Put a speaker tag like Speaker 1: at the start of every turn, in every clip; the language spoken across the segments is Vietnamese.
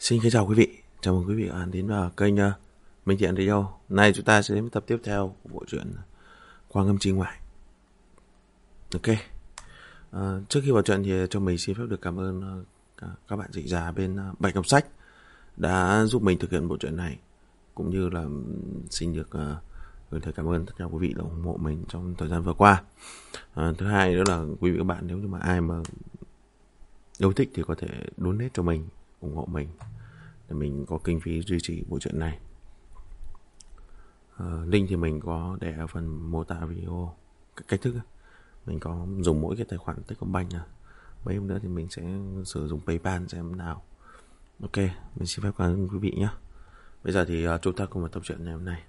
Speaker 1: Xin kính chào quý vị, chào mừng quý vị đến vào kênh ờ, Minh Thiện Radio. Nay chúng ta sẽ đến tập tiếp theo của bộ truyện ờ, Quang ngâm Chi Ngoại. Ok, à, trước khi vào chuyện thì cho mình xin phép được cảm ơn các bạn dị giả bên Bạch Ngọc Sách đã giúp mình thực hiện bộ truyện này. Cũng như là xin được gửi lời cảm ơn tất cả quý vị đã ủng hộ mình trong thời gian vừa qua. À, thứ hai nữa là quý vị các bạn nếu như mà ai mà yêu thích thì có thể donate cho mình ủng hộ mình để mình có kinh phí duy trì bộ truyện này. Ờ, uh, link thì mình có để ở phần mô tả video cách thức mình có dùng mỗi cái tài khoản Techcombank à. Mấy hôm nữa thì mình sẽ sử dụng PayPal xem nào. Ok, mình xin phép cảm ơn quý vị nhé. Bây giờ thì uh, chúng ta cùng vào tập truyện ngày hôm nay.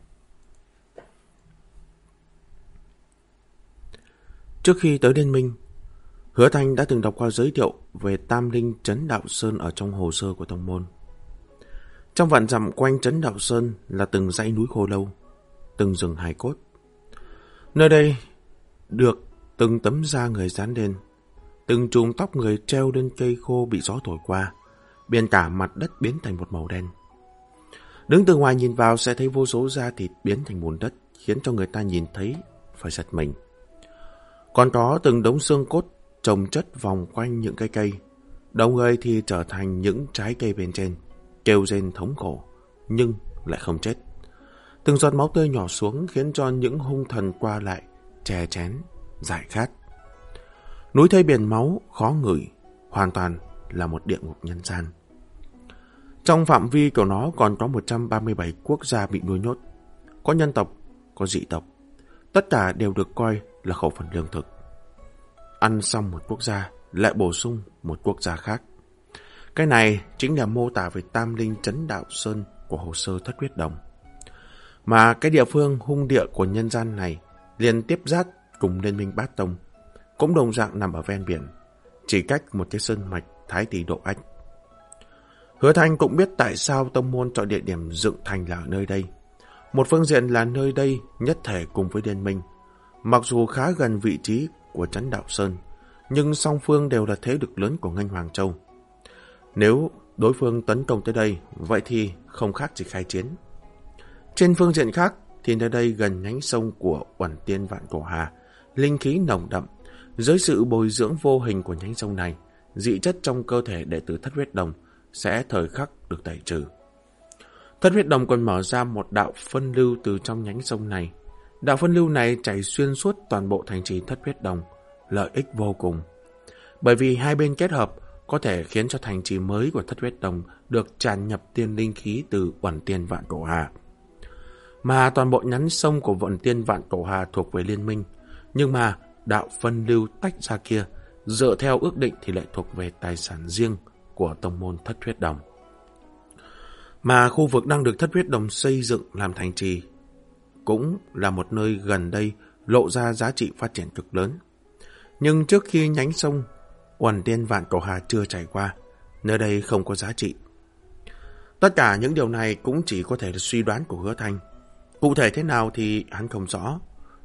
Speaker 1: Trước khi tới Liên Minh, Hứa Thanh đã từng đọc qua giới thiệu về Tam Linh Trấn Đạo Sơn ở trong hồ sơ của tông môn. Trong vạn dặm quanh Trấn Đạo Sơn là từng dãy núi khô lâu, từng rừng hài cốt. Nơi đây được từng tấm da người dán lên, từng chùm tóc người treo lên cây khô bị gió thổi qua, biển cả mặt đất biến thành một màu đen. Đứng từ ngoài nhìn vào sẽ thấy vô số da thịt biến thành bùn đất, khiến cho người ta nhìn thấy phải giật mình. Còn có từng đống xương cốt trồng chất vòng quanh những cây cây. Đầu người thì trở thành những trái cây bên trên, kêu rên thống khổ, nhưng lại không chết. Từng giọt máu tươi nhỏ xuống khiến cho những hung thần qua lại, chè chén, giải khát. Núi thây biển máu, khó ngửi, hoàn toàn là một địa ngục nhân gian. Trong phạm vi của nó còn có 137 quốc gia bị nuôi nhốt. Có nhân tộc, có dị tộc. Tất cả đều được coi là khẩu phần lương thực ăn xong một quốc gia, lại bổ sung một quốc gia khác. Cái này chính là mô tả về tam linh chấn đạo sơn của hồ sơ thất huyết đồng. Mà cái địa phương hung địa của nhân gian này liền tiếp giáp cùng liên minh bát tông, cũng đồng dạng nằm ở ven biển, chỉ cách một cái sơn mạch thái tỷ độ ách. Hứa Thanh cũng biết tại sao tông môn chọn địa điểm dựng thành là ở nơi đây. Một phương diện là nơi đây nhất thể cùng với liên minh, mặc dù khá gần vị trí của Trấn Đạo Sơn, nhưng song phương đều là thế lực lớn của Ngân Hoàng Châu. Nếu đối phương tấn công tới đây, vậy thì không khác gì khai chiến. Trên phương diện khác, thì nơi đây gần nhánh sông của Uẩn Tiên Vạn Cổ Hà, linh khí nồng đậm. Dưới sự bồi dưỡng vô hình của nhánh sông này, dị chất trong cơ thể đệ tử thất huyết đồng sẽ thời khắc được tẩy trừ. Thất huyết đồng còn mở ra một đạo phân lưu từ trong nhánh sông này, Đạo phân lưu này chảy xuyên suốt toàn bộ thành trì thất huyết đồng, lợi ích vô cùng. Bởi vì hai bên kết hợp có thể khiến cho thành trì mới của thất huyết đồng được tràn nhập tiên linh khí từ Uẩn Tiên Vạn Cổ Hà. Mà toàn bộ nhánh sông của vận Tiên Vạn Cổ Hà thuộc về liên minh, nhưng mà đạo phân lưu tách ra kia, dựa theo ước định thì lại thuộc về tài sản riêng của tông môn thất huyết đồng. Mà khu vực đang được thất huyết đồng xây dựng làm thành trì cũng là một nơi gần đây lộ ra giá trị phát triển cực lớn. Nhưng trước khi nhánh sông Uẩn Tiên Vạn Cổ Hà chưa trải qua, nơi đây không có giá trị. Tất cả những điều này cũng chỉ có thể là suy đoán của hứa thanh. Cụ thể thế nào thì hắn không rõ.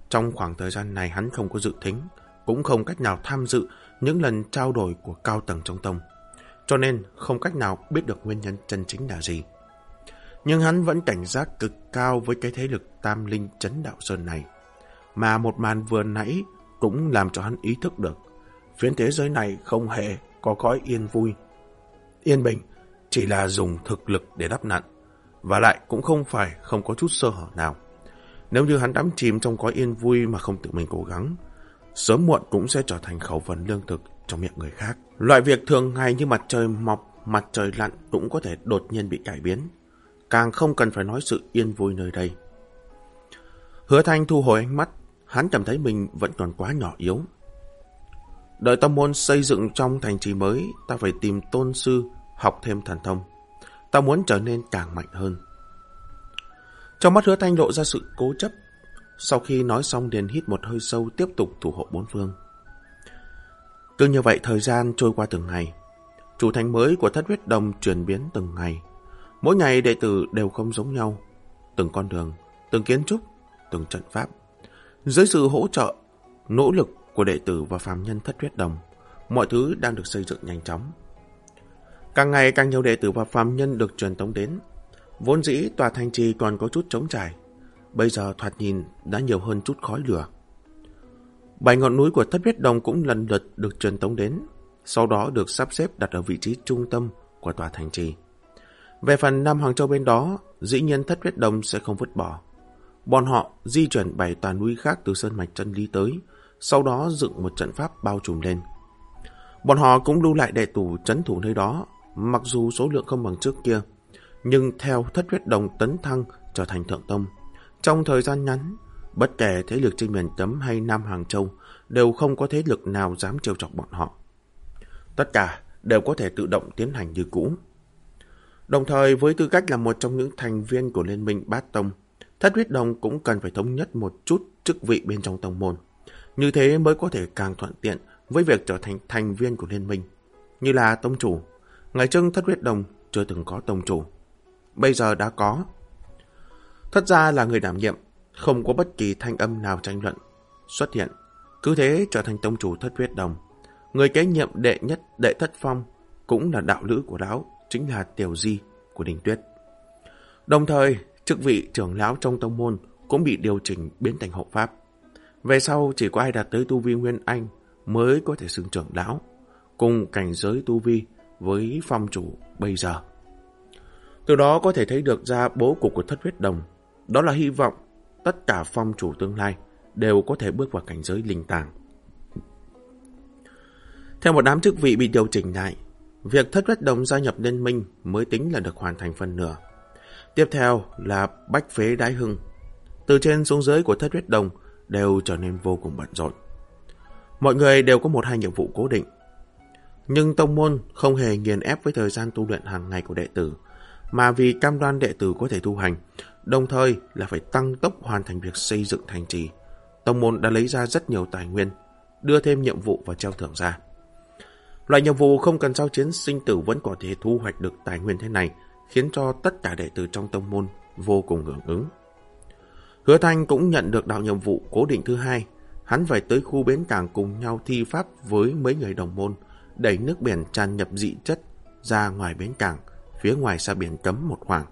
Speaker 1: Trong khoảng thời gian này hắn không có dự tính, cũng không cách nào tham dự những lần trao đổi của cao tầng trong tông. Cho nên không cách nào biết được nguyên nhân chân chính là gì. Nhưng hắn vẫn cảnh giác cực cao với cái thế lực tam linh chấn đạo sơn này. Mà một màn vừa nãy cũng làm cho hắn ý thức được. Phiến thế giới này không hề có cõi yên vui. Yên bình chỉ là dùng thực lực để đắp nặn. Và lại cũng không phải không có chút sơ hở nào. Nếu như hắn đắm chìm trong cõi yên vui mà không tự mình cố gắng, sớm muộn cũng sẽ trở thành khẩu phần lương thực trong miệng người khác. Loại việc thường ngày như mặt trời mọc, mặt trời lặn cũng có thể đột nhiên bị cải biến càng không cần phải nói sự yên vui nơi đây. Hứa Thanh thu hồi ánh mắt, hắn cảm thấy mình vẫn còn quá nhỏ yếu. Đợi tâm môn xây dựng trong thành trì mới, ta phải tìm tôn sư, học thêm thần thông. Ta muốn trở nên càng mạnh hơn. Trong mắt hứa thanh lộ ra sự cố chấp. Sau khi nói xong liền hít một hơi sâu tiếp tục thủ hộ bốn phương. Cứ như vậy thời gian trôi qua từng ngày. Chủ thành mới của thất huyết đồng chuyển biến từng ngày. Mỗi ngày đệ tử đều không giống nhau. Từng con đường, từng kiến trúc, từng trận pháp. Dưới sự hỗ trợ, nỗ lực của đệ tử và phàm nhân thất huyết đồng, mọi thứ đang được xây dựng nhanh chóng. Càng ngày càng nhiều đệ tử và phàm nhân được truyền tống đến. Vốn dĩ tòa thành trì còn có chút trống trải, bây giờ thoạt nhìn đã nhiều hơn chút khói lửa. Bảy ngọn núi của thất huyết đồng cũng lần lượt được truyền tống đến, sau đó được sắp xếp đặt ở vị trí trung tâm của tòa thành trì. Về phần Nam Hoàng Châu bên đó, dĩ nhiên thất huyết đồng sẽ không vứt bỏ. Bọn họ di chuyển bảy tòa núi khác từ Sơn Mạch chân Lý tới, sau đó dựng một trận pháp bao trùm lên. Bọn họ cũng lưu lại đệ tử chấn thủ nơi đó, mặc dù số lượng không bằng trước kia, nhưng theo thất huyết đồng tấn thăng trở thành thượng tông. Trong thời gian ngắn, bất kể thế lực trên miền chấm hay Nam Hàng Châu đều không có thế lực nào dám trêu chọc bọn họ. Tất cả đều có thể tự động tiến hành như cũ. Đồng thời với tư cách là một trong những thành viên của Liên minh Bát Tông, Thất huyết đồng cũng cần phải thống nhất một chút chức vị bên trong tông môn. Như thế mới có thể càng thuận tiện với việc trở thành thành viên của liên minh. Như là tông chủ, ngày trước thất huyết đồng chưa từng có tông chủ. Bây giờ đã có. Thất ra là người đảm nhiệm, không có bất kỳ thanh âm nào tranh luận xuất hiện. Cứ thế trở thành tông chủ thất huyết đồng. Người kế nhiệm đệ nhất đệ thất phong cũng là đạo lữ của lão, chính là Tiểu Di của Đình Tuyết. Đồng thời, chức vị trưởng lão trong tông môn cũng bị điều chỉnh biến thành hộ pháp. Về sau chỉ có ai đạt tới tu vi Nguyên Anh mới có thể xưng trưởng lão, cùng cảnh giới tu vi với phong chủ bây giờ. Từ đó có thể thấy được ra bố cục của thất huyết đồng. Đó là hy vọng tất cả phong chủ tương lai đều có thể bước vào cảnh giới linh tàng. Theo một đám chức vị bị điều chỉnh lại, việc thất huyết đồng gia nhập liên minh mới tính là được hoàn thành phần nửa. Tiếp theo là bách phế đái hưng. Từ trên xuống dưới của thất huyết đồng đều trở nên vô cùng bận rộn. Mọi người đều có một hai nhiệm vụ cố định. Nhưng tông môn không hề nghiền ép với thời gian tu luyện hàng ngày của đệ tử, mà vì cam đoan đệ tử có thể tu hành, đồng thời là phải tăng tốc hoàn thành việc xây dựng thành trì. Tông môn đã lấy ra rất nhiều tài nguyên, đưa thêm nhiệm vụ và treo thưởng ra. Loại nhiệm vụ không cần giao chiến sinh tử vẫn có thể thu hoạch được tài nguyên thế này, khiến cho tất cả đệ tử trong tông môn vô cùng hưởng ứng. Hứa Thanh cũng nhận được đạo nhiệm vụ cố định thứ hai. Hắn phải tới khu bến cảng cùng nhau thi pháp với mấy người đồng môn, đẩy nước biển tràn nhập dị chất ra ngoài bến cảng, phía ngoài xa biển cấm một khoảng,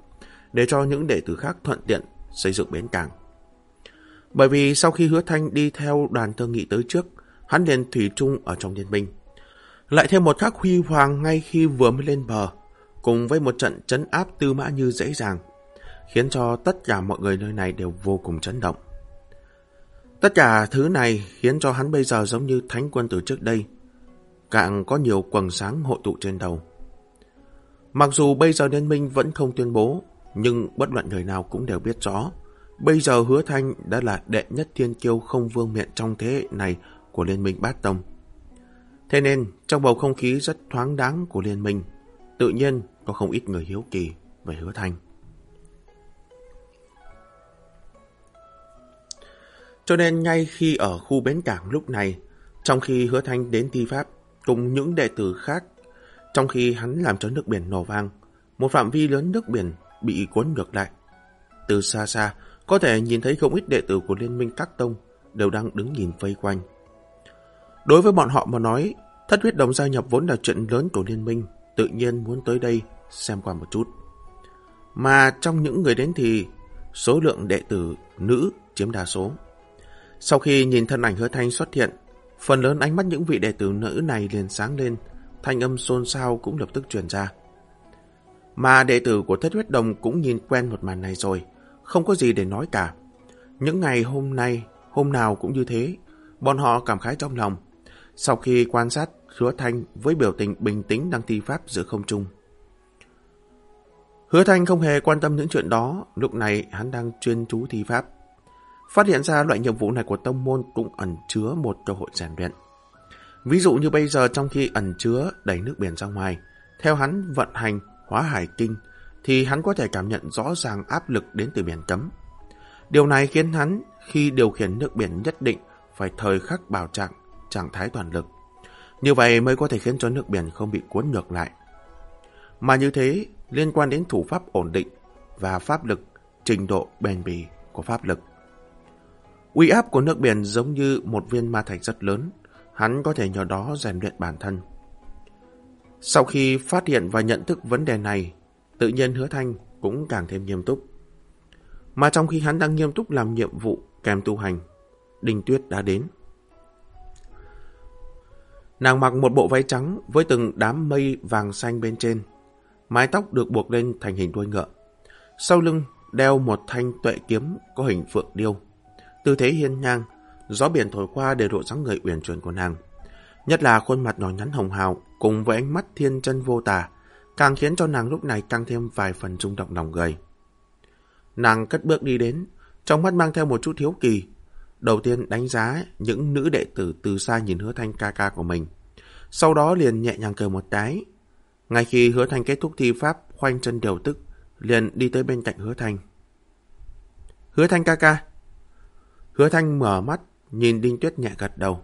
Speaker 1: để cho những đệ tử khác thuận tiện xây dựng bến cảng. Bởi vì sau khi Hứa Thanh đi theo đoàn thương nghị tới trước, hắn liền thủy chung ở trong liên minh. Lại thêm một khắc huy hoàng ngay khi vừa mới lên bờ, cùng với một trận chấn áp tư mã như dễ dàng, khiến cho tất cả mọi người nơi này đều vô cùng chấn động. Tất cả thứ này khiến cho hắn bây giờ giống như thánh quân từ trước đây, càng có nhiều quầng sáng hội tụ trên đầu. Mặc dù bây giờ Liên minh vẫn không tuyên bố, nhưng bất luận người nào cũng đều biết rõ, bây giờ Hứa Thanh đã là đệ nhất thiên kiêu không vương miện trong thế hệ này của Liên minh Bát Tông. Thế nên, trong bầu không khí rất thoáng đáng của Liên minh, tự nhiên có không ít người hiếu kỳ về hứa thanh. Cho nên ngay khi ở khu bến cảng lúc này, trong khi hứa thanh đến thi pháp cùng những đệ tử khác, trong khi hắn làm cho nước biển nổ vang, một phạm vi lớn nước biển bị cuốn ngược lại. Từ xa xa, có thể nhìn thấy không ít đệ tử của Liên minh các tông đều đang đứng nhìn vây quanh. Đối với bọn họ mà nói, thất huyết đồng gia nhập vốn là chuyện lớn của Liên minh, tự nhiên muốn tới đây xem qua một chút. Mà trong những người đến thì số lượng đệ tử nữ chiếm đa số. Sau khi nhìn thân ảnh hứa thanh xuất hiện, phần lớn ánh mắt những vị đệ tử nữ này liền sáng lên, thanh âm xôn xao cũng lập tức truyền ra. Mà đệ tử của thất huyết đồng cũng nhìn quen một màn này rồi, không có gì để nói cả. Những ngày hôm nay, hôm nào cũng như thế, bọn họ cảm khái trong lòng. Sau khi quan sát hứa thanh với biểu tình bình tĩnh đang thi pháp giữa không trung. Hứa Thanh không hề quan tâm những chuyện đó, lúc này hắn đang chuyên chú thi pháp. Phát hiện ra loại nhiệm vụ này của tông môn cũng ẩn chứa một cơ hội rèn luyện. Ví dụ như bây giờ trong khi ẩn chứa đẩy nước biển ra ngoài, theo hắn vận hành hóa hải kinh, thì hắn có thể cảm nhận rõ ràng áp lực đến từ biển cấm. Điều này khiến hắn khi điều khiển nước biển nhất định phải thời khắc bảo trạng, trạng thái toàn lực. Như vậy mới có thể khiến cho nước biển không bị cuốn ngược lại. Mà như thế, liên quan đến thủ pháp ổn định và pháp lực, trình độ bền bỉ của pháp lực. Uy áp của nước biển giống như một viên ma thạch rất lớn, hắn có thể nhờ đó rèn luyện bản thân. Sau khi phát hiện và nhận thức vấn đề này, tự nhiên hứa thanh cũng càng thêm nghiêm túc. Mà trong khi hắn đang nghiêm túc làm nhiệm vụ kèm tu hành, Đinh Tuyết đã đến. Nàng mặc một bộ váy trắng với từng đám mây vàng xanh bên trên. Mái tóc được buộc lên thành hình đuôi ngựa. Sau lưng đeo một thanh tuệ kiếm có hình phượng điêu. Tư thế hiên ngang, gió biển thổi qua để độ dáng người uyển chuyển của nàng. Nhất là khuôn mặt nhỏ nhắn hồng hào cùng với ánh mắt thiên chân vô tả, càng khiến cho nàng lúc này tăng thêm vài phần rung động lòng người. Nàng cất bước đi đến, trong mắt mang theo một chút thiếu kỳ. Đầu tiên đánh giá những nữ đệ tử từ xa nhìn hứa thanh ca ca của mình. Sau đó liền nhẹ nhàng cười một cái. Ngay khi hứa thanh kết thúc thi pháp khoanh chân điều tức, liền đi tới bên cạnh hứa thanh. Hứa thanh ca ca. Hứa thanh mở mắt, nhìn Đinh Tuyết nhẹ gật đầu.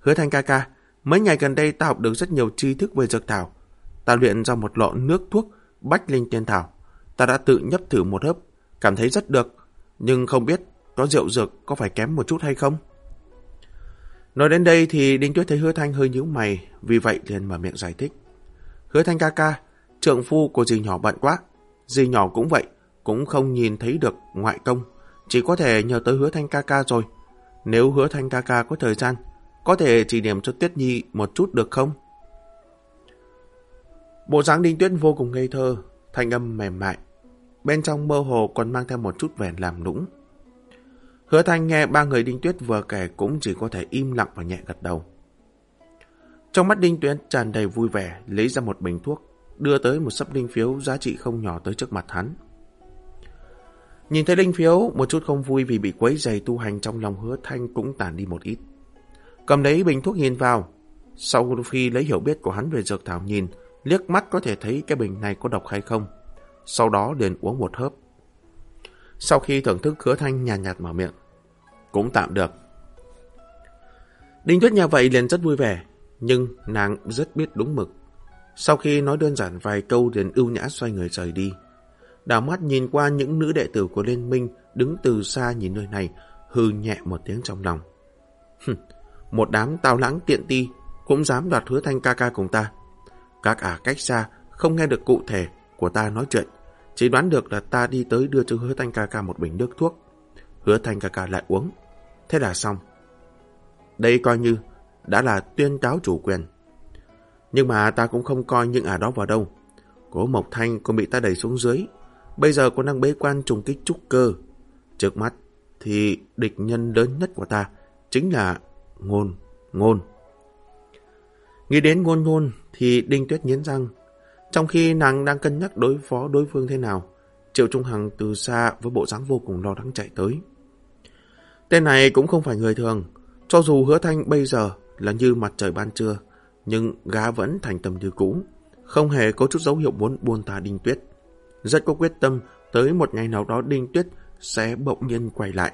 Speaker 1: Hứa thanh ca ca, mấy ngày gần đây ta học được rất nhiều tri thức về dược thảo. Ta luyện ra một lọ nước thuốc bách linh tiên thảo. Ta đã tự nhấp thử một hớp, cảm thấy rất được, nhưng không biết có rượu dược có phải kém một chút hay không? Nói đến đây thì Đinh Tuyết thấy hứa thanh hơi nhíu mày, vì vậy liền mở miệng giải thích. Hứa thanh ca ca, trượng phu của dì nhỏ bận quá, dì nhỏ cũng vậy, cũng không nhìn thấy được ngoại công, chỉ có thể nhờ tới hứa thanh ca ca rồi. Nếu hứa thanh ca ca có thời gian, có thể chỉ điểm cho Tuyết Nhi một chút được không? Bộ dáng Đinh Tuyết vô cùng ngây thơ, thanh âm mềm mại. Bên trong mơ hồ còn mang theo một chút vẻ làm nũng. Hứa Thanh nghe ba người Đinh Tuyết vừa kể cũng chỉ có thể im lặng và nhẹ gật đầu. Trong mắt Đinh Tuyết tràn đầy vui vẻ, lấy ra một bình thuốc, đưa tới một sấp linh phiếu giá trị không nhỏ tới trước mặt hắn. Nhìn thấy linh phiếu, một chút không vui vì bị quấy giày tu hành trong lòng hứa Thanh cũng tàn đi một ít. Cầm lấy bình thuốc nhìn vào, sau khi lấy hiểu biết của hắn về dược thảo nhìn, liếc mắt có thể thấy cái bình này có độc hay không. Sau đó liền uống một hớp. Sau khi thưởng thức hứa thanh nhàn nhạt, nhạt mở miệng. Cũng tạm được. Đinh Tuyết nhà vậy liền rất vui vẻ, nhưng nàng rất biết đúng mực. Sau khi nói đơn giản vài câu liền ưu nhã xoay người rời đi. Đào mắt nhìn qua những nữ đệ tử của Liên minh đứng từ xa nhìn nơi này, hư nhẹ một tiếng trong lòng. một đám tao lãng tiện ti cũng dám đoạt hứa thanh ca ca cùng ta. Các ả cách xa, không nghe được cụ thể của ta nói chuyện. Chỉ đoán được là ta đi tới đưa cho hứa thanh ca ca một bình nước thuốc. Hứa thanh ca ca lại uống. Thế là xong. Đây coi như đã là tuyên cáo chủ quyền. Nhưng mà ta cũng không coi những ả đó vào đâu. Cố Mộc Thanh còn bị ta đẩy xuống dưới. Bây giờ còn đang bế quan trùng kích trúc cơ. Trước mắt thì địch nhân lớn nhất của ta chính là ngôn, ngôn. Nghĩ đến ngôn ngôn thì Đinh Tuyết nghiến răng. Trong khi nàng đang cân nhắc đối phó đối phương thế nào, Triệu Trung Hằng từ xa với bộ dáng vô cùng lo lắng chạy tới. Tên này cũng không phải người thường, cho dù hứa thanh bây giờ là như mặt trời ban trưa, nhưng gá vẫn thành tâm như cũ, không hề có chút dấu hiệu muốn buôn tà Đinh Tuyết. Rất có quyết tâm tới một ngày nào đó Đinh Tuyết sẽ bỗng nhiên quay lại.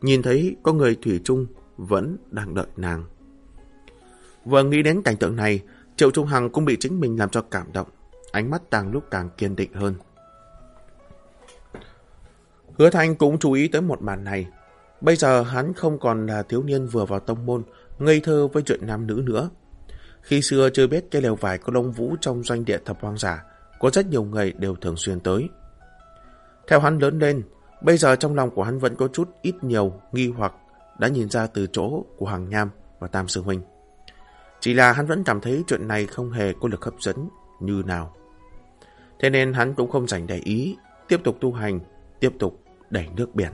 Speaker 1: Nhìn thấy có người Thủy Trung vẫn đang đợi nàng. Vừa nghĩ đến cảnh tượng này, Triệu Trung Hằng cũng bị chính mình làm cho cảm động, ánh mắt càng lúc càng kiên định hơn. Hứa Thanh cũng chú ý tới một màn này. Bây giờ hắn không còn là thiếu niên vừa vào tông môn, ngây thơ với chuyện nam nữ nữa. Khi xưa chưa biết cái lều vải có lông vũ trong doanh địa thập hoang giả, có rất nhiều người đều thường xuyên tới. Theo hắn lớn lên, bây giờ trong lòng của hắn vẫn có chút ít nhiều nghi hoặc đã nhìn ra từ chỗ của Hàng Nham và Tam Sư Huynh. Chỉ là hắn vẫn cảm thấy chuyện này không hề có lực hấp dẫn như nào. Thế nên hắn cũng không dành để ý, tiếp tục tu hành, tiếp tục đẩy nước biển.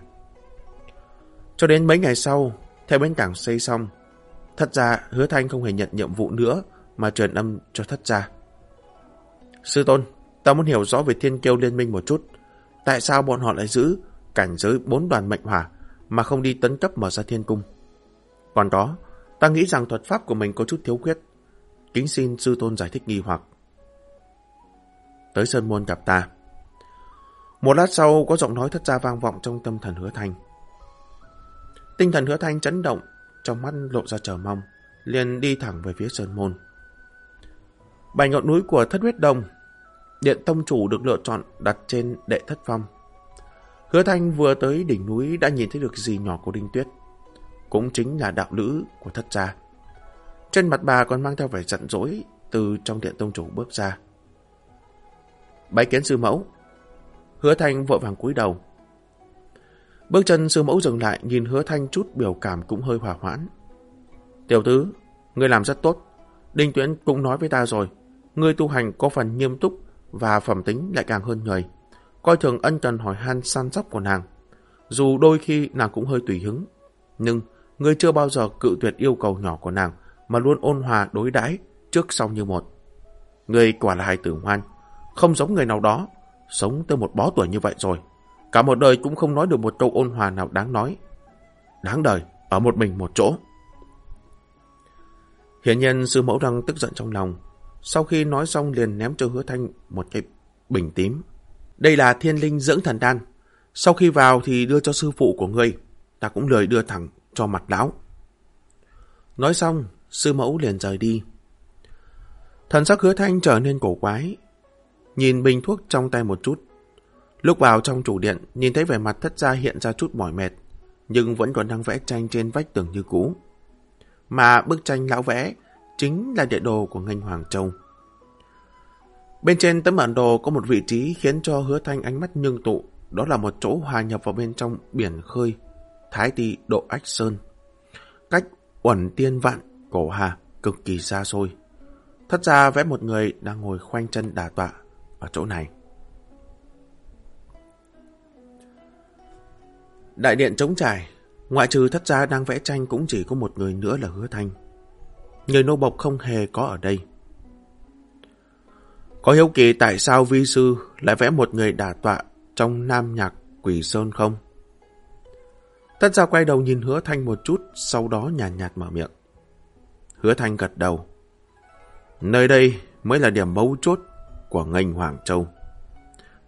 Speaker 1: Cho đến mấy ngày sau, theo bến cảng xây xong, thật ra hứa thanh không hề nhận nhiệm vụ nữa mà truyền âm cho thất gia. Sư tôn, ta muốn hiểu rõ về thiên kiêu liên minh một chút. Tại sao bọn họ lại giữ cảnh giới bốn đoàn mệnh hỏa mà không đi tấn cấp mở ra thiên cung? Còn đó, Ta nghĩ rằng thuật pháp của mình có chút thiếu khuyết. Kính xin sư tôn giải thích nghi hoặc. Tới Sơn Môn gặp ta. Một lát sau có giọng nói thất ra vang vọng trong tâm thần hứa thanh. Tinh thần hứa thanh chấn động, trong mắt lộ ra chờ mong, liền đi thẳng về phía Sơn Môn. Bài ngọn núi của thất huyết đồng, điện tông chủ được lựa chọn đặt trên đệ thất phong. Hứa thanh vừa tới đỉnh núi đã nhìn thấy được gì nhỏ của Đinh Tuyết cũng chính là đạo lữ của thất gia. Trên mặt bà còn mang theo vẻ giận dỗi từ trong điện tông chủ bước ra. Bái kiến sư mẫu. Hứa Thanh vội vàng cúi đầu. Bước chân sư mẫu dừng lại nhìn hứa Thanh chút biểu cảm cũng hơi hòa hoãn. Tiểu tứ, ngươi làm rất tốt. Đinh Tuyễn cũng nói với ta rồi. Ngươi tu hành có phần nghiêm túc và phẩm tính lại càng hơn người. Coi thường ân cần hỏi han săn sóc của nàng. Dù đôi khi nàng cũng hơi tùy hứng. Nhưng người chưa bao giờ cự tuyệt yêu cầu nhỏ của nàng mà luôn ôn hòa đối đãi trước sau như một. người quả là hài tử ngoan, không giống người nào đó, sống tới một bó tuổi như vậy rồi. Cả một đời cũng không nói được một câu ôn hòa nào đáng nói. Đáng đời, ở một mình một chỗ. Hiển nhiên sư mẫu răng tức giận trong lòng. Sau khi nói xong liền ném cho hứa thanh một cái bình tím. Đây là thiên linh dưỡng thần đan. Sau khi vào thì đưa cho sư phụ của ngươi. Ta cũng lời đưa thẳng cho mặt lão. Nói xong, sư mẫu liền rời đi. Thần sắc hứa thanh trở nên cổ quái. Nhìn bình thuốc trong tay một chút. Lúc vào trong chủ điện, nhìn thấy vẻ mặt thất gia hiện ra chút mỏi mệt, nhưng vẫn còn đang vẽ tranh trên vách tường như cũ. Mà bức tranh lão vẽ chính là địa đồ của ngành Hoàng Châu. Bên trên tấm bản đồ có một vị trí khiến cho hứa thanh ánh mắt nhưng tụ, đó là một chỗ hòa nhập vào bên trong biển khơi, Thái Ti Độ Ách Sơn. Cách uẩn tiên vạn, cổ hà, cực kỳ xa xôi. Thất ra vẽ một người đang ngồi khoanh chân đà tọa ở chỗ này. Đại điện trống trải, ngoại trừ thất gia đang vẽ tranh cũng chỉ có một người nữa là hứa thanh. Người nô bộc không hề có ở đây. Có hiếu kỳ tại sao vi sư lại vẽ một người đà tọa trong nam nhạc quỷ sơn không? Tất ra quay đầu nhìn hứa thanh một chút, sau đó nhàn nhạt, nhạt mở miệng. Hứa thanh gật đầu. Nơi đây mới là điểm mấu chốt của ngành Hoàng Châu.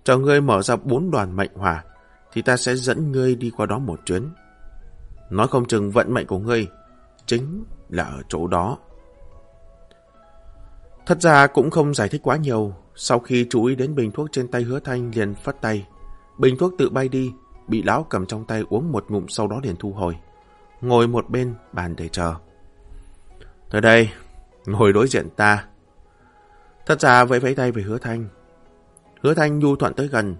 Speaker 1: Chờ ngươi mở ra bốn đoàn mệnh hỏa, thì ta sẽ dẫn ngươi đi qua đó một chuyến. Nói không chừng vận mệnh của ngươi chính là ở chỗ đó. Thật ra cũng không giải thích quá nhiều. Sau khi chú ý đến bình thuốc trên tay hứa thanh liền phát tay. Bình thuốc tự bay đi, bị lão cầm trong tay uống một ngụm sau đó liền thu hồi. Ngồi một bên bàn để chờ. Tới đây, ngồi đối diện ta. Thật ra vẫy vẫy tay về hứa thanh. Hứa thanh nhu thuận tới gần,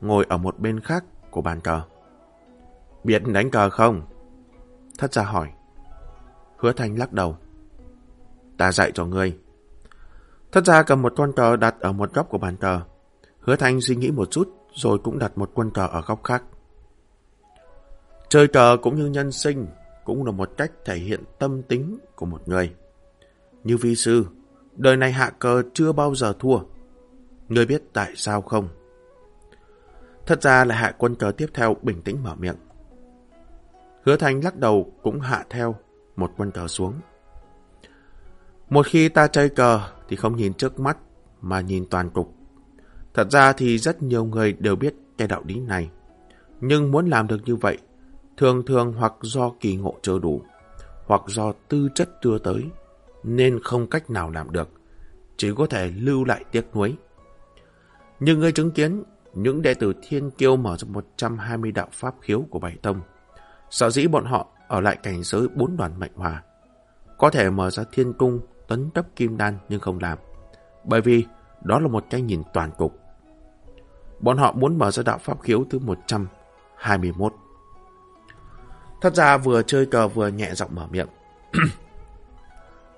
Speaker 1: ngồi ở một bên khác của bàn cờ. Biết đánh cờ không? Thất gia hỏi. Hứa thanh lắc đầu. Ta dạy cho ngươi. Thất gia cầm một con cờ đặt ở một góc của bàn cờ. Hứa thanh suy nghĩ một chút rồi cũng đặt một quân cờ ở góc khác. Chơi cờ cũng như nhân sinh, cũng là một cách thể hiện tâm tính của một người. Như vi sư, đời này hạ cờ chưa bao giờ thua. Ngươi biết tại sao không? Thật ra là hạ quân cờ tiếp theo bình tĩnh mở miệng. Hứa thành lắc đầu cũng hạ theo một quân cờ xuống. Một khi ta chơi cờ thì không nhìn trước mắt mà nhìn toàn cục. Thật ra thì rất nhiều người đều biết cái đạo lý này. Nhưng muốn làm được như vậy, thường thường hoặc do kỳ ngộ chưa đủ, hoặc do tư chất chưa tới, nên không cách nào làm được, chỉ có thể lưu lại tiếc nuối. Nhưng người chứng kiến những đệ tử thiên kiêu mở ra 120 đạo pháp khiếu của Bảy Tông. Sở dĩ bọn họ ở lại cảnh giới bốn đoàn mệnh hòa. Có thể mở ra thiên cung, tấn tấp kim đan nhưng không làm. Bởi vì đó là một cái nhìn toàn cục. Bọn họ muốn mở ra đạo pháp khiếu thứ 121. Thật ra vừa chơi cờ vừa nhẹ giọng mở miệng.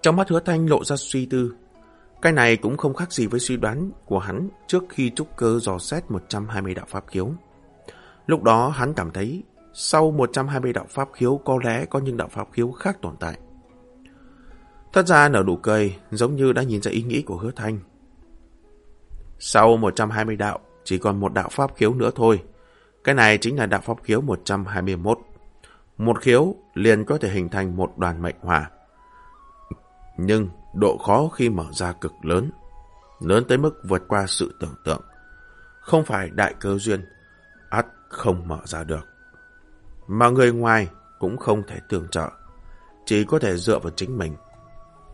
Speaker 1: Trong mắt hứa thanh lộ ra suy tư, cái này cũng không khác gì với suy đoán của hắn trước khi trúc cơ dò xét 120 đạo pháp khiếu. Lúc đó hắn cảm thấy sau 120 đạo pháp khiếu có lẽ có những đạo pháp khiếu khác tồn tại. Thật ra nở đủ cười giống như đã nhìn ra ý nghĩ của hứa thanh. Sau 120 đạo chỉ còn một đạo pháp khiếu nữa thôi. Cái này chính là đạo pháp khiếu 121. Một khiếu liền có thể hình thành một đoàn mệnh hỏa. Nhưng độ khó khi mở ra cực lớn, lớn tới mức vượt qua sự tưởng tượng. Không phải đại cơ duyên, ắt không mở ra được. Mà người ngoài cũng không thể tưởng trợ, chỉ có thể dựa vào chính mình.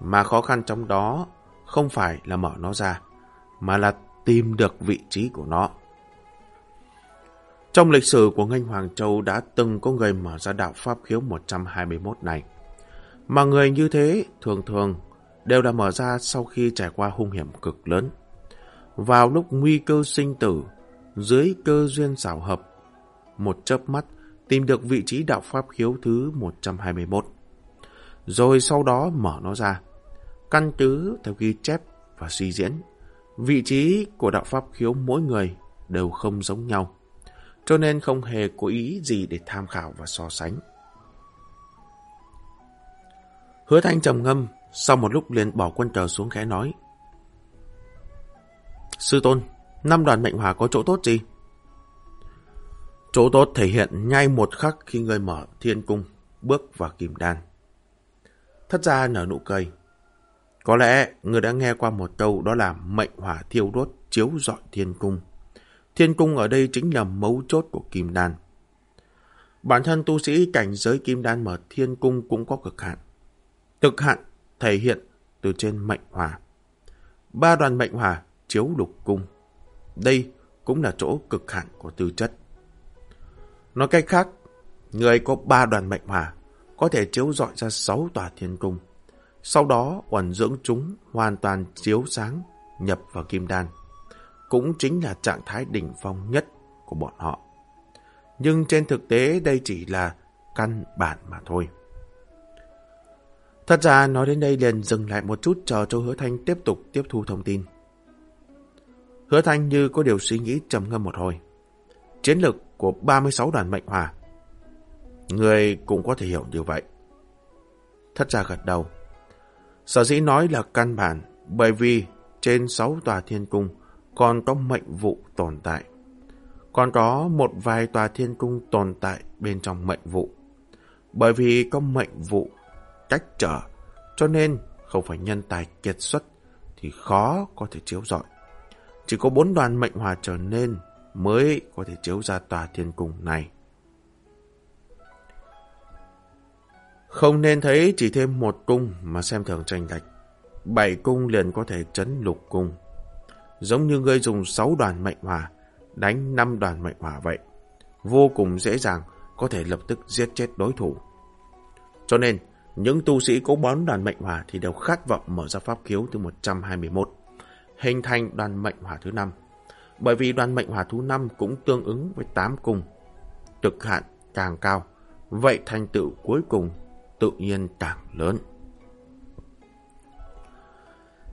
Speaker 1: Mà khó khăn trong đó không phải là mở nó ra, mà là tìm được vị trí của nó. Trong lịch sử của Ngành Hoàng Châu đã từng có người mở ra đạo Pháp khiếu 121 này. Mà người như thế thường thường đều đã mở ra sau khi trải qua hung hiểm cực lớn. Vào lúc nguy cơ sinh tử, dưới cơ duyên xảo hợp, một chớp mắt tìm được vị trí đạo pháp khiếu thứ 121. Rồi sau đó mở nó ra, căn cứ theo ghi chép và suy diễn. Vị trí của đạo pháp khiếu mỗi người đều không giống nhau, cho nên không hề có ý gì để tham khảo và so sánh. Hứa Thanh trầm ngâm, sau một lúc liền bỏ quân cờ xuống khẽ nói. Sư tôn, năm đoàn mệnh hòa có chỗ tốt gì? Chỗ tốt thể hiện ngay một khắc khi người mở thiên cung, bước vào kim đan. Thất gia nở nụ cười. Có lẽ người đã nghe qua một câu đó là mệnh hỏa thiêu đốt chiếu rọi thiên cung. Thiên cung ở đây chính là mấu chốt của kim đan. Bản thân tu sĩ cảnh giới kim đan mở thiên cung cũng có cực hạn. Cực hạn thể hiện từ trên mệnh hỏa. Ba đoàn mệnh hỏa chiếu lục cung. Đây cũng là chỗ cực hạn của tư chất. Nói cách khác, người có ba đoàn mệnh hỏa có thể chiếu rọi ra sáu tòa thiên cung. Sau đó uẩn dưỡng chúng hoàn toàn chiếu sáng, nhập vào kim đan. Cũng chính là trạng thái đỉnh phong nhất của bọn họ. Nhưng trên thực tế, đây chỉ là căn bản mà thôi. Thật ra, nói đến đây liền dừng lại một chút, chờ cho hứa thanh tiếp tục tiếp thu thông tin. Hứa thanh như có điều suy nghĩ trầm ngâm một hồi. Chiến lược của 36 đoàn mệnh hòa. Người cũng có thể hiểu như vậy. Thất ra gật đầu. Sở dĩ nói là căn bản bởi vì trên 6 tòa thiên cung còn có mệnh vụ tồn tại. Còn có một vài tòa thiên cung tồn tại bên trong mệnh vụ. Bởi vì có mệnh vụ cách trở, cho nên không phải nhân tài kiệt xuất thì khó có thể chiếu rọi. Chỉ có bốn đoàn mệnh hòa trở nên mới có thể chiếu ra tòa thiên cung này. Không nên thấy chỉ thêm một cung mà xem thường tranh lệch. Bảy cung liền có thể chấn lục cung. Giống như ngươi dùng sáu đoàn mệnh hỏa đánh năm đoàn mệnh hỏa vậy. Vô cùng dễ dàng có thể lập tức giết chết đối thủ. Cho nên, những tu sĩ có bón đoàn mệnh hỏa thì đều khát vọng mở ra pháp khiếu thứ 121, hình thành đoàn mệnh hỏa thứ năm bởi vì đoàn mệnh hỏa thứ năm cũng tương ứng với tám cung. Cực hạn càng cao, vậy thành tựu cuối cùng tự nhiên càng lớn.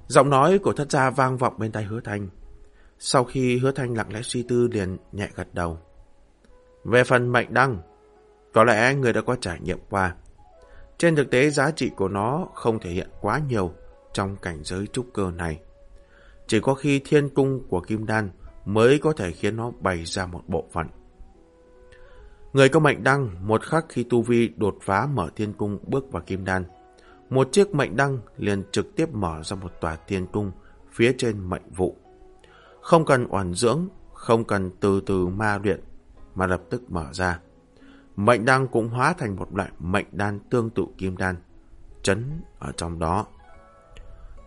Speaker 1: Giọng nói của thất gia vang vọng bên tai hứa thanh. Sau khi hứa thanh lặng lẽ suy tư liền nhẹ gật đầu. Về phần mệnh đăng, có lẽ người đã có trải nghiệm qua. Trên thực tế giá trị của nó không thể hiện quá nhiều trong cảnh giới trúc cơ này. Chỉ có khi thiên cung của Kim Đan mới có thể khiến nó bày ra một bộ phận. Người có mệnh đăng một khắc khi Tu Vi đột phá mở thiên cung bước vào kim đan. Một chiếc mệnh đăng liền trực tiếp mở ra một tòa thiên cung phía trên mệnh vụ. Không cần oản dưỡng, không cần từ từ ma luyện, mà lập tức mở ra. Mệnh đăng cũng hóa thành một loại mệnh đan tương tự kim đan, chấn ở trong đó.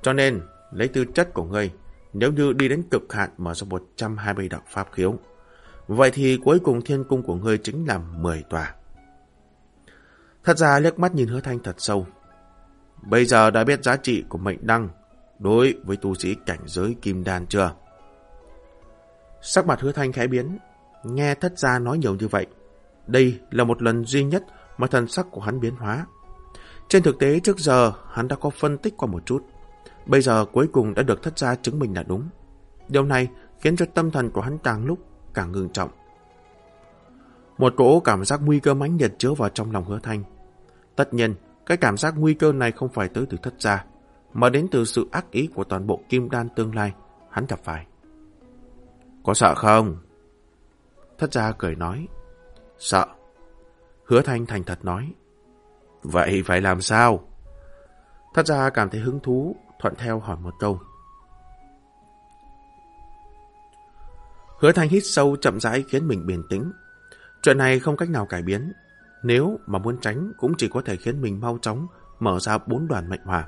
Speaker 1: Cho nên, lấy tư chất của ngươi, nếu như đi đến cực hạn mở ra 120 đạo pháp khiếu, vậy thì cuối cùng thiên cung của ngươi chính là 10 tòa. Thật ra liếc mắt nhìn hứa thanh thật sâu. Bây giờ đã biết giá trị của mệnh đăng đối với tu sĩ cảnh giới kim đan chưa? Sắc mặt hứa thanh khẽ biến, nghe thất gia nói nhiều như vậy. Đây là một lần duy nhất mà thần sắc của hắn biến hóa. Trên thực tế trước giờ hắn đã có phân tích qua một chút. Bây giờ cuối cùng đã được thất gia chứng minh là đúng. Điều này khiến cho tâm thần của hắn càng lúc càng ngưng trọng. Một cỗ cảm giác nguy cơ mãnh liệt chứa vào trong lòng hứa thanh. Tất nhiên, cái cảm giác nguy cơ này không phải tới từ thất gia, mà đến từ sự ác ý của toàn bộ kim đan tương lai hắn gặp phải. Có sợ không? Thất gia cười nói. Sợ. Hứa thanh thành thật nói. Vậy phải làm sao? Thất gia cảm thấy hứng thú thuận theo hỏi một câu. Hứa Thanh hít sâu chậm rãi khiến mình bình tĩnh. Chuyện này không cách nào cải biến. Nếu mà muốn tránh cũng chỉ có thể khiến mình mau chóng mở ra bốn đoàn mệnh hỏa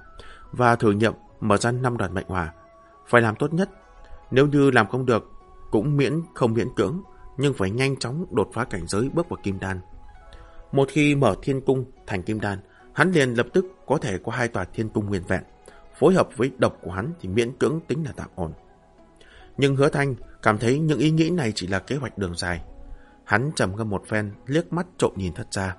Speaker 1: và thử nghiệm mở ra năm đoàn mệnh hỏa. Phải làm tốt nhất. Nếu như làm không được, cũng miễn không miễn cưỡng, nhưng phải nhanh chóng đột phá cảnh giới bước vào kim đan. Một khi mở thiên cung thành kim đan, hắn liền lập tức có thể có hai tòa thiên cung nguyên vẹn. Phối hợp với độc của hắn thì miễn cưỡng tính là tạm ổn. Nhưng hứa thanh cảm thấy những ý nghĩ này chỉ là kế hoạch đường dài. Hắn trầm ngâm một phen, liếc mắt trộm nhìn thất ra.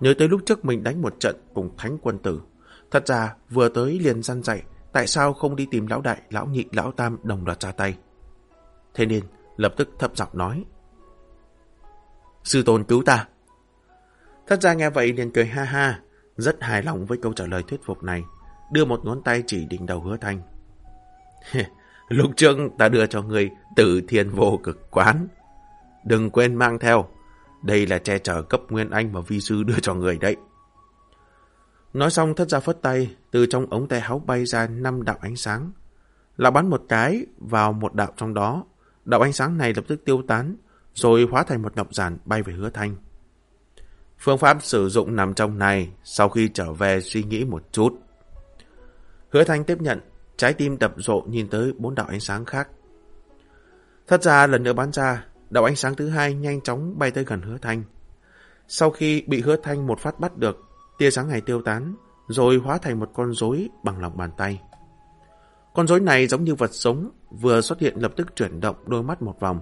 Speaker 1: Nhớ tới lúc trước mình đánh một trận cùng thánh quân tử. Thật ra vừa tới liền gian dạy tại sao không đi tìm lão đại, lão nhị, lão tam đồng loạt ra tay. Thế nên lập tức thấp giọng nói. Sư tôn cứu ta. Thất ra nghe vậy liền cười ha ha, rất hài lòng với câu trả lời thuyết phục này, đưa một ngón tay chỉ đỉnh đầu hứa thanh. Lúc trước ta đưa cho người tử thiên vô cực quán. Đừng quên mang theo, đây là che chở cấp nguyên anh mà vi sư đưa cho người đấy. Nói xong thất ra phất tay, từ trong ống tay háo bay ra năm đạo ánh sáng. Là bắn một cái vào một đạo trong đó. Đạo ánh sáng này lập tức tiêu tán, rồi hóa thành một ngọc giản bay về hứa thanh. Phương pháp sử dụng nằm trong này, sau khi trở về suy nghĩ một chút. Hứa thanh tiếp nhận, trái tim đập rộ nhìn tới bốn đạo ánh sáng khác. Thật ra lần nữa bắn ra, đạo ánh sáng thứ hai nhanh chóng bay tới gần hứa thanh. Sau khi bị hứa thanh một phát bắt được, tia sáng này tiêu tán, rồi hóa thành một con rối bằng lòng bàn tay. Con rối này giống như vật sống, vừa xuất hiện lập tức chuyển động đôi mắt một vòng,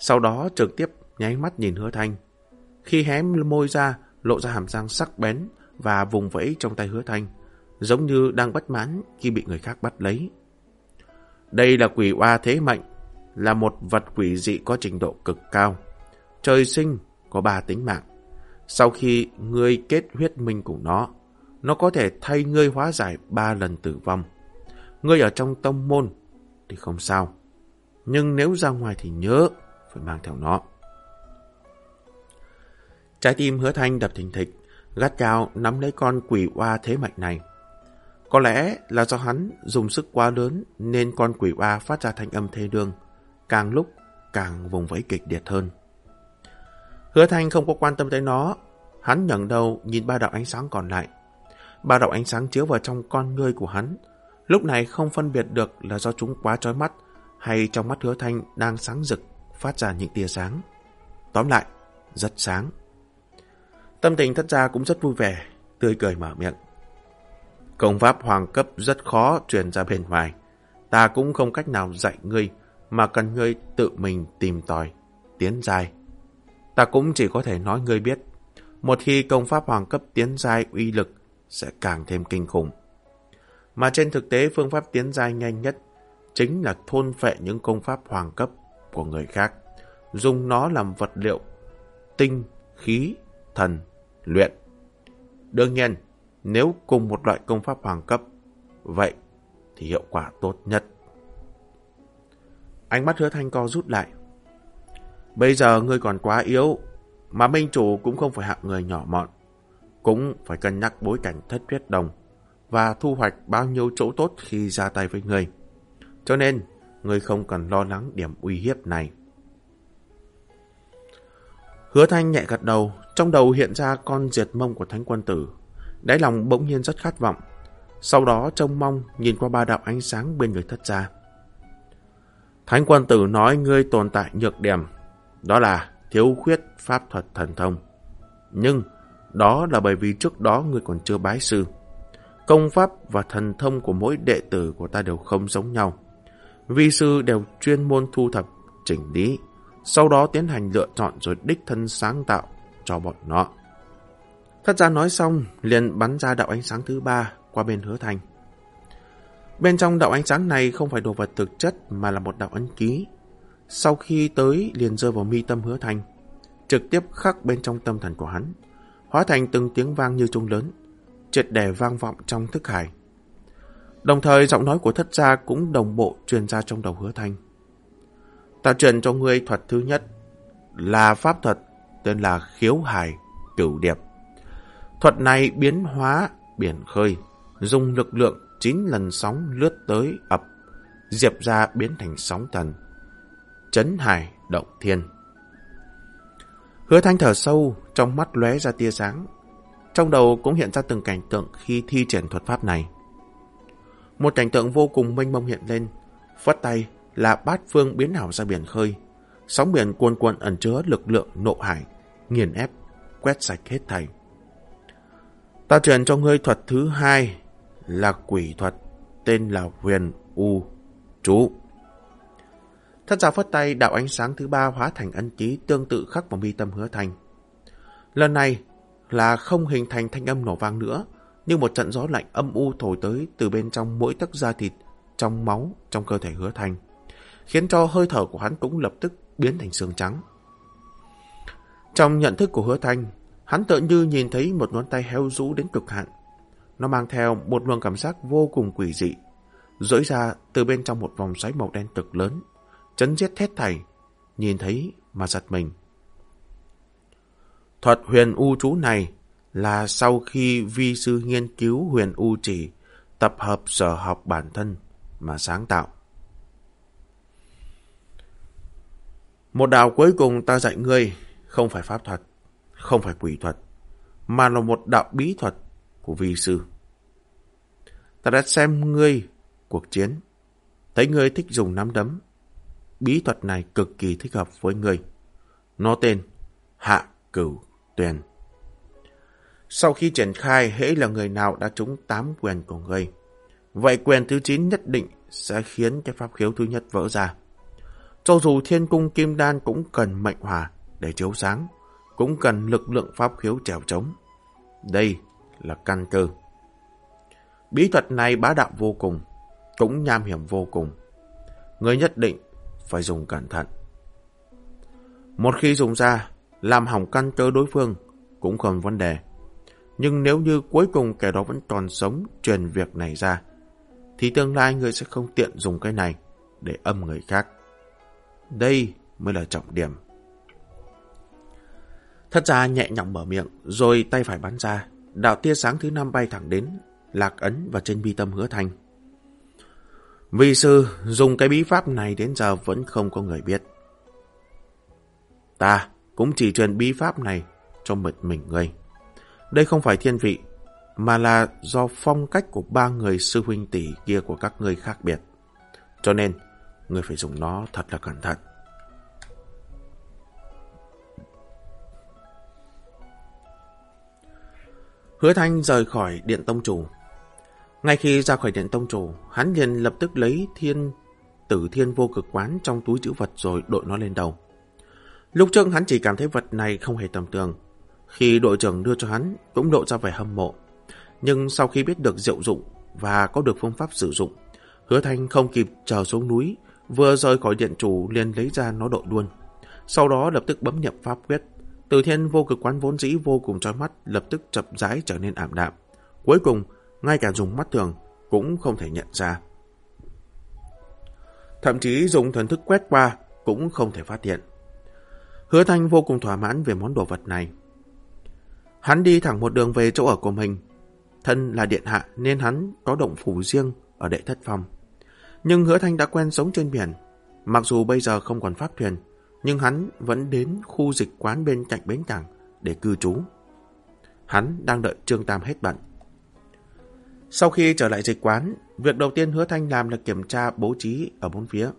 Speaker 1: sau đó trực tiếp nháy mắt nhìn hứa thanh. Khi hé môi ra, lộ ra hàm răng sắc bén và vùng vẫy trong tay hứa thanh, giống như đang bất mãn khi bị người khác bắt lấy. Đây là quỷ oa thế mạnh, là một vật quỷ dị có trình độ cực cao. Trời sinh có ba tính mạng. Sau khi ngươi kết huyết minh cùng nó, nó có thể thay ngươi hóa giải ba lần tử vong. Ngươi ở trong tông môn thì không sao. Nhưng nếu ra ngoài thì nhớ phải mang theo nó. Trái tim hứa thanh đập thình thịch, gắt cao nắm lấy con quỷ oa thế mạnh này. Có lẽ là do hắn dùng sức quá lớn nên con quỷ oa phát ra thanh âm thê đương, càng lúc càng vùng vẫy kịch liệt hơn. Hứa Thanh không có quan tâm tới nó. Hắn ngẩng đầu nhìn ba đạo ánh sáng còn lại. Ba đạo ánh sáng chiếu vào trong con ngươi của hắn. Lúc này không phân biệt được là do chúng quá trói mắt hay trong mắt hứa thanh đang sáng rực phát ra những tia sáng. Tóm lại, rất sáng. Tâm tình thất gia cũng rất vui vẻ, tươi cười mở miệng. Công pháp hoàng cấp rất khó truyền ra bên ngoài. Ta cũng không cách nào dạy ngươi, mà cần ngươi tự mình tìm tòi, tiến dài. Ta cũng chỉ có thể nói ngươi biết, một khi công pháp hoàng cấp tiến dài uy lực sẽ càng thêm kinh khủng. Mà trên thực tế phương pháp tiến dài nhanh nhất chính là thôn phệ những công pháp hoàng cấp của người khác, dùng nó làm vật liệu, tinh, khí, thần, luyện. Đương nhiên, nếu cùng một loại công pháp hoàng cấp, vậy thì hiệu quả tốt nhất. Ánh mắt hứa thanh co rút lại. Bây giờ ngươi còn quá yếu, mà minh chủ cũng không phải hạng người nhỏ mọn. Cũng phải cân nhắc bối cảnh thất huyết đồng và thu hoạch bao nhiêu chỗ tốt khi ra tay với ngươi. Cho nên, ngươi không cần lo lắng điểm uy hiếp này. Hứa thanh nhẹ gật đầu, trong đầu hiện ra con diệt mông của thánh quân tử. Đáy lòng bỗng nhiên rất khát vọng. Sau đó trông mong nhìn qua ba đạo ánh sáng bên người thất gia. Thánh quân tử nói ngươi tồn tại nhược điểm. Đó là thiếu khuyết pháp thuật thần thông. Nhưng đó là bởi vì trước đó ngươi còn chưa bái sư. Công pháp và thần thông của mỗi đệ tử của ta đều không giống nhau. Vi sư đều chuyên môn thu thập, chỉnh lý, sau đó tiến hành lựa chọn rồi đích thân sáng tạo cho bọn nó. Thất gia nói xong, liền bắn ra đạo ánh sáng thứ ba qua bên hứa thành. Bên trong đạo ánh sáng này không phải đồ vật thực chất mà là một đạo ấn ký. Sau khi tới liền rơi vào mi tâm hứa thành, trực tiếp khắc bên trong tâm thần của hắn, hóa thành từng tiếng vang như trung lớn, triệt để vang vọng trong thức hải. Đồng thời giọng nói của thất gia cũng đồng bộ truyền ra trong đầu hứa thanh. Ta truyền cho ngươi thuật thứ nhất là pháp thuật tên là khiếu hải cửu điệp. Thuật này biến hóa biển khơi, dùng lực lượng chín lần sóng lướt tới ập, diệp ra biến thành sóng thần. Chấn hải động thiên. Hứa thanh thở sâu, trong mắt lóe ra tia sáng. Trong đầu cũng hiện ra từng cảnh tượng khi thi triển thuật pháp này. Một cảnh tượng vô cùng mênh mông hiện lên, phất tay là bát phương biến ảo ra biển khơi. Sóng biển cuồn cuộn ẩn chứa lực lượng nộ hải, nghiền ép, quét sạch hết thảy. Ta truyền cho ngươi thuật thứ hai là quỷ thuật, tên là huyền u chú. Thất giả phất tay đạo ánh sáng thứ ba hóa thành ân ký tương tự khắc vào mi tâm hứa thành. Lần này là không hình thành thanh âm nổ vang nữa, nhưng một trận gió lạnh âm u thổi tới từ bên trong mỗi tấc da thịt, trong máu, trong cơ thể hứa thành, khiến cho hơi thở của hắn cũng lập tức biến thành xương trắng. Trong nhận thức của hứa thanh, hắn tự như nhìn thấy một ngón tay heo rũ đến cực hạn. Nó mang theo một luồng cảm giác vô cùng quỷ dị, rỗi ra từ bên trong một vòng xoáy màu đen cực lớn, chấn giết thét thảy, nhìn thấy mà giật mình. Thuật huyền u chú này là sau khi vi sư nghiên cứu huyền u chỉ, tập hợp sở học bản thân mà sáng tạo. Một đạo cuối cùng ta dạy ngươi không phải pháp thuật, không phải quỷ thuật, mà là một đạo bí thuật của vi sư. Ta đã xem ngươi cuộc chiến, thấy ngươi thích dùng nắm đấm. Bí thuật này cực kỳ thích hợp với ngươi. Nó tên Hạ Cửu Tuyền. Sau khi triển khai, hễ là người nào đã trúng tám quyền của ngươi, vậy quyền thứ 9 nhất định sẽ khiến cái pháp khiếu thứ nhất vỡ ra. Cho dù thiên cung kim đan cũng cần mệnh hòa để chiếu sáng, cũng cần lực lượng pháp khiếu trèo trống. Đây là căn cơ. Bí thuật này bá đạo vô cùng, cũng nham hiểm vô cùng. Người nhất định phải dùng cẩn thận. Một khi dùng ra, làm hỏng căn cơ đối phương cũng không vấn đề. Nhưng nếu như cuối cùng kẻ đó vẫn còn sống truyền việc này ra, thì tương lai người sẽ không tiện dùng cái này để âm người khác. Đây mới là trọng điểm. Thất gia nhẹ nhõm mở miệng, rồi tay phải bắn ra. Đạo tia sáng thứ năm bay thẳng đến, lạc ấn và trên bi tâm hứa thanh. Vì sư dùng cái bí pháp này đến giờ vẫn không có người biết. Ta cũng chỉ truyền bí pháp này cho một mình ngươi. Đây không phải thiên vị, mà là do phong cách của ba người sư huynh tỷ kia của các ngươi khác biệt. Cho nên, ngươi phải dùng nó thật là cẩn thận. Hứa Thanh rời khỏi điện tông chủ. Ngay khi ra khỏi điện tông chủ, hắn liền lập tức lấy thiên tử thiên vô cực quán trong túi chữ vật rồi đội nó lên đầu. Lúc trước hắn chỉ cảm thấy vật này không hề tầm thường. Khi đội trưởng đưa cho hắn, cũng lộ ra vẻ hâm mộ. Nhưng sau khi biết được diệu dụng và có được phương pháp sử dụng, hứa thanh không kịp chờ xuống núi, vừa rời khỏi điện chủ liền lấy ra nó đội luôn. Sau đó lập tức bấm nhập pháp quyết. Từ thiên vô cực quán vốn dĩ vô cùng trói mắt, lập tức chập rãi trở nên ảm đạm. Cuối cùng, ngay cả dùng mắt thường cũng không thể nhận ra. Thậm chí dùng thần thức quét qua cũng không thể phát hiện. Hứa Thanh vô cùng thỏa mãn về món đồ vật này. Hắn đi thẳng một đường về chỗ ở của mình. Thân là điện hạ nên hắn có động phủ riêng ở đệ thất phòng Nhưng hứa thanh đã quen sống trên biển. Mặc dù bây giờ không còn pháp thuyền, nhưng hắn vẫn đến khu dịch quán bên cạnh bến cảng để cư trú. Hắn đang đợi Trương Tam hết bận. Sau khi trở lại dịch quán, việc đầu tiên hứa thanh làm là kiểm tra bố trí ở bốn phía.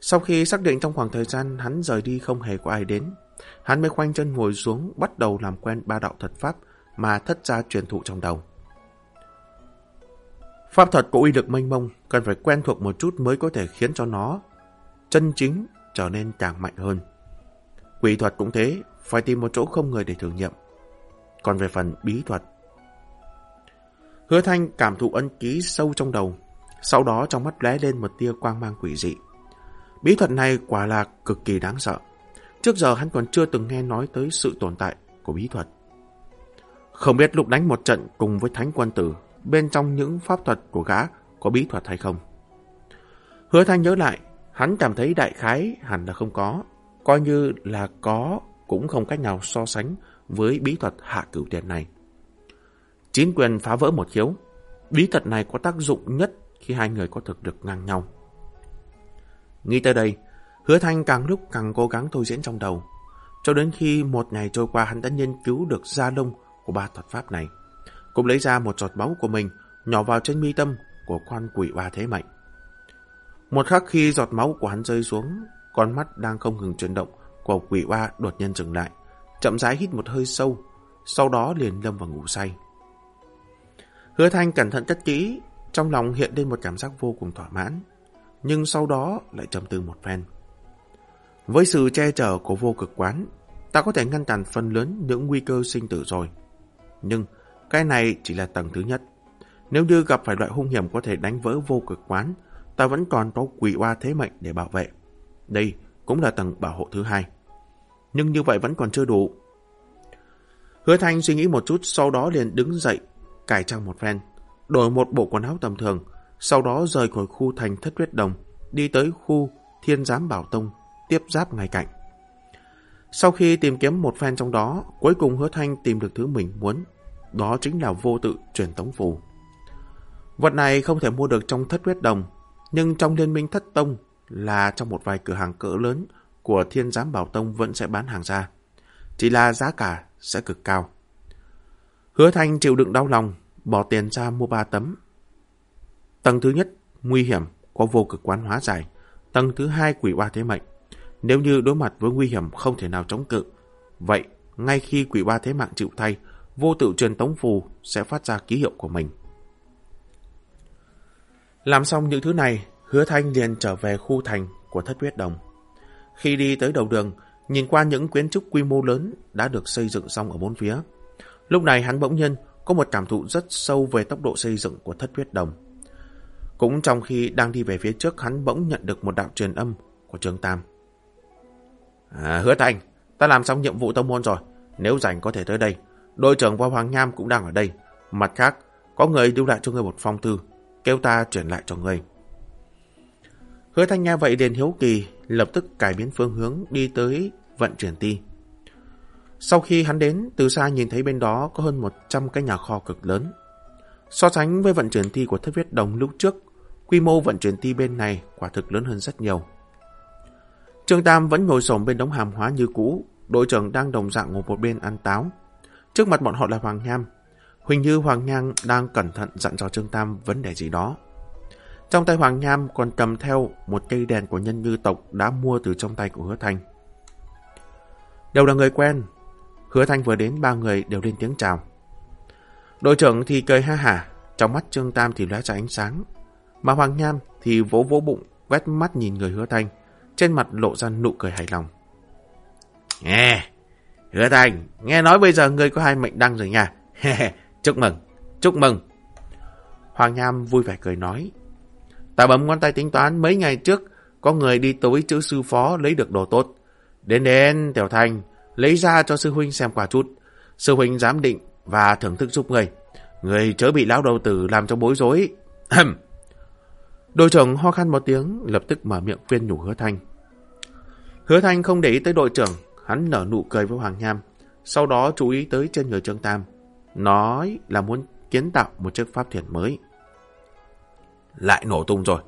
Speaker 1: Sau khi xác định trong khoảng thời gian hắn rời đi không hề có ai đến, hắn mới khoanh chân ngồi xuống bắt đầu làm quen ba đạo thuật pháp mà thất gia truyền thụ trong đầu. Pháp thuật có uy lực mênh mông, cần phải quen thuộc một chút mới có thể khiến cho nó chân chính trở nên càng mạnh hơn. Quỷ thuật cũng thế, phải tìm một chỗ không người để thử nghiệm. Còn về phần bí thuật, Hứa Thanh cảm thụ ân ký sâu trong đầu, sau đó trong mắt lóe lên một tia quang mang quỷ dị. Bí thuật này quả là cực kỳ đáng sợ. Trước giờ hắn còn chưa từng nghe nói tới sự tồn tại của bí thuật. Không biết lúc đánh một trận cùng với Thánh Quân Tử, bên trong những pháp thuật của gã có bí thuật hay không. Hứa Thanh nhớ lại, hắn cảm thấy đại khái hẳn là không có. Coi như là có, cũng không cách nào so sánh với bí thuật hạ cửu tiền này. chính quyền phá vỡ một khiếu. Bí thuật này có tác dụng nhất khi hai người có thực lực ngang nhau. Nghĩ tới đây, hứa thanh càng lúc càng cố gắng thôi diễn trong đầu. Cho đến khi một ngày trôi qua hắn đã nghiên cứu được gia lông của ba thuật pháp này. Cũng lấy ra một giọt máu của mình nhỏ vào trên mi tâm của con quỷ ba thế mệnh. Một khắc khi giọt máu của hắn rơi xuống, con mắt đang không ngừng chuyển động của quỷ oa đột nhiên dừng lại, chậm rãi hít một hơi sâu, sau đó liền lâm vào ngủ say. Hứa Thanh cẩn thận cất kỹ, trong lòng hiện lên một cảm giác vô cùng thỏa mãn, nhưng sau đó lại trầm tư một phen. Với sự che chở của vô cực quán, ta có thể ngăn cản phần lớn những nguy cơ sinh tử rồi. Nhưng cái này chỉ là tầng thứ nhất. Nếu như gặp phải loại hung hiểm có thể đánh vỡ vô cực quán, ta vẫn còn có quỷ oa thế mệnh để bảo vệ. Đây cũng là tầng bảo hộ thứ hai. Nhưng như vậy vẫn còn chưa đủ. Hứa Thanh suy nghĩ một chút, sau đó liền đứng dậy, cải trang một phen, đổi một bộ quần áo tầm thường, sau đó rời khỏi khu thành thất huyết đồng, đi tới khu thiên giám bảo tông, tiếp giáp ngay cạnh. Sau khi tìm kiếm một phen trong đó, cuối cùng hứa thanh tìm được thứ mình muốn, đó chính là vô tự truyền tống phù. Vật này không thể mua được trong thất huyết đồng, nhưng trong liên minh thất tông là trong một vài cửa hàng cỡ lớn của thiên giám bảo tông vẫn sẽ bán hàng ra. Chỉ là giá cả sẽ cực cao. Hứa thanh chịu đựng đau lòng, bỏ tiền ra mua ba tấm. Tầng thứ nhất, nguy hiểm, có vô cực quán hóa giải. Tầng thứ hai, quỷ ba thế mệnh. Nếu như đối mặt với nguy hiểm không thể nào chống cự, vậy ngay khi quỷ ba thế mạng chịu thay, vô tự truyền tống phù sẽ phát ra ký hiệu của mình. Làm xong những thứ này, hứa thanh liền trở về khu thành của thất huyết đồng. Khi đi tới đầu đường, nhìn qua những quyến trúc quy mô lớn đã được xây dựng xong ở bốn phía. Lúc này hắn bỗng nhiên có một cảm thụ rất sâu về tốc độ xây dựng của thất huyết đồng. Cũng trong khi đang đi về phía trước hắn bỗng nhận được một đạo truyền âm của Trương Tam. À, hứa Thành, ta làm xong nhiệm vụ tông môn rồi. Nếu rảnh có thể tới đây. Đội trưởng và Hoàng Nham cũng đang ở đây. Mặt khác, có người lưu lại cho ngươi một phong thư, kêu ta chuyển lại cho ngươi. Hứa Thanh nghe vậy liền hiếu kỳ, lập tức cải biến phương hướng đi tới vận chuyển ti. Sau khi hắn đến, từ xa nhìn thấy bên đó có hơn 100 cái nhà kho cực lớn. So sánh với vận chuyển ti của thất viết đồng lúc trước, quy mô vận chuyển ti bên này quả thực lớn hơn rất nhiều. Trương Tam vẫn ngồi sổng bên đống hàng hóa như cũ, đội trưởng đang đồng dạng ngồi một bên ăn táo. Trước mặt bọn họ là Hoàng Nham. Huỳnh Như Hoàng Nham đang cẩn thận dặn dò Trương Tam vấn đề gì đó. Trong tay Hoàng Nham còn cầm theo một cây đèn của nhân ngư tộc đã mua từ trong tay của Hứa Thanh. Đều là người quen. Hứa Thanh vừa đến ba người đều lên tiếng chào. Đội trưởng thì cười ha hả, trong mắt Trương Tam thì lóe ra ánh sáng. Mà Hoàng Nham thì vỗ vỗ bụng, quét mắt nhìn người Hứa Thanh, trên mặt lộ ra nụ cười hài lòng. Nghe, Hứa Thanh, nghe nói bây giờ ngươi có hai mệnh đăng rồi nha. chúc mừng, chúc mừng. Hoàng Nham vui vẻ cười nói. Ta bấm ngón tay tính toán mấy ngày trước, có người đi tối chữ sư phó lấy được đồ tốt. Đến đến, Tiểu Thanh, lấy ra cho sư huynh xem quả chút. Sư huynh giám định và thưởng thức giúp người. Người chớ bị lão đầu tử làm cho bối rối. Đội trưởng ho khăn một tiếng, lập tức mở miệng khuyên nhủ hứa thanh. Hứa thanh không để ý tới đội trưởng, hắn nở nụ cười với Hoàng Nham, sau đó chú ý tới trên người Trương Tam, nói là muốn kiến tạo một chiếc pháp thiền mới. Lại nổ tung rồi.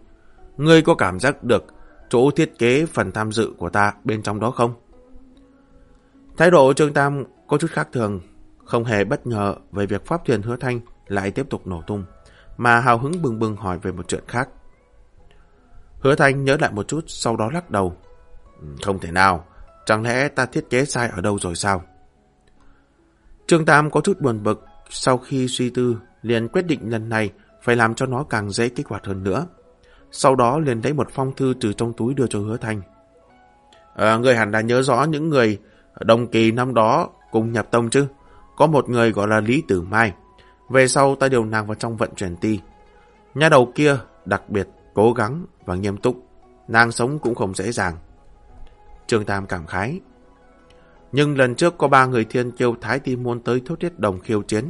Speaker 1: Ngươi có cảm giác được chỗ thiết kế phần tham dự của ta bên trong đó không? Thái độ Trương Tam có chút khác thường, không hề bất ngờ về việc pháp thuyền hứa thanh lại tiếp tục nổ tung, mà hào hứng bừng bừng hỏi về một chuyện khác. Hứa thanh nhớ lại một chút, sau đó lắc đầu. Không thể nào, chẳng lẽ ta thiết kế sai ở đâu rồi sao? Trương Tam có chút buồn bực, sau khi suy tư, liền quyết định lần này phải làm cho nó càng dễ kích hoạt hơn nữa. Sau đó liền lấy một phong thư từ trong túi đưa cho hứa thanh. À, người hẳn đã nhớ rõ những người đồng kỳ năm đó cùng nhập tông chứ. Có một người gọi là Lý Tử Mai. Về sau ta điều nàng vào trong vận chuyển ti. Nhà đầu kia đặc biệt cố gắng và nghiêm túc. Nàng sống cũng không dễ dàng. Trường Tam cảm khái. Nhưng lần trước có ba người thiên kiêu Thái Ti Môn tới thốt thiết đồng khiêu chiến.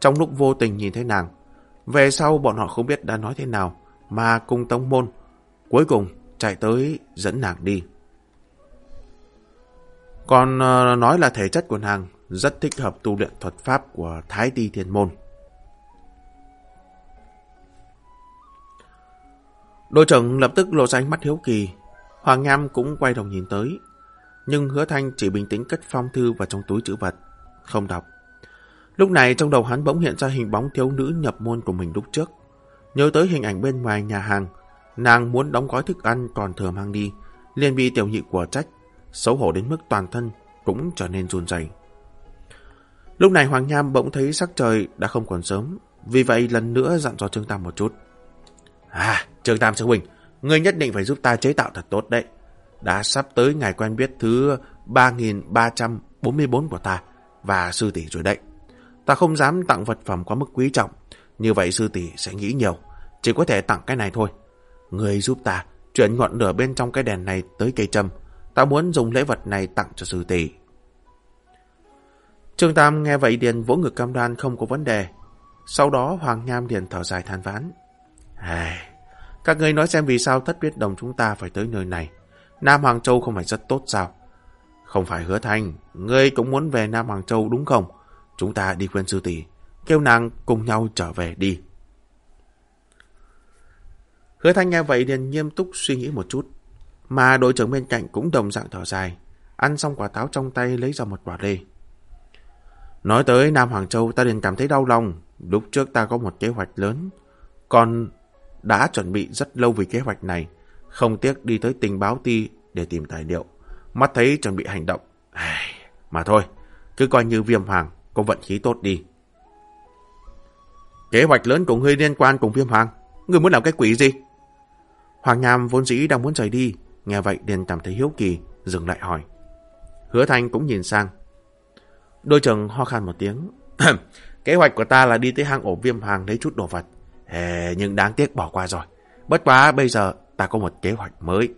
Speaker 1: Trong lúc vô tình nhìn thấy nàng. Về sau bọn họ không biết đã nói thế nào. Mà cùng tông môn. Cuối cùng chạy tới dẫn nàng đi. Còn ờ, nói là thể chất của nàng rất thích hợp tu luyện thuật pháp của Thái Ti Thiên Môn. Đội trưởng lập tức lộ ra ánh mắt hiếu kỳ. Hoàng Nham cũng quay đầu nhìn tới. Nhưng hứa thanh chỉ bình tĩnh cất phong thư vào trong túi chữ vật. Không đọc. Lúc này trong đầu hắn bỗng hiện ra hình bóng thiếu nữ nhập môn của mình lúc trước. Nhớ tới hình ảnh bên ngoài nhà hàng. Nàng muốn đóng gói thức ăn còn thừa mang đi. liền bị tiểu nhị của trách. Xấu hổ đến mức toàn thân cũng trở nên run rẩy. Lúc này Hoàng Nham bỗng thấy sắc trời đã không còn sớm. vì vậy lần nữa dặn dò Trương Tam một chút. À, Trương Tam sư huynh, ngươi nhất định phải giúp ta chế tạo thật tốt đấy. Đã sắp tới ngày quen biết thứ 3344 của ta và sư tỷ rồi đấy. Ta không dám tặng vật phẩm quá mức quý trọng, như vậy sư tỷ sẽ nghĩ nhiều, chỉ có thể tặng cái này thôi. Người giúp ta chuyển ngọn lửa bên trong cái đèn này tới cây châm. Ta muốn dùng lễ vật này tặng cho sư tỷ. Trương Tam nghe vậy điền vỗ ngực cam đoan không có vấn đề. Sau đó Hoàng Nham điền thở dài than ván. ai các người nói xem vì sao thất biết đồng chúng ta phải tới nơi này. Nam Hoàng Châu không phải rất tốt sao? Không phải hứa thành, ngươi cũng muốn về Nam Hoàng Châu đúng không? Chúng ta đi khuyên sư tỷ, kêu nàng cùng nhau trở về đi. Hứa thanh nghe vậy liền nghiêm túc suy nghĩ một chút. Mà đội trưởng bên cạnh cũng đồng dạng thở dài. Ăn xong quả táo trong tay lấy ra một quả lê. Nói tới Nam Hoàng Châu ta liền cảm thấy đau lòng. Lúc trước ta có một kế hoạch lớn. Còn đã chuẩn bị rất lâu vì kế hoạch này. Không tiếc đi tới tình báo ti để tìm tài liệu. Mắt thấy chuẩn bị hành động. Mà thôi, cứ coi như viêm hoàng, có vận khí tốt đi. Kế hoạch lớn của ngươi liên quan cùng viêm hoàng. Ngươi muốn làm cái quỷ gì? Hoàng Nham vốn dĩ đang muốn rời đi, nghe vậy liền cảm thấy hiếu kỳ, dừng lại hỏi. Hứa Thanh cũng nhìn sang. Đôi chừng ho khan một tiếng. Kế hoạch của ta là đi tới hang ổ viêm hoàng lấy chút đồ vật. Hề, nhưng đáng tiếc bỏ qua rồi. Bất quá bây giờ ta có một kế hoạch mới.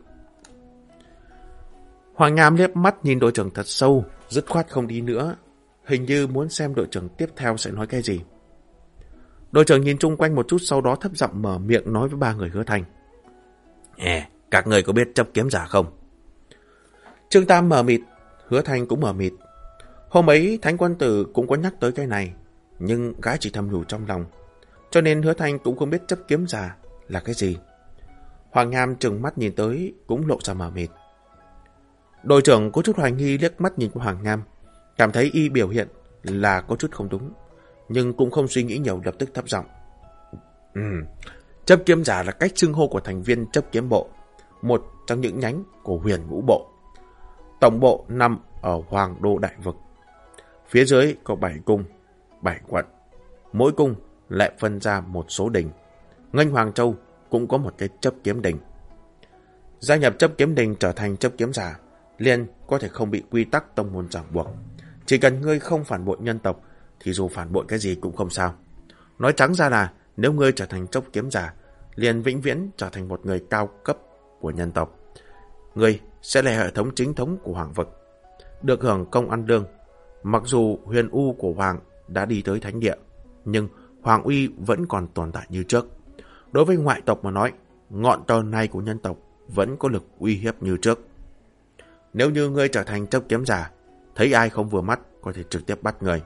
Speaker 1: Hoàng Nham liếc mắt nhìn đội trưởng thật sâu, dứt khoát không đi nữa. Hình như muốn xem đội trưởng tiếp theo sẽ nói cái gì. Đội trưởng nhìn chung quanh một chút sau đó thấp giọng mở miệng nói với ba người hứa thành. À, các người có biết chấp kiếm giả không? Trương Tam mở mịt, hứa thanh cũng mở mịt. Hôm ấy Thánh Quân Tử cũng có nhắc tới cái này, nhưng gái chỉ thầm nhủ trong lòng. Cho nên hứa thanh cũng không biết chấp kiếm giả là cái gì. Hoàng Nham trừng mắt nhìn tới cũng lộ ra mờ mịt. Đội trưởng có chút hoài nghi liếc mắt nhìn qua Hoàng Nham, cảm thấy y biểu hiện là có chút không đúng, nhưng cũng không suy nghĩ nhiều lập tức thấp giọng. Ừ, Chấp kiếm giả là cách xưng hô của thành viên chấp kiếm bộ, một trong những nhánh của huyền ngũ bộ. Tổng bộ nằm ở Hoàng Đô Đại Vực. Phía dưới có 7 cung, 7 quận. Mỗi cung lại phân ra một số đình. Ngân Hoàng Châu cũng có một cái chấp kiếm đình. Gia nhập chấp kiếm đình trở thành chấp kiếm giả, liền có thể không bị quy tắc tông môn ràng buộc. Chỉ cần ngươi không phản bội nhân tộc, thì dù phản bội cái gì cũng không sao. Nói trắng ra là, nếu ngươi trở thành chấp kiếm giả, liền vĩnh viễn trở thành một người cao cấp của nhân tộc. Ngươi sẽ là hệ thống chính thống của hoàng vực, được hưởng công ăn lương. Mặc dù huyền u của hoàng đã đi tới thánh địa, nhưng hoàng uy vẫn còn tồn tại như trước. Đối với ngoại tộc mà nói, ngọn cờ này của nhân tộc vẫn có lực uy hiếp như trước. Nếu như ngươi trở thành chốc kiếm giả, thấy ai không vừa mắt có thể trực tiếp bắt người.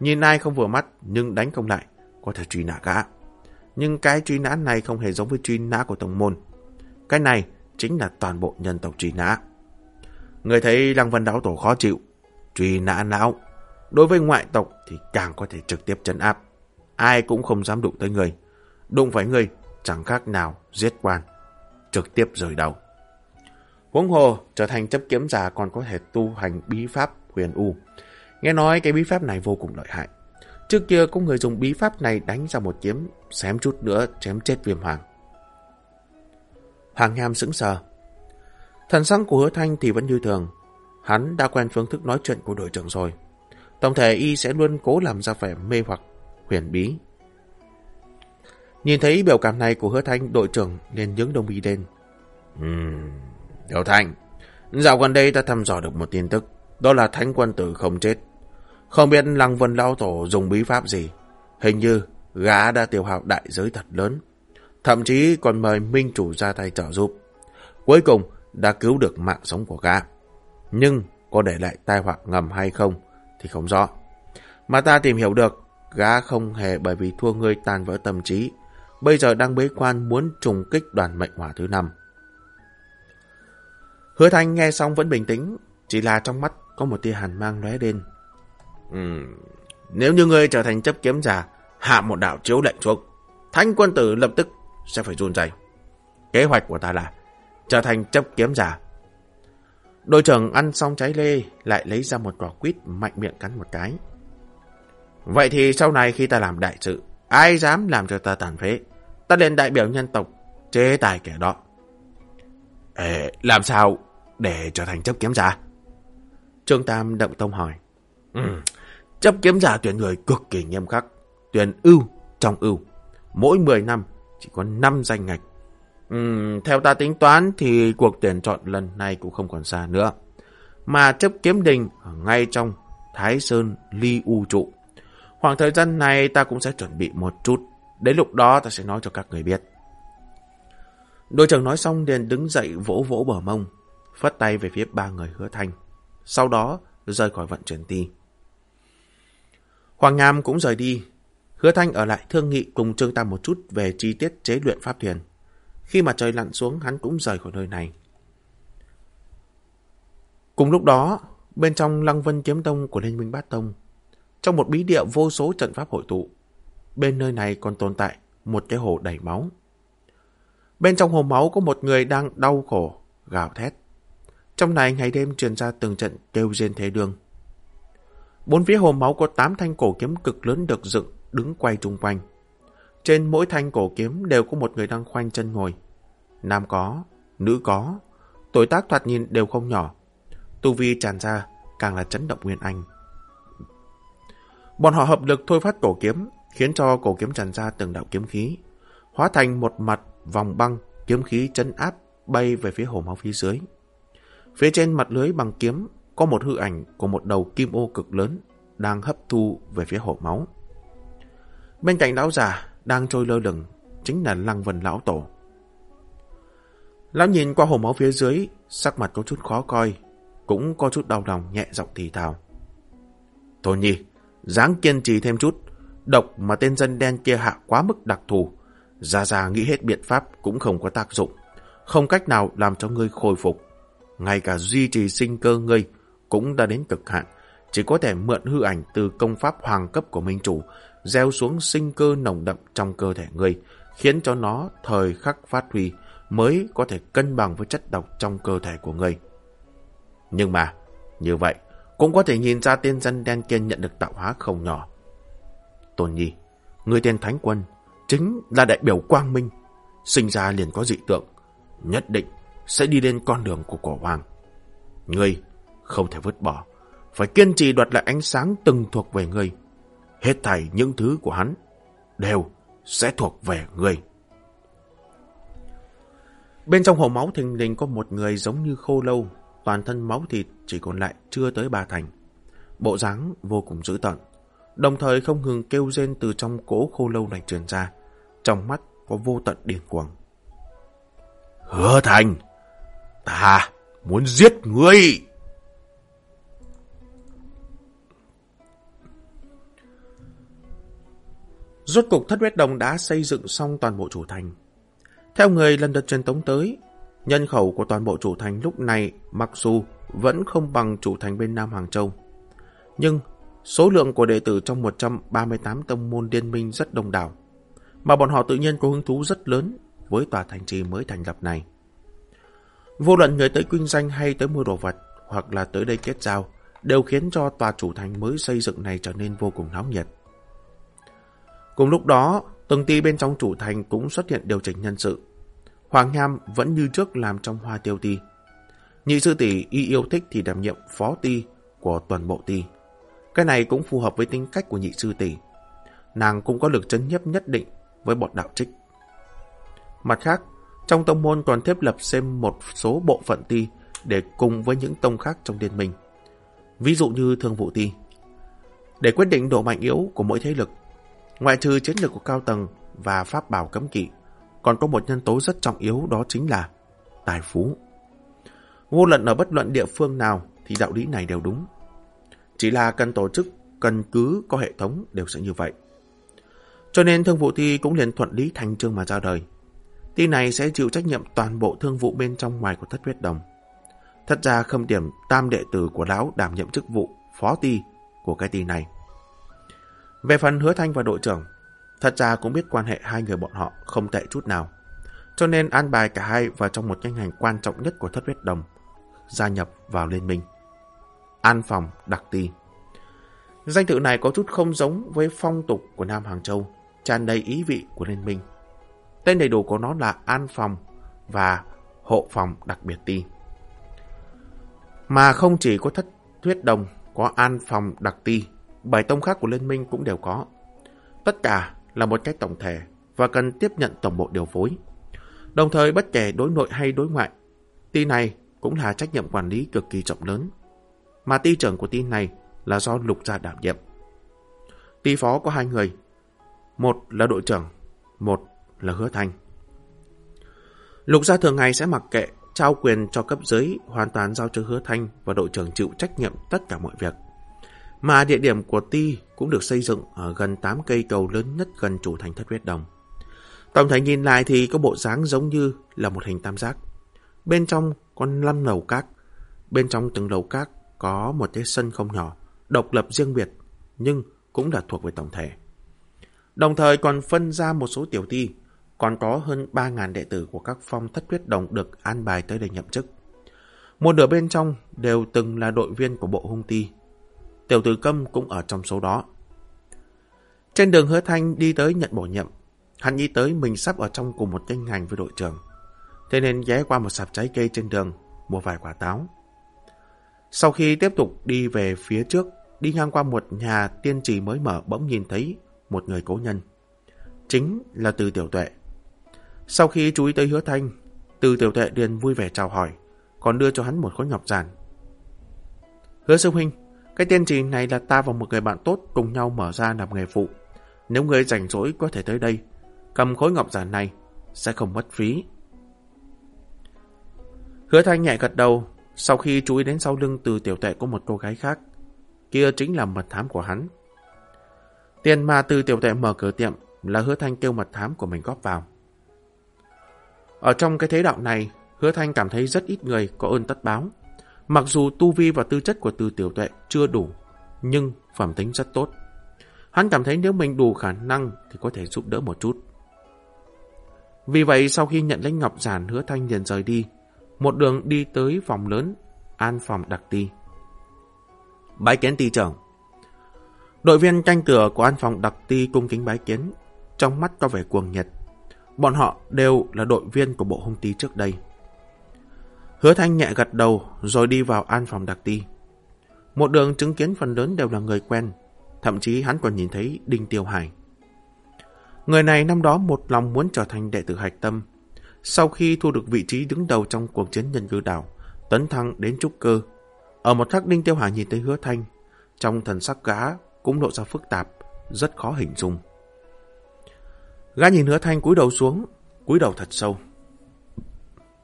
Speaker 1: Nhìn ai không vừa mắt nhưng đánh không lại, có thể truy nã cả. Nhưng cái truy nã này không hề giống với truy nã của tổng môn. Cái này chính là toàn bộ nhân tộc truy nã. Người thấy Lăng Vân Đáo Tổ khó chịu, truy nã não. Đối với ngoại tộc thì càng có thể trực tiếp chấn áp. Ai cũng không dám đụng tới người. Đụng phải người chẳng khác nào giết quan. Trực tiếp rời đầu. Huống hồ trở thành chấp kiếm giả còn có thể tu hành bí pháp huyền u. Nghe nói cái bí pháp này vô cùng lợi hại. Trước kia có người dùng bí pháp này đánh ra một kiếm, xém chút nữa chém chết viêm hoàng. Hoàng Nham sững sờ. Thần sắc của hứa thanh thì vẫn như thường. Hắn đã quen phương thức nói chuyện của đội trưởng rồi. Tổng thể y sẽ luôn cố làm ra vẻ mê hoặc, huyền bí. Nhìn thấy biểu cảm này của hứa thanh, đội trưởng liền nhướng đồng mi lên. Ừm, Thanh, dạo gần đây ta thăm dò được một tin tức, đó là thánh quân tử không chết. Không biết Lăng Vân Lão Tổ dùng bí pháp gì. Hình như gã đã tiêu hao đại giới thật lớn. Thậm chí còn mời Minh Chủ ra tay trợ giúp. Cuối cùng đã cứu được mạng sống của gã. Nhưng có để lại tai họa ngầm hay không thì không rõ. Mà ta tìm hiểu được, gã không hề bởi vì thua ngươi tan vỡ tâm trí. Bây giờ đang bế quan muốn trùng kích đoàn mệnh hỏa thứ năm. Hứa Thanh nghe xong vẫn bình tĩnh, chỉ là trong mắt có một tia hàn mang lóe lên. Ừ, nếu như ngươi trở thành chấp kiếm giả, hạ một đạo chiếu lệnh xuống, thánh quân tử lập tức sẽ phải run rẩy. Kế hoạch của ta là trở thành chấp kiếm giả. Đội trưởng ăn xong trái lê, lại lấy ra một quả quýt mạnh miệng cắn một cái. Vậy thì sau này khi ta làm đại sự, Ai dám làm cho ta tàn phế? Ta lên đại biểu nhân tộc, chế tài kẻ đó. Ê, làm sao để trở thành chấp kiếm giả? Trương Tam động tông hỏi. Ừ, chấp kiếm giả tuyển người cực kỳ nghiêm khắc. Tuyển ưu trong ưu. Mỗi 10 năm chỉ có 5 danh ngạch. Ừ, theo ta tính toán thì cuộc tuyển chọn lần này cũng không còn xa nữa. Mà chấp kiếm đình ở ngay trong Thái Sơn Ly U Trụ. Khoảng thời gian này ta cũng sẽ chuẩn bị một chút. Đến lúc đó ta sẽ nói cho các người biết. Đội trưởng nói xong liền đứng dậy vỗ vỗ bờ mông, phất tay về phía ba người hứa thanh. Sau đó rời khỏi vận chuyển ti. Hoàng Nam cũng rời đi. Hứa Thanh ở lại thương nghị cùng Trương Tam một chút về chi tiết chế luyện pháp thuyền. Khi mà trời lặn xuống hắn cũng rời khỏi nơi này. Cùng lúc đó, bên trong Lăng Vân Kiếm Tông của Liên minh Bát Tông, trong một bí địa vô số trận pháp hội tụ, bên nơi này còn tồn tại một cái hồ đầy máu. Bên trong hồ máu có một người đang đau khổ, gào thét. Trong này ngày đêm truyền ra từng trận kêu rên thế đường. Bốn phía hồ máu có tám thanh cổ kiếm cực lớn được dựng, đứng quay chung quanh. Trên mỗi thanh cổ kiếm đều có một người đang khoanh chân ngồi. Nam có, nữ có, tuổi tác thoạt nhìn đều không nhỏ. Tu vi tràn ra, càng là chấn động nguyên anh. Bọn họ hợp lực thôi phát cổ kiếm, khiến cho cổ kiếm tràn ra từng đạo kiếm khí, hóa thành một mặt vòng băng, kiếm khí chấn áp bay về phía hồ máu phía dưới. Phía trên mặt lưới bằng kiếm có một hư ảnh của một đầu kim ô cực lớn đang hấp thu về phía hồ máu. Bên cạnh lão già đang trôi lơ lửng chính là Lăng Vân Lão Tổ. Lão nhìn qua hồ máu phía dưới, sắc mặt có chút khó coi, cũng có chút đau lòng nhẹ giọng thì thào. Thôi nhi, dáng kiên trì thêm chút, độc mà tên dân đen kia hạ quá mức đặc thù. Gia Gia nghĩ hết biện pháp cũng không có tác dụng, không cách nào làm cho ngươi khôi phục. Ngay cả duy trì sinh cơ ngươi cũng đã đến cực hạn, chỉ có thể mượn hư ảnh từ công pháp hoàng cấp của minh chủ, gieo xuống sinh cơ nồng đậm trong cơ thể ngươi, khiến cho nó thời khắc phát huy mới có thể cân bằng với chất độc trong cơ thể của ngươi. Nhưng mà, như vậy, cũng có thể nhìn ra tên dân đen kia nhận được tạo hóa không nhỏ. Tôn Nhi, người tên Thánh Quân, chính là đại biểu quang minh, sinh ra liền có dị tượng, nhất định sẽ đi lên con đường của cổ hoàng. Ngươi không thể vứt bỏ, phải kiên trì đoạt lại ánh sáng từng thuộc về ngươi. Hết thảy những thứ của hắn đều sẽ thuộc về ngươi. Bên trong hồ máu thình lình có một người giống như khô lâu, toàn thân máu thịt chỉ còn lại chưa tới ba thành. Bộ dáng vô cùng dữ tợn, đồng thời không ngừng kêu rên từ trong cỗ khô lâu này truyền ra, trong mắt có vô tận điên cuồng. Hứa thành, ta muốn giết ngươi! Rốt cục thất huyết đồng đã xây dựng xong toàn bộ chủ thành. Theo người lần lượt truyền tống tới, nhân khẩu của toàn bộ chủ thành lúc này mặc dù vẫn không bằng chủ thành bên Nam Hoàng Châu. Nhưng số lượng của đệ tử trong 138 tông môn liên minh rất đông đảo, mà bọn họ tự nhiên có hứng thú rất lớn với tòa thành trì mới thành lập này. Vô luận người tới kinh doanh hay tới mua đồ vật, hoặc là tới đây kết giao, đều khiến cho tòa chủ thành mới xây dựng này trở nên vô cùng náo nhiệt. Cùng lúc đó, từng ty bên trong chủ thành cũng xuất hiện điều chỉnh nhân sự. Hoàng Nham vẫn như trước làm trong hoa tiêu ti. Nhị sư tỷ y yêu thích thì đảm nhiệm phó ti của toàn bộ ti. Cái này cũng phù hợp với tính cách của nhị sư tỷ. Nàng cũng có lực chấn nhấp nhất định với bọn đạo trích. Mặt khác, trong tông môn còn thiết lập xem một số bộ phận ti để cùng với những tông khác trong liên minh. Ví dụ như thương vụ ti. Để quyết định độ mạnh yếu của mỗi thế lực, ngoại trừ chiến lược của cao tầng và pháp bảo cấm kỵ, còn có một nhân tố rất trọng yếu đó chính là tài phú. Vô luận ở bất luận địa phương nào thì đạo lý này đều đúng. Chỉ là cần tổ chức, cần cứ có hệ thống đều sẽ như vậy. Cho nên thương vụ thi cũng liền thuận lý thành trương mà ra đời. Ti này sẽ chịu trách nhiệm toàn bộ thương vụ bên trong ngoài của thất huyết đồng. Thật ra không điểm tam đệ tử của lão đảm nhiệm chức vụ phó ti của cái ti này. Về phần hứa thanh và đội trưởng, thật ra cũng biết quan hệ hai người bọn họ không tệ chút nào. Cho nên an bài cả hai vào trong một nhanh hành quan trọng nhất của thất huyết đồng, gia nhập vào liên minh. An phòng đặc ti. Danh tự này có chút không giống với phong tục của Nam Hàng Châu, tràn đầy ý vị của liên minh. Tên đầy đủ của nó là An Phòng và Hộ Phòng Đặc biệt Ti. Mà không chỉ có thất thuyết đồng, có An Phòng Đặc Ti, bảy tông khác của liên minh cũng đều có. Tất cả là một cái tổng thể và cần tiếp nhận tổng bộ điều phối. Đồng thời bất kể đối nội hay đối ngoại, ti này cũng là trách nhiệm quản lý cực kỳ rộng lớn. Mà ti trưởng của ti này là do lục gia đảm nhiệm. Ti phó có hai người, một là đội trưởng, một là hứa thanh. Lục gia thường ngày sẽ mặc kệ trao quyền cho cấp dưới hoàn toàn giao cho hứa thanh và đội trưởng chịu trách nhiệm tất cả mọi việc. Mà địa điểm của ti cũng được xây dựng ở gần 8 cây cầu lớn nhất gần chủ thành thất huyết đồng. Tổng thể nhìn lại thì có bộ dáng giống như là một hình tam giác. Bên trong có 5 lầu các. Bên trong từng lầu các có một cái sân không nhỏ, độc lập riêng biệt, nhưng cũng là thuộc về tổng thể. Đồng thời còn phân ra một số tiểu ti, còn có hơn 3.000 đệ tử của các phong thất huyết đồng được an bài tới đây nhậm chức. Một nửa bên trong đều từng là đội viên của bộ hung ti. Tiểu tử câm cũng ở trong số đó. Trên đường hứa thanh đi tới nhận bổ nhiệm, hắn nghĩ tới mình sắp ở trong cùng một kênh ngành với đội trưởng. Thế nên ghé qua một sạp trái cây trên đường, mua vài quả táo. Sau khi tiếp tục đi về phía trước, đi ngang qua một nhà tiên trì mới mở bỗng nhìn thấy một người cố nhân. Chính là Từ Tiểu Tuệ. Sau khi chú ý tới hứa thanh, Từ Tiểu Tuệ liền vui vẻ chào hỏi, còn đưa cho hắn một khối ngọc giản. Hứa sư huynh, cái tiên trì này là ta và một người bạn tốt cùng nhau mở ra làm nghề phụ. Nếu người rảnh rỗi có thể tới đây, cầm khối ngọc giản này, sẽ không mất phí. Hứa thanh nhẹ gật đầu, sau khi chú ý đến sau lưng từ tiểu tệ của một cô gái khác. Kia chính là mật thám của hắn. Tiền mà từ tiểu tệ mở cửa tiệm là hứa thanh kêu mật thám của mình góp vào. Ở trong cái thế đạo này, hứa thanh cảm thấy rất ít người có ơn tất báo. Mặc dù tu vi và tư chất của từ tiểu tuệ chưa đủ, nhưng phẩm tính rất tốt. Hắn cảm thấy nếu mình đủ khả năng thì có thể giúp đỡ một chút. Vì vậy sau khi nhận lấy ngọc giản hứa thanh liền rời đi, một đường đi tới phòng lớn, an phòng đặc ti. Bái kiến ti trưởng. Đội viên canh cửa của an phòng đặc ti cung kính bái kiến, trong mắt có vẻ cuồng nhiệt. Bọn họ đều là đội viên của bộ hung ti trước đây. Hứa thanh nhẹ gật đầu rồi đi vào an phòng đặc ti. Một đường chứng kiến phần lớn đều là người quen, thậm chí hắn còn nhìn thấy Đinh Tiêu Hải. Người này năm đó một lòng muốn trở thành đệ tử hạch tâm, sau khi thu được vị trí đứng đầu trong cuộc chiến nhân cư đảo, tấn thăng đến trúc cơ. Ở một khắc Đinh Tiêu Hải nhìn thấy hứa thanh, trong thần sắc gã cũng lộ ra phức tạp, rất khó hình dung. Gã nhìn hứa thanh cúi đầu xuống, cúi đầu thật sâu.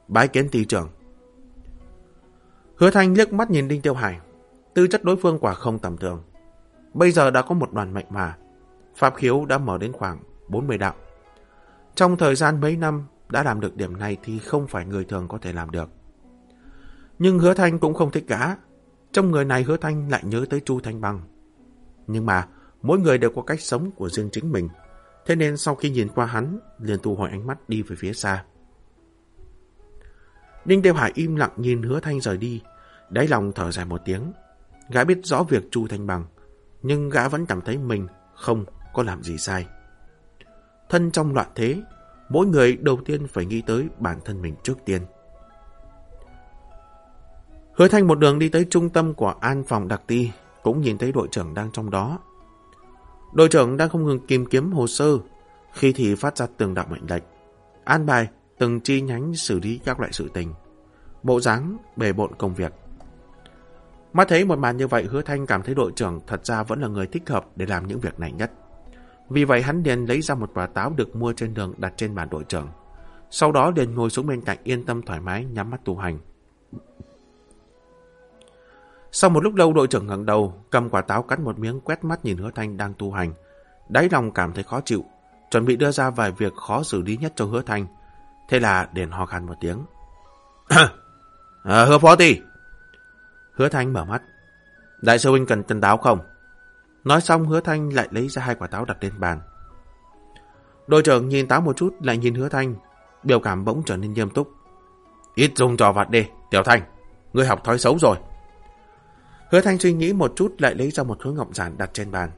Speaker 1: Bái kiến tỷ trưởng. Hứa thanh liếc mắt nhìn Đinh Tiêu Hải, tư chất đối phương quả không tầm thường. Bây giờ đã có một đoàn mạnh mà, Pháp khiếu đã mở đến khoảng 40 đạo. Trong thời gian mấy năm, đã làm được điểm này thì không phải người thường có thể làm được. Nhưng hứa thanh cũng không thích gã. Trong người này hứa thanh lại nhớ tới Chu Thanh Bằng. Nhưng mà, mỗi người đều có cách sống của riêng chính mình. Thế nên sau khi nhìn qua hắn, liền thu hồi ánh mắt đi về phía xa. Ninh Tiêu Hải im lặng nhìn hứa thanh rời đi, đáy lòng thở dài một tiếng. Gã biết rõ việc Chu Thanh Bằng, nhưng gã vẫn cảm thấy mình không có làm gì sai. Thân trong loạn thế, mỗi người đầu tiên phải nghĩ tới bản thân mình trước tiên. Hứa Thanh một đường đi tới trung tâm của an phòng đặc ti, cũng nhìn thấy đội trưởng đang trong đó. Đội trưởng đang không ngừng tìm kiếm hồ sơ, khi thì phát ra từng đạo mệnh lệnh, an bài từng chi nhánh xử lý các loại sự tình, bộ dáng bề bộn công việc. Mắt thấy một màn như vậy, Hứa Thanh cảm thấy đội trưởng thật ra vẫn là người thích hợp để làm những việc này nhất. Vì vậy hắn liền lấy ra một quả táo được mua trên đường đặt trên bàn đội trưởng. Sau đó liền ngồi xuống bên cạnh yên tâm thoải mái nhắm mắt tu hành. Sau một lúc lâu đội trưởng ngẩng đầu, cầm quả táo cắn một miếng quét mắt nhìn hứa thanh đang tu hành. Đáy lòng cảm thấy khó chịu, chuẩn bị đưa ra vài việc khó xử lý nhất cho hứa thanh. Thế là đền ho khăn một tiếng. à, hứa phó ti Hứa thanh mở mắt. Đại sư huynh cần chân táo không? Nói xong hứa thanh lại lấy ra hai quả táo đặt lên bàn. Đội trưởng nhìn táo một chút lại nhìn hứa thanh. Biểu cảm bỗng trở nên nghiêm túc. Ít dùng trò vặt đi, Tiểu Thanh. Ngươi học thói xấu rồi. Hứa thanh suy nghĩ một chút lại lấy ra một khối ngọc giản đặt trên bàn.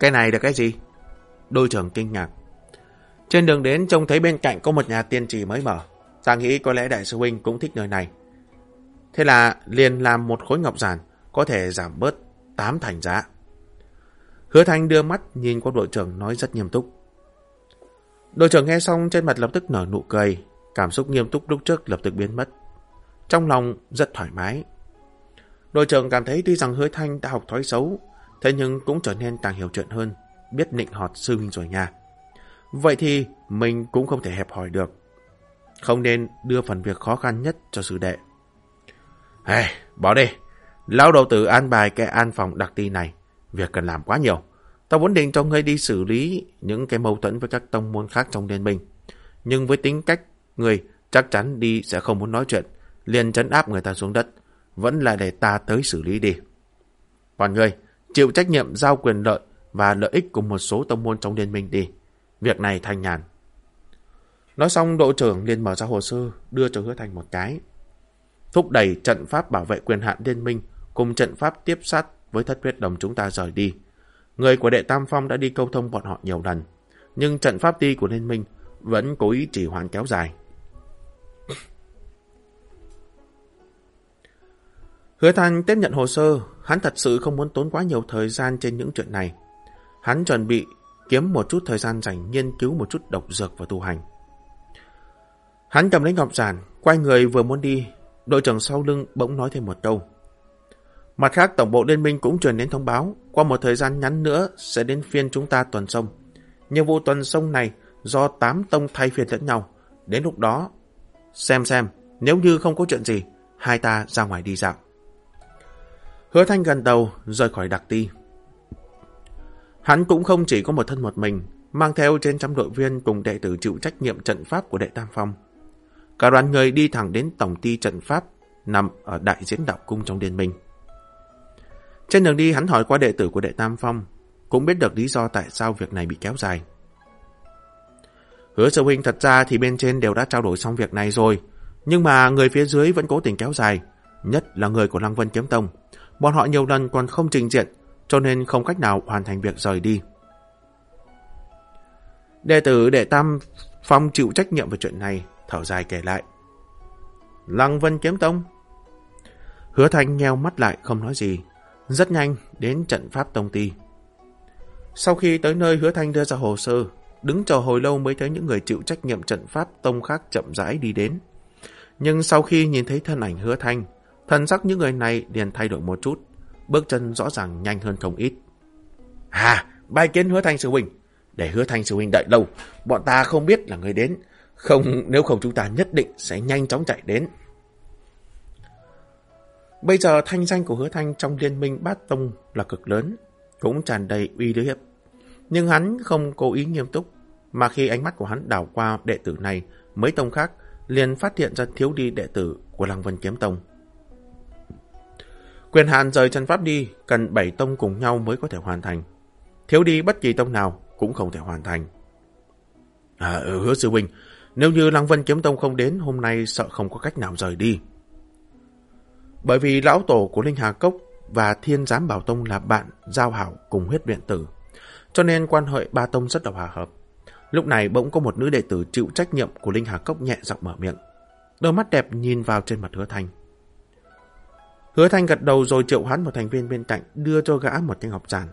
Speaker 1: Cái này là cái gì? Đôi trưởng kinh ngạc. Trên đường đến trông thấy bên cạnh có một nhà tiên trì mới mở. Ta nghĩ có lẽ đại sư huynh cũng thích nơi này. Thế là liền làm một khối ngọc giản có thể giảm bớt 8 thành giá. Hứa Thanh đưa mắt nhìn qua đội trưởng nói rất nghiêm túc. Đội trưởng nghe xong trên mặt lập tức nở nụ cười, cảm xúc nghiêm túc lúc trước lập tức biến mất. Trong lòng rất thoải mái. Đội trưởng cảm thấy tuy rằng Hứa Thanh đã học thói xấu, thế nhưng cũng trở nên càng hiểu chuyện hơn, biết nịnh họt sư huynh rồi nha. Vậy thì mình cũng không thể hẹp hỏi được. Không nên đưa phần việc khó khăn nhất cho sư đệ. Hey, bỏ đi. Lão đầu tử an bài cái an phòng đặc ti này. Việc cần làm quá nhiều. Tao vốn định cho ngươi đi xử lý những cái mâu thuẫn với các tông môn khác trong liên minh. Nhưng với tính cách người chắc chắn đi sẽ không muốn nói chuyện. Liền chấn áp người ta xuống đất. Vẫn là để ta tới xử lý đi. Còn ngươi, chịu trách nhiệm giao quyền lợi và lợi ích của một số tông môn trong liên minh đi. Việc này thanh nhàn. Nói xong đội trưởng liền mở ra hồ sơ đưa cho hứa thành một cái. Thúc đẩy trận pháp bảo vệ quyền hạn liên minh cùng trận pháp tiếp sát với thất huyết đồng chúng ta rời đi. Người của đệ Tam Phong đã đi câu thông bọn họ nhiều lần, nhưng trận pháp ti của liên minh vẫn cố ý chỉ hoãn kéo dài. Hứa Thanh tiếp nhận hồ sơ, hắn thật sự không muốn tốn quá nhiều thời gian trên những chuyện này. Hắn chuẩn bị kiếm một chút thời gian dành nghiên cứu một chút độc dược và tu hành. Hắn cầm lấy ngọc giản, quay người vừa muốn đi, đội trưởng sau lưng bỗng nói thêm một câu. Mặt khác, Tổng bộ Liên minh cũng truyền đến thông báo, qua một thời gian ngắn nữa sẽ đến phiên chúng ta tuần sông. Nhiệm vụ tuần sông này do tám tông thay phiên lẫn nhau. Đến lúc đó, xem xem, nếu như không có chuyện gì, hai ta ra ngoài đi dạo. Hứa Thanh gần đầu, rời khỏi đặc ti. Hắn cũng không chỉ có một thân một mình, mang theo trên trăm đội viên cùng đệ tử chịu trách nhiệm trận pháp của đệ Tam Phong. Cả đoàn người đi thẳng đến tổng ty trận pháp nằm ở đại diễn đạo cung trong liên minh. Trên đường đi hắn hỏi qua đệ tử của đệ Tam Phong, cũng biết được lý do tại sao việc này bị kéo dài. Hứa sư huynh thật ra thì bên trên đều đã trao đổi xong việc này rồi, nhưng mà người phía dưới vẫn cố tình kéo dài, nhất là người của Lăng Vân Kiếm Tông. Bọn họ nhiều lần còn không trình diện, cho nên không cách nào hoàn thành việc rời đi. Đệ tử đệ Tam Phong chịu trách nhiệm về chuyện này, thở dài kể lại. Lăng Vân Kiếm Tông Hứa Thanh nheo mắt lại không nói gì. Rất nhanh đến trận pháp tông ti. Sau khi tới nơi Hứa Thanh đưa ra hồ sơ, đứng chờ hồi lâu mới thấy những người chịu trách nhiệm trận pháp tông khác chậm rãi đi đến. Nhưng sau khi nhìn thấy thân ảnh Hứa Thanh, thần sắc những người này liền thay đổi một chút, bước chân rõ ràng nhanh hơn không ít. hà bài kiến Hứa Thanh sư huynh, để Hứa Thanh sư huynh đợi lâu, bọn ta không biết là người đến, không nếu không chúng ta nhất định sẽ nhanh chóng chạy đến. Bây giờ thanh danh của hứa thanh trong liên minh bát tông là cực lớn, cũng tràn đầy uy hiếp. Nhưng hắn không cố ý nghiêm túc, mà khi ánh mắt của hắn đảo qua đệ tử này, mấy tông khác liền phát hiện ra thiếu đi đệ tử của Lăng Vân Kiếm Tông. Quyền hạn rời chân pháp đi, cần 7 tông cùng nhau mới có thể hoàn thành. Thiếu đi bất kỳ tông nào cũng không thể hoàn thành. À, ừ, hứa sư huynh, nếu như Lăng Vân Kiếm Tông không đến, hôm nay sợ không có cách nào rời đi. Bởi vì lão tổ của Linh Hà Cốc và Thiên Giám Bảo Tông là bạn giao hảo cùng huyết luyện tử, cho nên quan hệ ba tông rất là hòa hợp. Lúc này bỗng có một nữ đệ tử chịu trách nhiệm của Linh Hà Cốc nhẹ giọng mở miệng. Đôi mắt đẹp nhìn vào trên mặt hứa thanh. Hứa thanh gật đầu rồi triệu hắn một thành viên bên cạnh đưa cho gã một cái ngọc giản.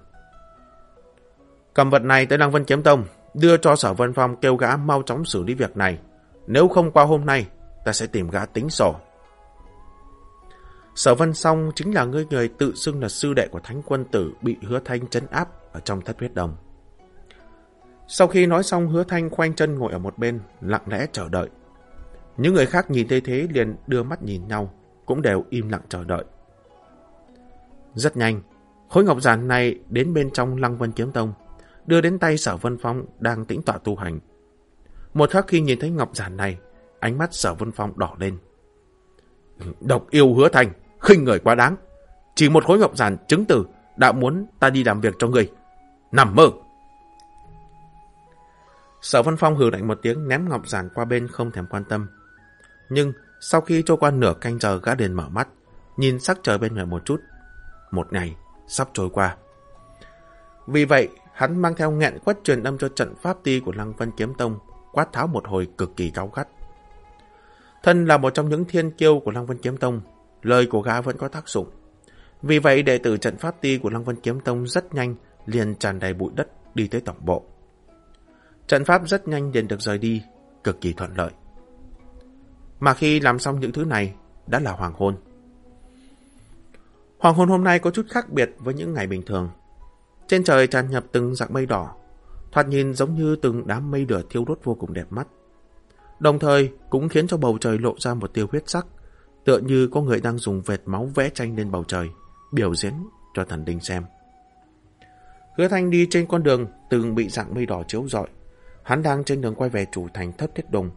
Speaker 1: Cầm vật này tới Lăng Vân Kiếm Tông, đưa cho sở Vân Phong kêu gã mau chóng xử lý việc này. Nếu không qua hôm nay, ta sẽ tìm gã tính sổ. Sở Vân Song chính là người người tự xưng là sư đệ của Thánh Quân Tử bị Hứa Thanh chấn áp ở trong thất huyết đồng. Sau khi nói xong Hứa Thanh khoanh chân ngồi ở một bên, lặng lẽ chờ đợi. Những người khác nhìn thấy thế liền đưa mắt nhìn nhau, cũng đều im lặng chờ đợi. Rất nhanh, khối ngọc giản này đến bên trong Lăng Vân Kiếm Tông, đưa đến tay Sở Vân Phong đang tĩnh tọa tu hành. Một khắc khi nhìn thấy ngọc giản này, ánh mắt Sở Vân Phong đỏ lên. Độc yêu hứa thành, khinh người quá đáng. Chỉ một khối ngọc giản chứng từ đã muốn ta đi làm việc cho người. Nằm mơ! Sở vân Phong hừ lạnh một tiếng ném ngọc giản qua bên không thèm quan tâm. Nhưng sau khi trôi qua nửa canh giờ gã đền mở mắt, nhìn sắc trời bên ngoài một chút. Một ngày sắp trôi qua. Vì vậy, hắn mang theo nghẹn quất truyền âm cho trận pháp ti của Lăng Vân Kiếm Tông, quát tháo một hồi cực kỳ cao gắt. Thân là một trong những thiên kiêu của Lăng Vân Kiếm Tông, lời của gã vẫn có tác dụng. Vì vậy đệ tử trận pháp ti của Lăng Vân Kiếm Tông rất nhanh liền tràn đầy bụi đất đi tới tổng bộ. Trận pháp rất nhanh liền được rời đi, cực kỳ thuận lợi. Mà khi làm xong những thứ này, đã là hoàng hôn. Hoàng hôn hôm nay có chút khác biệt với những ngày bình thường. Trên trời tràn nhập từng dạng mây đỏ, thoạt nhìn giống như từng đám mây lửa thiêu đốt vô cùng đẹp mắt. Đồng thời cũng khiến cho bầu trời lộ ra một tiêu huyết sắc, tựa như có người đang dùng vệt máu vẽ tranh lên bầu trời, biểu diễn cho thần linh xem. Hứa Thanh đi trên con đường từng bị dạng mây đỏ chiếu rọi. Hắn đang trên đường quay về chủ thành thất thiết đùng.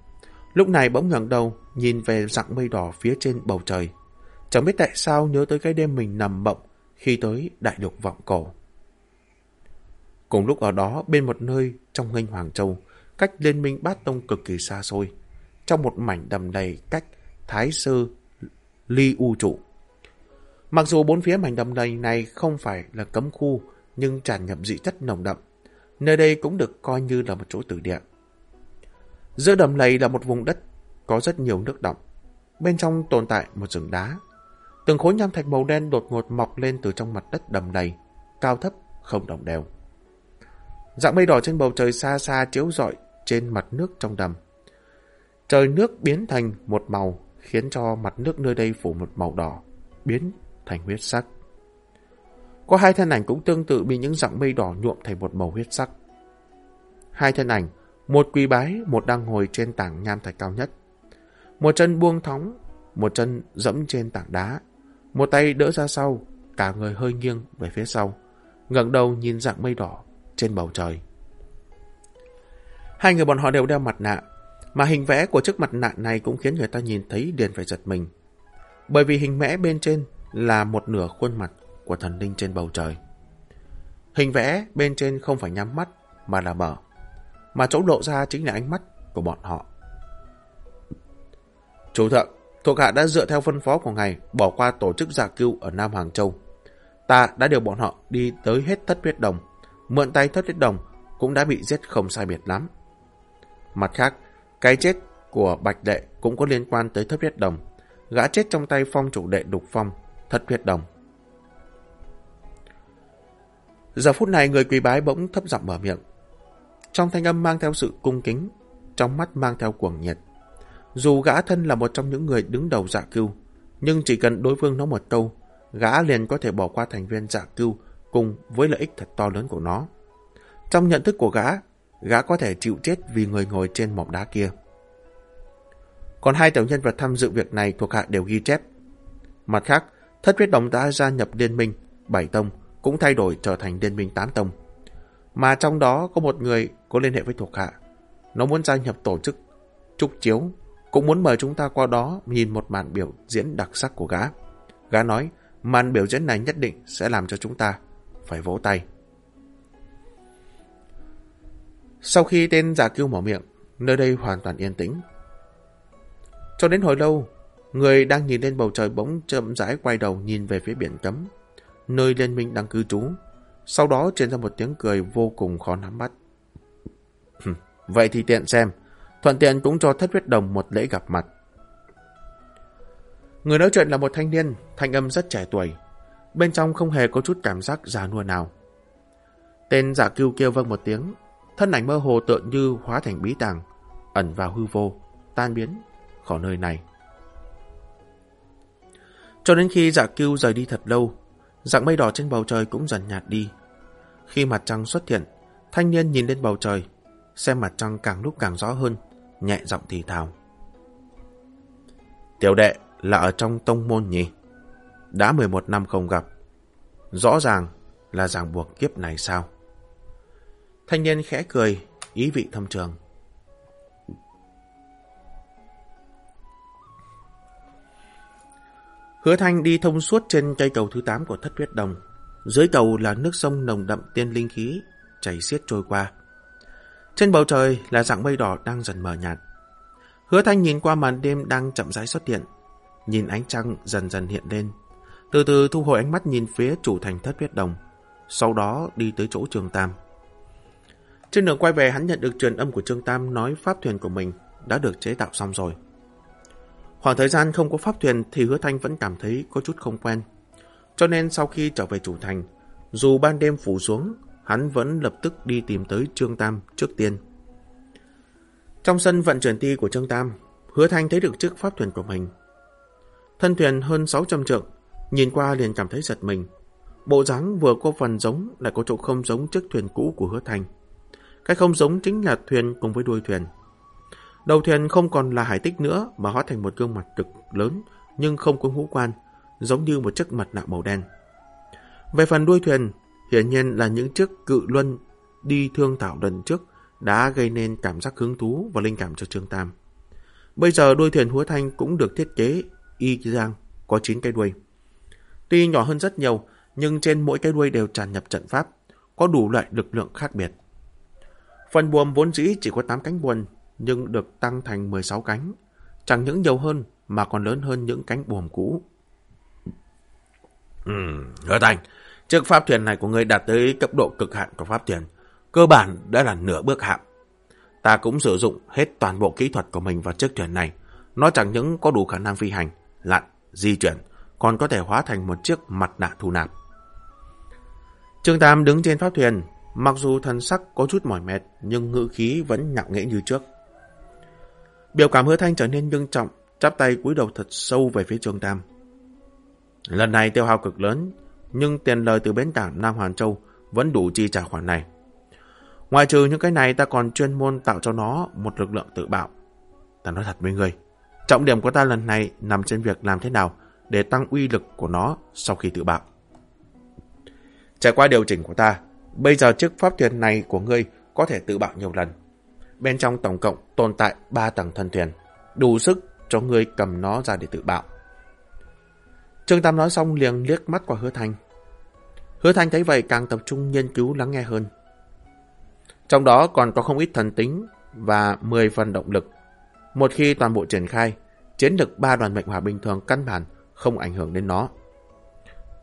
Speaker 1: Lúc này bỗng ngẩng đầu, nhìn về dạng mây đỏ phía trên bầu trời. Chẳng biết tại sao nhớ tới cái đêm mình nằm mộng khi tới đại lục vọng cổ. Cùng lúc ở đó, bên một nơi trong ngành Hoàng Châu, cách liên minh bát tông cực kỳ xa xôi, trong một mảnh đầm đầy cách Thái Sơ Ly U Trụ. Mặc dù bốn phía mảnh đầm đầy này không phải là cấm khu, nhưng tràn ngập dị chất nồng đậm. Nơi đây cũng được coi như là một chỗ tử địa. Giữa đầm lầy là một vùng đất có rất nhiều nước động. Bên trong tồn tại một rừng đá. Từng khối nham thạch màu đen đột ngột mọc lên từ trong mặt đất đầm đầy cao thấp, không đồng đều. Dạng mây đỏ trên bầu trời xa xa chiếu rọi trên mặt nước trong đầm. Trời nước biến thành một màu, khiến cho mặt nước nơi đây phủ một màu đỏ, biến thành huyết sắc. Có hai thân ảnh cũng tương tự bị những dạng mây đỏ nhuộm thành một màu huyết sắc. Hai thân ảnh, một quỳ bái, một đang ngồi trên tảng nham thạch cao nhất. Một chân buông thóng, một chân dẫm trên tảng đá. Một tay đỡ ra sau, cả người hơi nghiêng về phía sau. ngẩng đầu nhìn dạng mây đỏ trên bầu trời. Hai người bọn họ đều đeo mặt nạ, mà hình vẽ của chiếc mặt nạ này cũng khiến người ta nhìn thấy điền phải giật mình. Bởi vì hình vẽ bên trên là một nửa khuôn mặt của thần linh trên bầu trời. Hình vẽ bên trên không phải nhắm mắt mà là mở, mà chỗ lộ ra chính là ánh mắt của bọn họ. Chủ thượng, thuộc hạ đã dựa theo phân phó của ngài bỏ qua tổ chức giả cưu ở Nam Hoàng Châu. Ta đã điều bọn họ đi tới hết thất huyết đồng, mượn tay thất huyết đồng cũng đã bị giết không sai biệt lắm. Mặt khác, cái chết của Bạch Đệ cũng có liên quan tới thất huyết đồng. Gã chết trong tay phong chủ đệ đục phong, thất huyết đồng. Giờ phút này người quỳ bái bỗng thấp giọng mở miệng. Trong thanh âm mang theo sự cung kính, trong mắt mang theo cuồng nhiệt. Dù gã thân là một trong những người đứng đầu giả cưu, nhưng chỉ cần đối phương nói một câu, gã liền có thể bỏ qua thành viên giả cưu cùng với lợi ích thật to lớn của nó. Trong nhận thức của gã, gã có thể chịu chết vì người ngồi trên mỏm đá kia. Còn hai tiểu nhân vật tham dự việc này thuộc hạ đều ghi chép. Mặt khác, thất huyết đồng đã gia nhập liên minh, bảy tông, cũng thay đổi trở thành liên minh tám tông. Mà trong đó có một người có liên hệ với thuộc hạ. Nó muốn gia nhập tổ chức Trúc Chiếu, cũng muốn mời chúng ta qua đó nhìn một màn biểu diễn đặc sắc của gã. Gã nói, màn biểu diễn này nhất định sẽ làm cho chúng ta phải vỗ tay. Sau khi tên giả kêu mở miệng, nơi đây hoàn toàn yên tĩnh. Cho đến hồi lâu, người đang nhìn lên bầu trời bỗng chậm rãi quay đầu nhìn về phía biển cấm, nơi liên minh đang cư trú. Sau đó truyền ra một tiếng cười vô cùng khó nắm bắt. Vậy thì tiện xem, thuận tiện cũng cho thất huyết đồng một lễ gặp mặt. Người nói chuyện là một thanh niên, thanh âm rất trẻ tuổi. Bên trong không hề có chút cảm giác già nua nào. Tên giả cưu kêu vâng một tiếng, thân ảnh mơ hồ tựa như hóa thành bí tàng, ẩn vào hư vô, tan biến khỏi nơi này. Cho đến khi giả cưu rời đi thật lâu, dạng mây đỏ trên bầu trời cũng dần nhạt đi. Khi mặt trăng xuất hiện, thanh niên nhìn lên bầu trời, xem mặt trăng càng lúc càng rõ hơn, nhẹ giọng thì thào. Tiểu đệ là ở trong tông môn nhỉ? Đã 11 năm không gặp. Rõ ràng là ràng buộc kiếp này sao? Thanh niên khẽ cười, ý vị thâm trường. Hứa Thanh đi thông suốt trên cây cầu thứ 8 của thất huyết đồng. Dưới cầu là nước sông nồng đậm tiên linh khí, chảy xiết trôi qua. Trên bầu trời là dạng mây đỏ đang dần mờ nhạt. Hứa Thanh nhìn qua màn đêm đang chậm rãi xuất hiện, nhìn ánh trăng dần dần hiện lên. Từ từ thu hồi ánh mắt nhìn phía chủ thành thất huyết đồng, sau đó đi tới chỗ trường tam. Trên đường quay về hắn nhận được truyền âm của Trương Tam nói pháp thuyền của mình đã được chế tạo xong rồi. Khoảng thời gian không có pháp thuyền thì hứa thanh vẫn cảm thấy có chút không quen. Cho nên sau khi trở về chủ thành, dù ban đêm phủ xuống, hắn vẫn lập tức đi tìm tới Trương Tam trước tiên. Trong sân vận chuyển ti của Trương Tam, hứa thanh thấy được chiếc pháp thuyền của mình. Thân thuyền hơn 600 trượng, nhìn qua liền cảm thấy giật mình. Bộ dáng vừa có phần giống lại có chỗ không giống chiếc thuyền cũ của hứa thanh. Cái không giống chính là thuyền cùng với đuôi thuyền. Đầu thuyền không còn là hải tích nữa mà hóa thành một gương mặt cực lớn nhưng không có ngũ quan, giống như một chiếc mặt nạ màu đen. Về phần đuôi thuyền, hiển nhiên là những chiếc cự luân đi thương thảo lần trước đã gây nên cảm giác hứng thú và linh cảm cho Trương Tam. Bây giờ đuôi thuyền húa thanh cũng được thiết kế y giang, có 9 cái đuôi. Tuy nhỏ hơn rất nhiều, nhưng trên mỗi cái đuôi đều tràn nhập trận pháp, có đủ loại lực lượng khác biệt. Phần buồm vốn dĩ chỉ có 8 cánh buồm, nhưng được tăng thành 16 cánh, chẳng những nhiều hơn mà còn lớn hơn những cánh buồm cũ. Ừ, hứa thành, chiếc pháp thuyền này của ngươi đạt tới cấp độ cực hạn của pháp thuyền, cơ bản đã là nửa bước hạm. Ta cũng sử dụng hết toàn bộ kỹ thuật của mình vào chiếc thuyền này. Nó chẳng những có đủ khả năng phi hành, lặn, di chuyển, còn có thể hóa thành một chiếc mặt nạ thu nạp. Trương Tam đứng trên pháp thuyền, mặc dù thần sắc có chút mỏi mệt, nhưng ngữ khí vẫn nhạo nghễ như trước. Biểu cảm hứa thanh trở nên nghiêm trọng, chắp tay cúi đầu thật sâu về phía Trương Tam. Lần này tiêu hao cực lớn, nhưng tiền lời từ bến cảng Nam Hoàn Châu vẫn đủ chi trả khoản này. Ngoài trừ những cái này ta còn chuyên môn tạo cho nó một lực lượng tự bạo. Ta nói thật với người, trọng điểm của ta lần này nằm trên việc làm thế nào để tăng uy lực của nó sau khi tự bạo. Trải qua điều chỉnh của ta, bây giờ chiếc pháp thuyền này của ngươi có thể tự bạo nhiều lần. Bên trong tổng cộng tồn tại 3 tầng thân thuyền, đủ sức cho ngươi cầm nó ra để tự bạo. Trương Tam nói xong liền liếc mắt qua hứa thanh. Hứa thanh thấy vậy càng tập trung nghiên cứu lắng nghe hơn. Trong đó còn có không ít thần tính và 10 phần động lực. Một khi toàn bộ triển khai, chiến lực ba đoàn mệnh hòa bình thường căn bản không ảnh hưởng đến nó.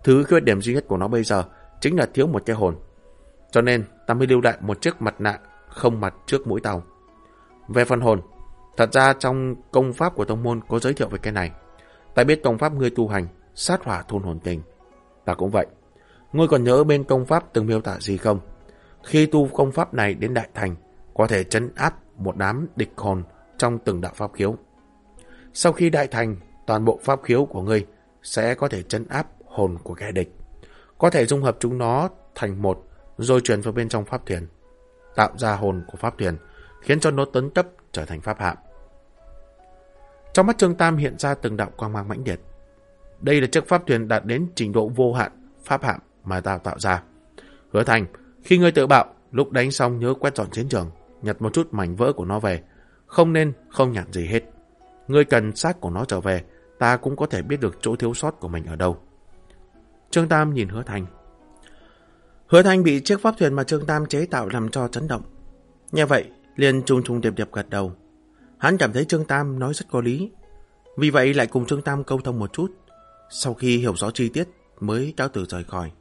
Speaker 1: Thứ khuyết điểm duy nhất của nó bây giờ chính là thiếu một cái hồn. Cho nên ta mới lưu lại một chiếc mặt nạ không mặt trước mũi tàu. Về phần hồn, thật ra trong công pháp của tông môn có giới thiệu về cái này. Ta biết công pháp ngươi tu hành, sát hỏa thôn hồn tình. Ta cũng vậy. Ngươi còn nhớ bên công pháp từng miêu tả gì không? Khi tu công pháp này đến đại thành, có thể chấn áp một đám địch hồn trong từng đạo pháp khiếu. Sau khi đại thành, toàn bộ pháp khiếu của ngươi sẽ có thể chấn áp hồn của kẻ địch. Có thể dung hợp chúng nó thành một rồi truyền vào bên trong pháp thuyền. Tạo ra hồn của pháp thuyền, khiến cho nó tấn cấp trở thành pháp hạm. Trong mắt Trương Tam hiện ra từng đạo quang mang mãnh liệt. Đây là chiếc pháp thuyền đạt đến trình độ vô hạn pháp hạm mà ta tạo ra. Hứa thành, khi ngươi tự bạo, lúc đánh xong nhớ quét dọn chiến trường, nhặt một chút mảnh vỡ của nó về. Không nên không nhặt gì hết. Ngươi cần xác của nó trở về, ta cũng có thể biết được chỗ thiếu sót của mình ở đâu. Trương Tam nhìn Hứa Thành. Hứa Thành bị chiếc pháp thuyền mà Trương Tam chế tạo làm cho chấn động. Nghe vậy, liền trùng trùng điệp điệp gật đầu. Hắn cảm thấy Trương Tam nói rất có lý. Vì vậy lại cùng Trương Tam câu thông một chút. Sau khi hiểu rõ chi tiết, mới cáo từ rời khỏi.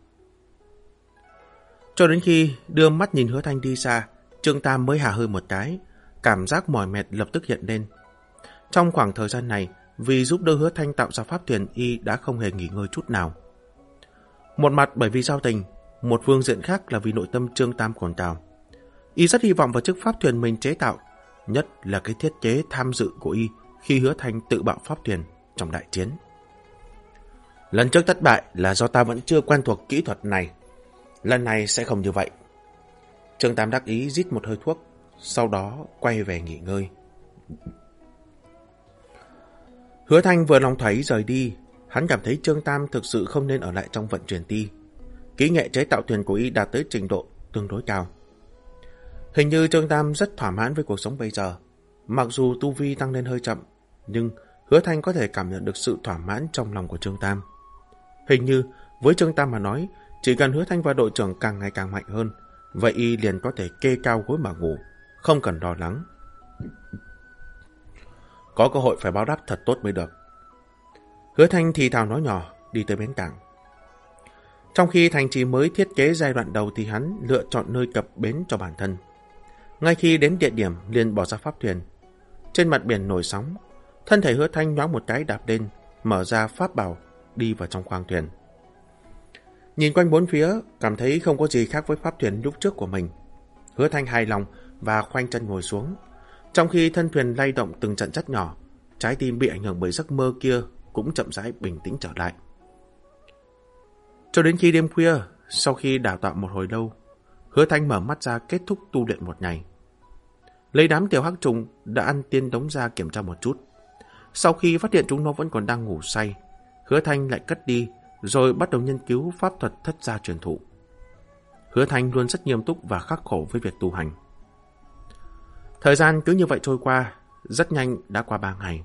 Speaker 1: Cho đến khi đưa mắt nhìn hứa thanh đi xa, Trương Tam mới hà hơi một cái, cảm giác mỏi mệt lập tức hiện lên. Trong khoảng thời gian này, vì giúp đỡ hứa thanh tạo ra pháp thuyền y đã không hề nghỉ ngơi chút nào. Một mặt bởi vì giao tình, một phương diện khác là vì nội tâm Trương Tam còn trào. Y rất hy vọng vào chiếc pháp thuyền mình chế tạo, nhất là cái thiết kế tham dự của Y khi hứa thanh tự bạo pháp thuyền trong đại chiến. Lần trước thất bại là do ta vẫn chưa quen thuộc kỹ thuật này Lần này sẽ không như vậy. Trương Tam đắc ý rít một hơi thuốc, sau đó quay về nghỉ ngơi. Hứa Thanh vừa lòng thấy rời đi, hắn cảm thấy Trương Tam thực sự không nên ở lại trong vận chuyển ti. Kỹ nghệ chế tạo thuyền của y đạt tới trình độ tương đối cao. Hình như Trương Tam rất thỏa mãn với cuộc sống bây giờ. Mặc dù tu vi tăng lên hơi chậm, nhưng Hứa Thanh có thể cảm nhận được sự thỏa mãn trong lòng của Trương Tam. Hình như với Trương Tam mà nói, chỉ cần hứa thanh và đội trưởng càng ngày càng mạnh hơn, vậy y liền có thể kê cao gối mà ngủ, không cần lo lắng. Có cơ hội phải báo đáp thật tốt mới được. Hứa thanh thì thào nói nhỏ, đi tới bến cảng. Trong khi thành trì mới thiết kế giai đoạn đầu thì hắn lựa chọn nơi cập bến cho bản thân. Ngay khi đến địa điểm liền bỏ ra pháp thuyền. Trên mặt biển nổi sóng, thân thể hứa thanh nhoáng một cái đạp lên, mở ra pháp bảo, đi vào trong khoang thuyền. Nhìn quanh bốn phía, cảm thấy không có gì khác với pháp thuyền lúc trước của mình. Hứa thanh hài lòng và khoanh chân ngồi xuống. Trong khi thân thuyền lay động từng trận chất nhỏ, trái tim bị ảnh hưởng bởi giấc mơ kia cũng chậm rãi bình tĩnh trở lại. Cho đến khi đêm khuya, sau khi đào tạo một hồi lâu, hứa thanh mở mắt ra kết thúc tu luyện một ngày. Lấy đám tiểu hắc trùng đã ăn tiên đống ra kiểm tra một chút. Sau khi phát hiện chúng nó vẫn còn đang ngủ say, hứa thanh lại cất đi rồi bắt đầu nghiên cứu pháp thuật thất gia truyền thụ. Hứa thanh luôn rất nghiêm túc và khắc khổ với việc tu hành. Thời gian cứ như vậy trôi qua, rất nhanh đã qua ba ngày.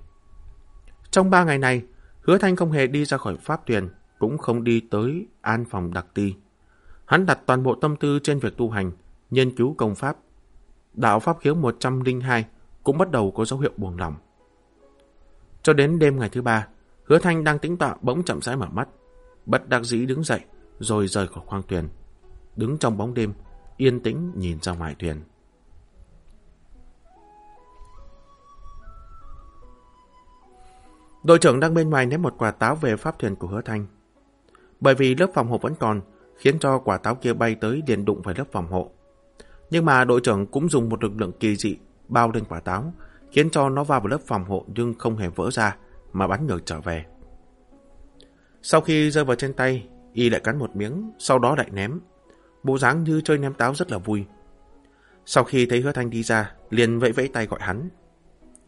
Speaker 1: Trong ba ngày này, hứa thanh không hề đi ra khỏi pháp tuyền, cũng không đi tới an phòng đặc ti. Hắn đặt toàn bộ tâm tư trên việc tu hành, nghiên cứu công pháp. Đạo pháp khiếu 102 cũng bắt đầu có dấu hiệu buồn lòng. Cho đến đêm ngày thứ ba, hứa thanh đang tĩnh tọa bỗng chậm rãi mở mắt. Bất đắc dĩ đứng dậy, rồi rời khỏi khoang thuyền. Đứng trong bóng đêm, yên tĩnh nhìn ra ngoài thuyền. Đội trưởng đang bên ngoài ném một quả táo về pháp thuyền của hứa thanh. Bởi vì lớp phòng hộ vẫn còn, khiến cho quả táo kia bay tới liền đụng phải lớp phòng hộ. Nhưng mà đội trưởng cũng dùng một lực lượng kỳ dị bao lên quả táo, khiến cho nó vào vào lớp phòng hộ nhưng không hề vỡ ra, mà bắn ngược trở về. Sau khi rơi vào trên tay, y lại cắn một miếng, sau đó lại ném. Bộ dáng như chơi ném táo rất là vui. Sau khi thấy hứa thanh đi ra, liền vẫy vẫy tay gọi hắn.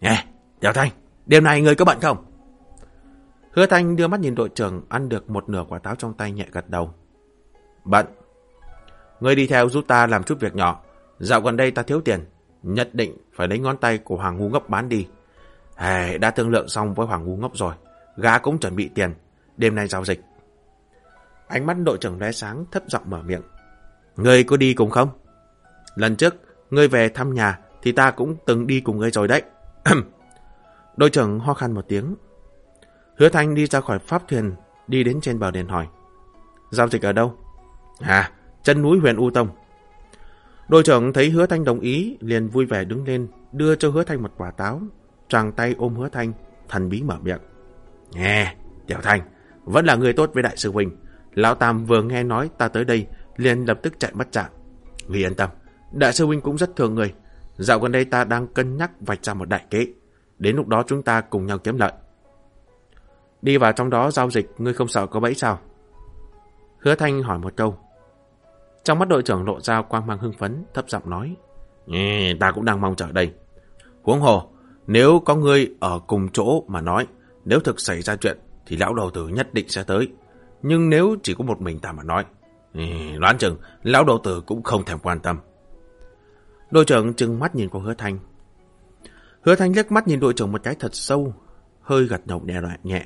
Speaker 1: Nè, Tiểu Thanh, đêm nay người có bận không? Hứa Thanh đưa mắt nhìn đội trưởng ăn được một nửa quả táo trong tay nhẹ gật đầu. Bận. Ngươi đi theo giúp ta làm chút việc nhỏ. Dạo gần đây ta thiếu tiền. Nhất định phải lấy ngón tay của Hoàng Ngu Ngốc bán đi. Hề, đã thương lượng xong với Hoàng Ngu Ngốc rồi. Gã cũng chuẩn bị tiền. Đêm nay giao dịch. Ánh mắt đội trưởng lóe sáng thấp giọng mở miệng. Ngươi có đi cùng không? Lần trước, ngươi về thăm nhà thì ta cũng từng đi cùng ngươi rồi đấy. đội trưởng ho khan một tiếng. Hứa Thanh đi ra khỏi pháp thuyền, đi đến trên bờ đền hỏi. Giao dịch ở đâu? À, chân núi huyền U Tông. Đội trưởng thấy hứa thanh đồng ý, liền vui vẻ đứng lên, đưa cho hứa thanh một quả táo. Tràng tay ôm hứa thanh, thần bí mở miệng. Nghe, Tiểu Thanh, vẫn là người tốt với đại sư huynh. Lão Tam vừa nghe nói ta tới đây, liền lập tức chạy mất trạng. Vì yên tâm, đại sư huynh cũng rất thương người. Dạo gần đây ta đang cân nhắc vạch ra một đại kế. Đến lúc đó chúng ta cùng nhau kiếm lợi. Đi vào trong đó giao dịch, ngươi không sợ có bẫy sao? Hứa Thanh hỏi một câu. Trong mắt đội trưởng lộ ra quang mang hưng phấn, thấp giọng nói. Ta cũng đang mong chờ đây. Huống hồ, nếu có người ở cùng chỗ mà nói, nếu thực xảy ra chuyện, thì lão đầu tử nhất định sẽ tới. Nhưng nếu chỉ có một mình ta mà nói, đoán chừng lão đầu tử cũng không thèm quan tâm. Đội trưởng trừng mắt nhìn qua hứa thanh. Hứa thanh liếc mắt nhìn đội trưởng một cái thật sâu, hơi gật đầu nhẹ nhẹ.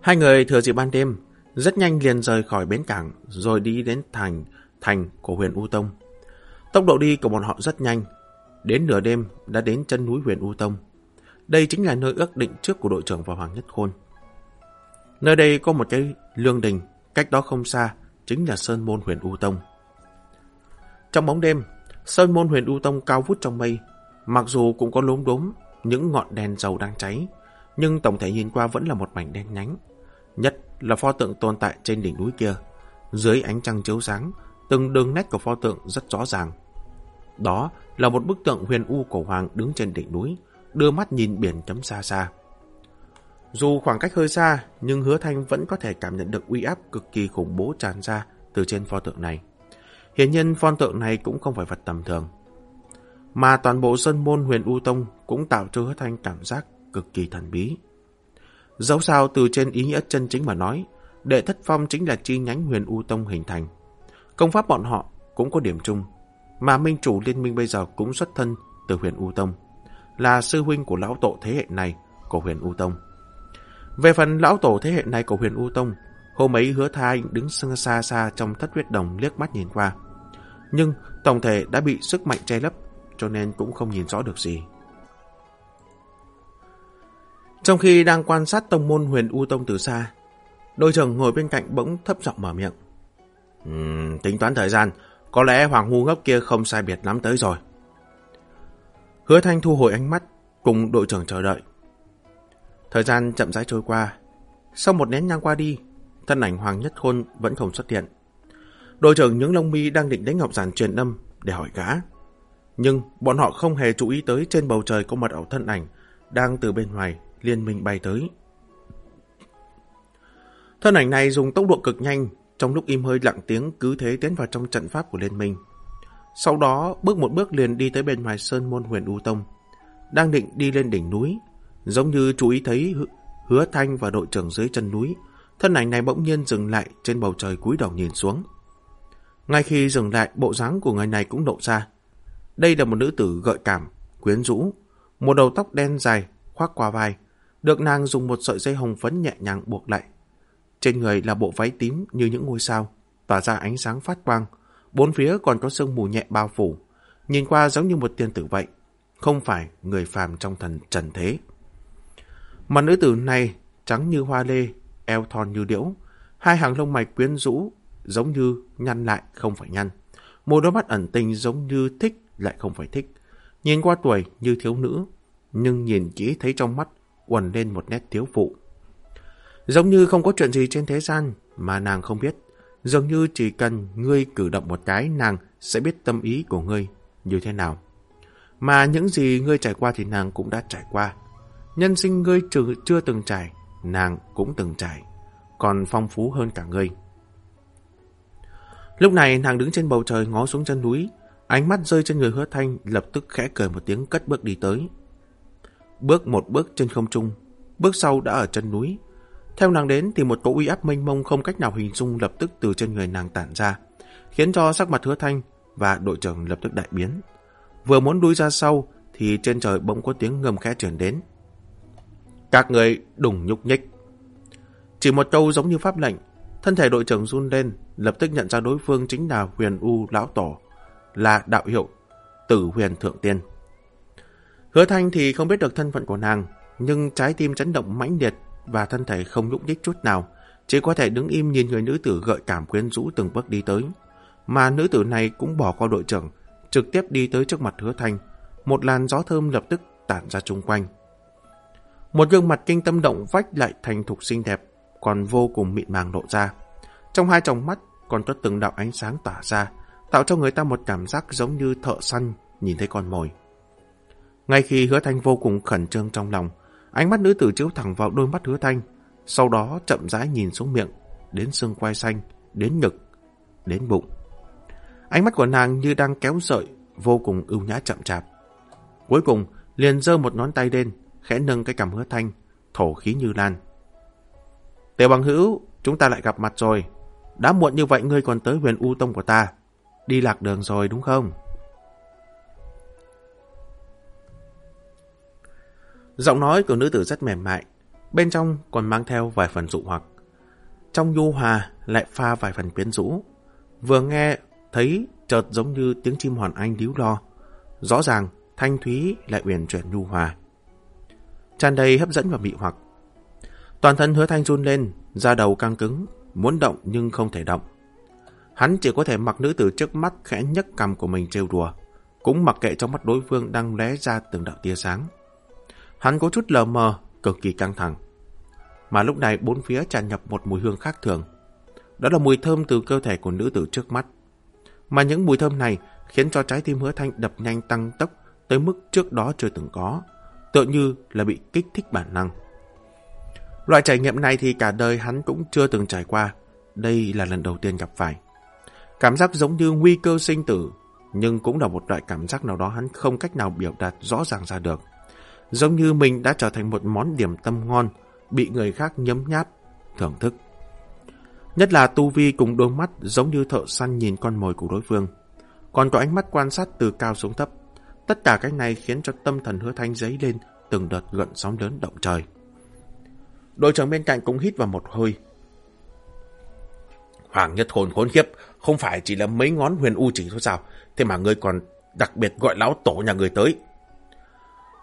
Speaker 1: Hai người thừa dịp ban đêm, rất nhanh liền rời khỏi bến cảng rồi đi đến thành thành của huyền U Tông. Tốc độ đi của bọn họ rất nhanh. Đến nửa đêm đã đến chân núi huyền U Tông. Đây chính là nơi ước định trước của đội trưởng và Hoàng Nhất Khôn. Nơi đây có một cái lương đình, cách đó không xa, chính là Sơn Môn huyền U Tông. Trong bóng đêm, Sơn Môn huyền U Tông cao vút trong mây, mặc dù cũng có lốm đốm, những ngọn đèn dầu đang cháy, nhưng tổng thể nhìn qua vẫn là một mảnh đen nhánh. Nhất là pho tượng tồn tại trên đỉnh núi kia. Dưới ánh trăng chiếu sáng, từng đường nét của pho tượng rất rõ ràng. Đó là một bức tượng huyền u cổ hoàng đứng trên đỉnh núi, đưa mắt nhìn biển chấm xa xa. Dù khoảng cách hơi xa, nhưng hứa thanh vẫn có thể cảm nhận được uy áp cực kỳ khủng bố tràn ra từ trên pho tượng này. Hiển nhiên pho tượng này cũng không phải vật tầm thường. Mà toàn bộ sân môn huyền U Tông cũng tạo cho hứa thanh cảm giác cực kỳ thần bí. Dẫu sao từ trên ý nghĩa chân chính mà nói, đệ thất phong chính là chi nhánh huyền U Tông hình thành. Công pháp bọn họ cũng có điểm chung, mà minh chủ liên minh bây giờ cũng xuất thân từ huyền U Tông, là sư huynh của lão tổ thế hệ này của huyền U Tông. Về phần lão tổ thế hệ này của huyền U Tông, hôm ấy hứa thai đứng xa xa trong thất huyết đồng liếc mắt nhìn qua. Nhưng tổng thể đã bị sức mạnh che lấp, cho nên cũng không nhìn rõ được gì. Trong khi đang quan sát tông môn huyền U Tông từ xa, đội trưởng ngồi bên cạnh bỗng thấp giọng mở miệng. Uhm, tính toán thời gian, có lẽ Hoàng Ngu ngốc kia không sai biệt lắm tới rồi. Hứa Thanh thu hồi ánh mắt, cùng đội trưởng chờ đợi. Thời gian chậm rãi trôi qua. Sau một nén nhang qua đi, thân ảnh Hoàng Nhất Khôn vẫn không xuất hiện. Đội trưởng những lông mi đang định đánh Ngọc Giản truyền âm để hỏi gã. Nhưng bọn họ không hề chú ý tới trên bầu trời có mật ảo thân ảnh đang từ bên ngoài liên minh bay tới. Thân ảnh này dùng tốc độ cực nhanh, trong lúc im hơi lặng tiếng cứ thế tiến vào trong trận pháp của liên minh. Sau đó bước một bước liền đi tới bên ngoài sơn môn huyền U Tông. Đang định đi lên đỉnh núi, giống như chú ý thấy hứa thanh và đội trưởng dưới chân núi, thân ảnh này bỗng nhiên dừng lại trên bầu trời cúi đầu nhìn xuống. Ngay khi dừng lại, bộ dáng của người này cũng lộ ra. Đây là một nữ tử gợi cảm, quyến rũ, một đầu tóc đen dài, khoác qua vai, được nàng dùng một sợi dây hồng phấn nhẹ nhàng buộc lại. Trên người là bộ váy tím như những ngôi sao, tỏa ra ánh sáng phát quang, bốn phía còn có sương mù nhẹ bao phủ, nhìn qua giống như một tiên tử vậy, không phải người phàm trong thần trần thế. Mà nữ tử này trắng như hoa lê, eo thon như điễu, hai hàng lông mày quyến rũ, giống như nhăn lại không phải nhăn. Một đôi mắt ẩn tình giống như thích lại không phải thích. Nhìn qua tuổi như thiếu nữ, nhưng nhìn chỉ thấy trong mắt quần lên một nét thiếu phụ. Giống như không có chuyện gì trên thế gian mà nàng không biết. Dường như chỉ cần ngươi cử động một cái nàng sẽ biết tâm ý của ngươi như thế nào. Mà những gì ngươi trải qua thì nàng cũng đã trải qua. Nhân sinh ngươi trừ chưa từng trải, nàng cũng từng trải, còn phong phú hơn cả ngươi. Lúc này nàng đứng trên bầu trời ngó xuống chân núi, ánh mắt rơi trên người hứa thanh lập tức khẽ cười một tiếng cất bước đi tới. Bước một bước trên không trung, bước sau đã ở chân núi. Theo nàng đến thì một cỗ uy áp mênh mông không cách nào hình dung lập tức từ trên người nàng tản ra, khiến cho sắc mặt hứa thanh và đội trưởng lập tức đại biến. Vừa muốn đuôi ra sau thì trên trời bỗng có tiếng ngầm khẽ truyền đến. Các người đùng nhúc nhích. Chỉ một câu giống như pháp lệnh, thân thể đội trưởng run lên, lập tức nhận ra đối phương chính là huyền U Lão Tổ, là đạo hiệu Tử Huyền Thượng Tiên. Hứa Thanh thì không biết được thân phận của nàng, nhưng trái tim chấn động mãnh liệt và thân thể không nhúc nhích chút nào, chỉ có thể đứng im nhìn người nữ tử gợi cảm quyến rũ từng bước đi tới. Mà nữ tử này cũng bỏ qua đội trưởng, trực tiếp đi tới trước mặt Hứa Thanh, một làn gió thơm lập tức tản ra chung quanh. Một gương mặt kinh tâm động vách lại thành thục xinh đẹp, còn vô cùng mịn màng lộ ra. Trong hai tròng mắt còn có từng đạo ánh sáng tỏa ra, tạo cho người ta một cảm giác giống như thợ săn nhìn thấy con mồi. Ngay khi hứa thanh vô cùng khẩn trương trong lòng, ánh mắt nữ tử chiếu thẳng vào đôi mắt hứa thanh, sau đó chậm rãi nhìn xuống miệng, đến xương quai xanh, đến ngực, đến bụng. Ánh mắt của nàng như đang kéo sợi, vô cùng ưu nhã chậm chạp. Cuối cùng, liền giơ một ngón tay lên, khẽ nâng cái cằm hứa thanh, thổ khí như lan. Tiểu bằng hữu, chúng ta lại gặp mặt rồi. Đã muộn như vậy ngươi còn tới huyền U Tông của ta. Đi lạc đường rồi đúng không? Giọng nói của nữ tử rất mềm mại, bên trong còn mang theo vài phần dụ hoặc. Trong nhu hòa lại pha vài phần quyến rũ. Vừa nghe, thấy chợt giống như tiếng chim hoàn anh điếu lo. Rõ ràng, thanh thúy lại uyển chuyển nhu hòa. tràn đầy hấp dẫn và mị hoặc. Toàn thân hứa thanh run lên, da đầu căng cứng, muốn động nhưng không thể động. Hắn chỉ có thể mặc nữ tử trước mắt khẽ nhấc cằm của mình trêu đùa, cũng mặc kệ trong mắt đối phương đang lóe ra từng đạo tia sáng. Hắn có chút lờ mờ, cực kỳ căng thẳng. Mà lúc này bốn phía tràn nhập một mùi hương khác thường. Đó là mùi thơm từ cơ thể của nữ tử trước mắt. Mà những mùi thơm này khiến cho trái tim hứa thanh đập nhanh tăng tốc tới mức trước đó chưa từng có, tựa như là bị kích thích bản năng. Loại trải nghiệm này thì cả đời hắn cũng chưa từng trải qua. Đây là lần đầu tiên gặp phải. Cảm giác giống như nguy cơ sinh tử, nhưng cũng là một loại cảm giác nào đó hắn không cách nào biểu đạt rõ ràng ra được. Giống như mình đã trở thành một món điểm tâm ngon, bị người khác nhấm nháp, thưởng thức. Nhất là Tu Vi cùng đôi mắt giống như thợ săn nhìn con mồi của đối phương. Còn có ánh mắt quan sát từ cao xuống thấp. Tất cả cái này khiến cho tâm thần hứa thanh giấy lên từng đợt gợn sóng lớn động trời. Đội trưởng bên cạnh cũng hít vào một hơi. Hoàng nhất hồn khốn khiếp, không phải chỉ là mấy ngón huyền u chỉ thôi sao, thế mà ngươi còn đặc biệt gọi lão tổ nhà người tới.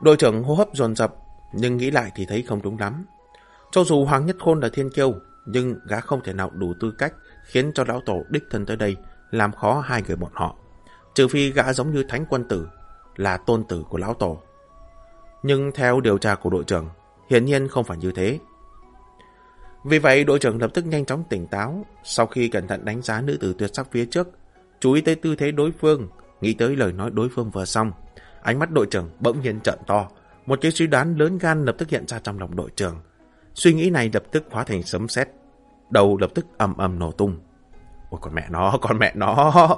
Speaker 1: Đội trưởng hô hấp dồn dập, nhưng nghĩ lại thì thấy không đúng lắm. Cho dù Hoàng Nhất Khôn là thiên kiêu, nhưng gã không thể nào đủ tư cách khiến cho lão tổ đích thân tới đây, làm khó hai người bọn họ. Trừ phi gã giống như thánh quân tử, là tôn tử của lão tổ. Nhưng theo điều tra của đội trưởng, hiển nhiên không phải như thế. Vì vậy, đội trưởng lập tức nhanh chóng tỉnh táo, sau khi cẩn thận đánh giá nữ tử tuyệt sắc phía trước, chú ý tới tư thế đối phương, nghĩ tới lời nói đối phương vừa xong. Ánh mắt đội trưởng bỗng nhiên trợn to, một cái suy đoán lớn gan lập tức hiện ra trong lòng đội trưởng. Suy nghĩ này lập tức hóa thành sấm sét, đầu lập tức ầm ầm nổ tung. Ôi con mẹ nó, con mẹ nó.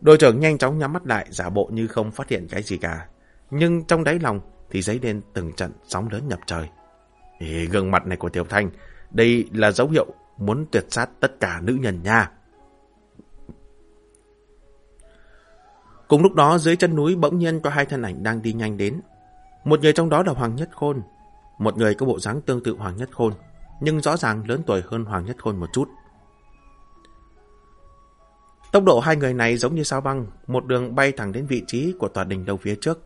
Speaker 1: Đội trưởng nhanh chóng nhắm mắt lại, giả bộ như không phát hiện cái gì cả. Nhưng trong đáy lòng thì dấy lên từng trận sóng lớn nhập trời. Ê, gương mặt này của Tiểu Thanh, đây là dấu hiệu muốn tuyệt sát tất cả nữ nhân nha. Cùng lúc đó dưới chân núi bỗng nhiên có hai thân ảnh đang đi nhanh đến. Một người trong đó là Hoàng Nhất Khôn, một người có bộ dáng tương tự Hoàng Nhất Khôn, nhưng rõ ràng lớn tuổi hơn Hoàng Nhất Khôn một chút. Tốc độ hai người này giống như sao băng, một đường bay thẳng đến vị trí của tòa đình đầu phía trước.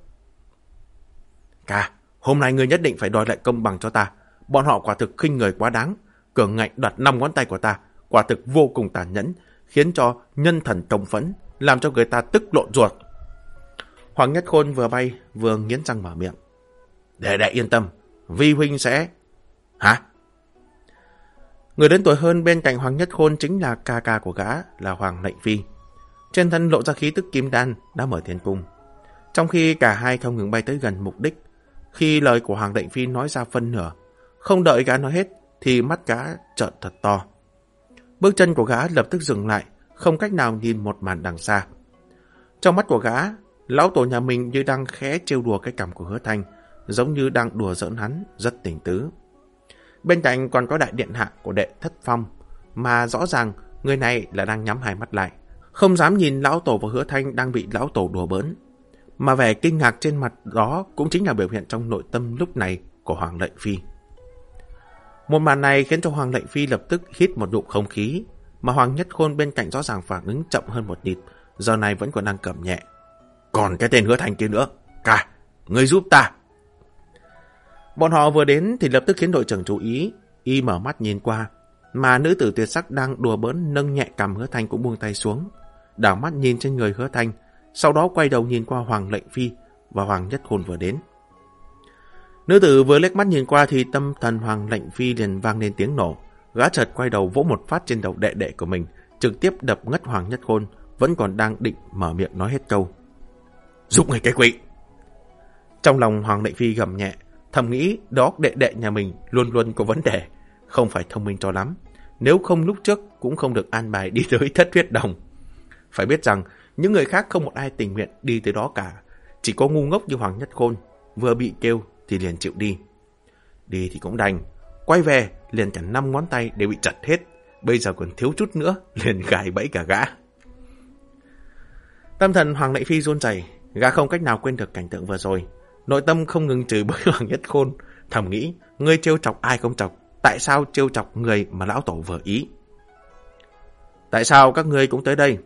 Speaker 1: cả hôm nay người nhất định phải đòi lại công bằng cho ta. Bọn họ quả thực khinh người quá đáng. Cường ngạnh đoạt năm ngón tay của ta, quả thực vô cùng tàn nhẫn, khiến cho nhân thần trồng phẫn, làm cho người ta tức lộn ruột. Hoàng Nhất Khôn vừa bay, vừa nghiến răng mở miệng. Để đại yên tâm, Vi Huynh sẽ... Hả? Người đến tuổi hơn bên cạnh Hoàng Nhất Khôn chính là ca ca của gã, là Hoàng Lệnh Phi. Trên thân lộ ra khí tức kim đan đã mở thiên cung. Trong khi cả hai không ngừng bay tới gần mục đích, khi lời của Hoàng Lệnh Phi nói ra phân nửa, không đợi gã nói hết, thì mắt gã trợn thật to. Bước chân của gã lập tức dừng lại, không cách nào nhìn một màn đằng xa. Trong mắt của gã, lão tổ nhà mình như đang khẽ trêu đùa cái cằm của hứa thanh, giống như đang đùa giỡn hắn, rất tỉnh tứ. Bên cạnh còn có đại điện hạ của đệ thất phong, mà rõ ràng người này là đang nhắm hai mắt lại. Không dám nhìn lão tổ và hứa thanh đang bị lão tổ đùa bỡn. Mà vẻ kinh ngạc trên mặt đó cũng chính là biểu hiện trong nội tâm lúc này của Hoàng Lệnh Phi. Một màn này khiến cho Hoàng Lệnh Phi lập tức hít một ngụm không khí, mà Hoàng Nhất Khôn bên cạnh rõ ràng phản ứng chậm hơn một nhịp, giờ này vẫn còn đang cầm nhẹ. Còn cái tên hứa thành kia nữa, cả, người giúp ta. Bọn họ vừa đến thì lập tức khiến đội trưởng chú ý, y mở mắt nhìn qua, mà nữ tử tuyệt sắc đang đùa bỡn nâng nhẹ cầm hứa thanh cũng buông tay xuống, đảo mắt nhìn trên người hứa thanh, sau đó quay đầu nhìn qua Hoàng Lệnh Phi và Hoàng Nhất Khôn vừa đến. Nữ tử vừa lếch mắt nhìn qua thì tâm thần Hoàng Lệnh Phi liền vang lên tiếng nổ, gã chợt quay đầu vỗ một phát trên đầu đệ đệ của mình, trực tiếp đập ngất Hoàng Nhất Khôn, vẫn còn đang định mở miệng nói hết câu. Giúp người cái quỷ! Trong lòng Hoàng Lệ Phi gầm nhẹ, thầm nghĩ đó đệ đệ nhà mình luôn luôn có vấn đề, không phải thông minh cho lắm. Nếu không lúc trước cũng không được an bài đi tới thất huyết đồng. Phải biết rằng những người khác không một ai tình nguyện đi tới đó cả. Chỉ có ngu ngốc như Hoàng Nhất Khôn, vừa bị kêu thì liền chịu đi. Đi thì cũng đành, quay về liền cả năm ngón tay đều bị chặt hết. Bây giờ còn thiếu chút nữa, liền gài bẫy cả gã. Tâm thần Hoàng Lệ Phi run rẩy, gã không cách nào quên được cảnh tượng vừa rồi. Nội tâm không ngừng chửi bới Hoàng Nhất Khôn, thầm nghĩ, ngươi trêu chọc ai không chọc, tại sao trêu chọc người mà lão tổ vừa ý? Tại sao các ngươi cũng tới đây?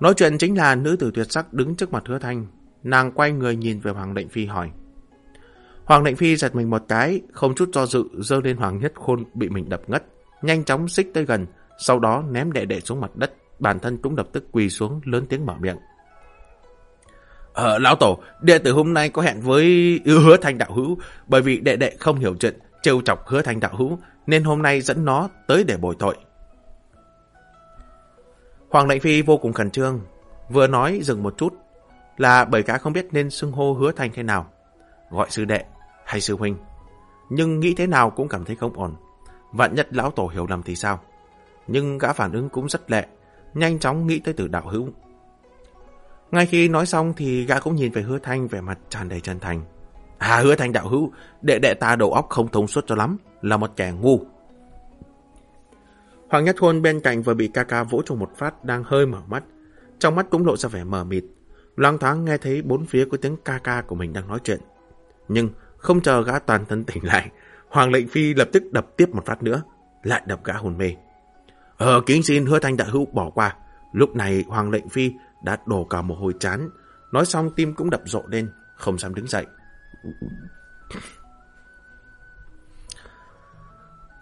Speaker 1: Nói chuyện chính là nữ tử tuyệt sắc đứng trước mặt hứa thanh. Nàng quay người nhìn về Hoàng Lệnh Phi hỏi. Hoàng Lệnh Phi giật mình một cái, không chút do dự, dơ lên Hoàng Nhất Khôn bị mình đập ngất. Nhanh chóng xích tới gần, sau đó ném đệ đệ xuống mặt đất. Bản thân cũng lập tức quỳ xuống, lớn tiếng mở miệng. Ờ, lão tổ, đệ tử hôm nay có hẹn với hứa thanh đạo hữu, bởi vì đệ đệ không hiểu chuyện, trêu chọc hứa thanh đạo hữu, nên hôm nay dẫn nó tới để bồi tội. Hoàng Lệnh Phi vô cùng khẩn trương, vừa nói dừng một chút, là bởi cả không biết nên xưng hô hứa thanh thế nào, gọi sư đệ hay sư huynh. Nhưng nghĩ thế nào cũng cảm thấy không ổn. Vạn nhất lão tổ hiểu lầm thì sao? Nhưng gã phản ứng cũng rất lệ, nhanh chóng nghĩ tới từ đạo hữu. Ngay khi nói xong thì gã cũng nhìn về hứa thanh vẻ mặt tràn đầy chân thành. À hứa thanh đạo hữu, đệ đệ ta đầu óc không thông suốt cho lắm, là một kẻ ngu. Hoàng Nhất Khôn bên cạnh vừa bị ca ca vỗ cho một phát đang hơi mở mắt. Trong mắt cũng lộ ra vẻ mờ mịt. Loang thoáng nghe thấy bốn phía có tiếng ca ca của mình đang nói chuyện. Nhưng không chờ gã toàn thân tỉnh lại, Hoàng Lệnh Phi lập tức đập tiếp một phát nữa, lại đập gã hồn mê. Ờ, kính xin hứa thanh đại hữu bỏ qua. Lúc này Hoàng Lệnh Phi đã đổ cả một hồi chán. Nói xong tim cũng đập rộ lên, không dám đứng dậy.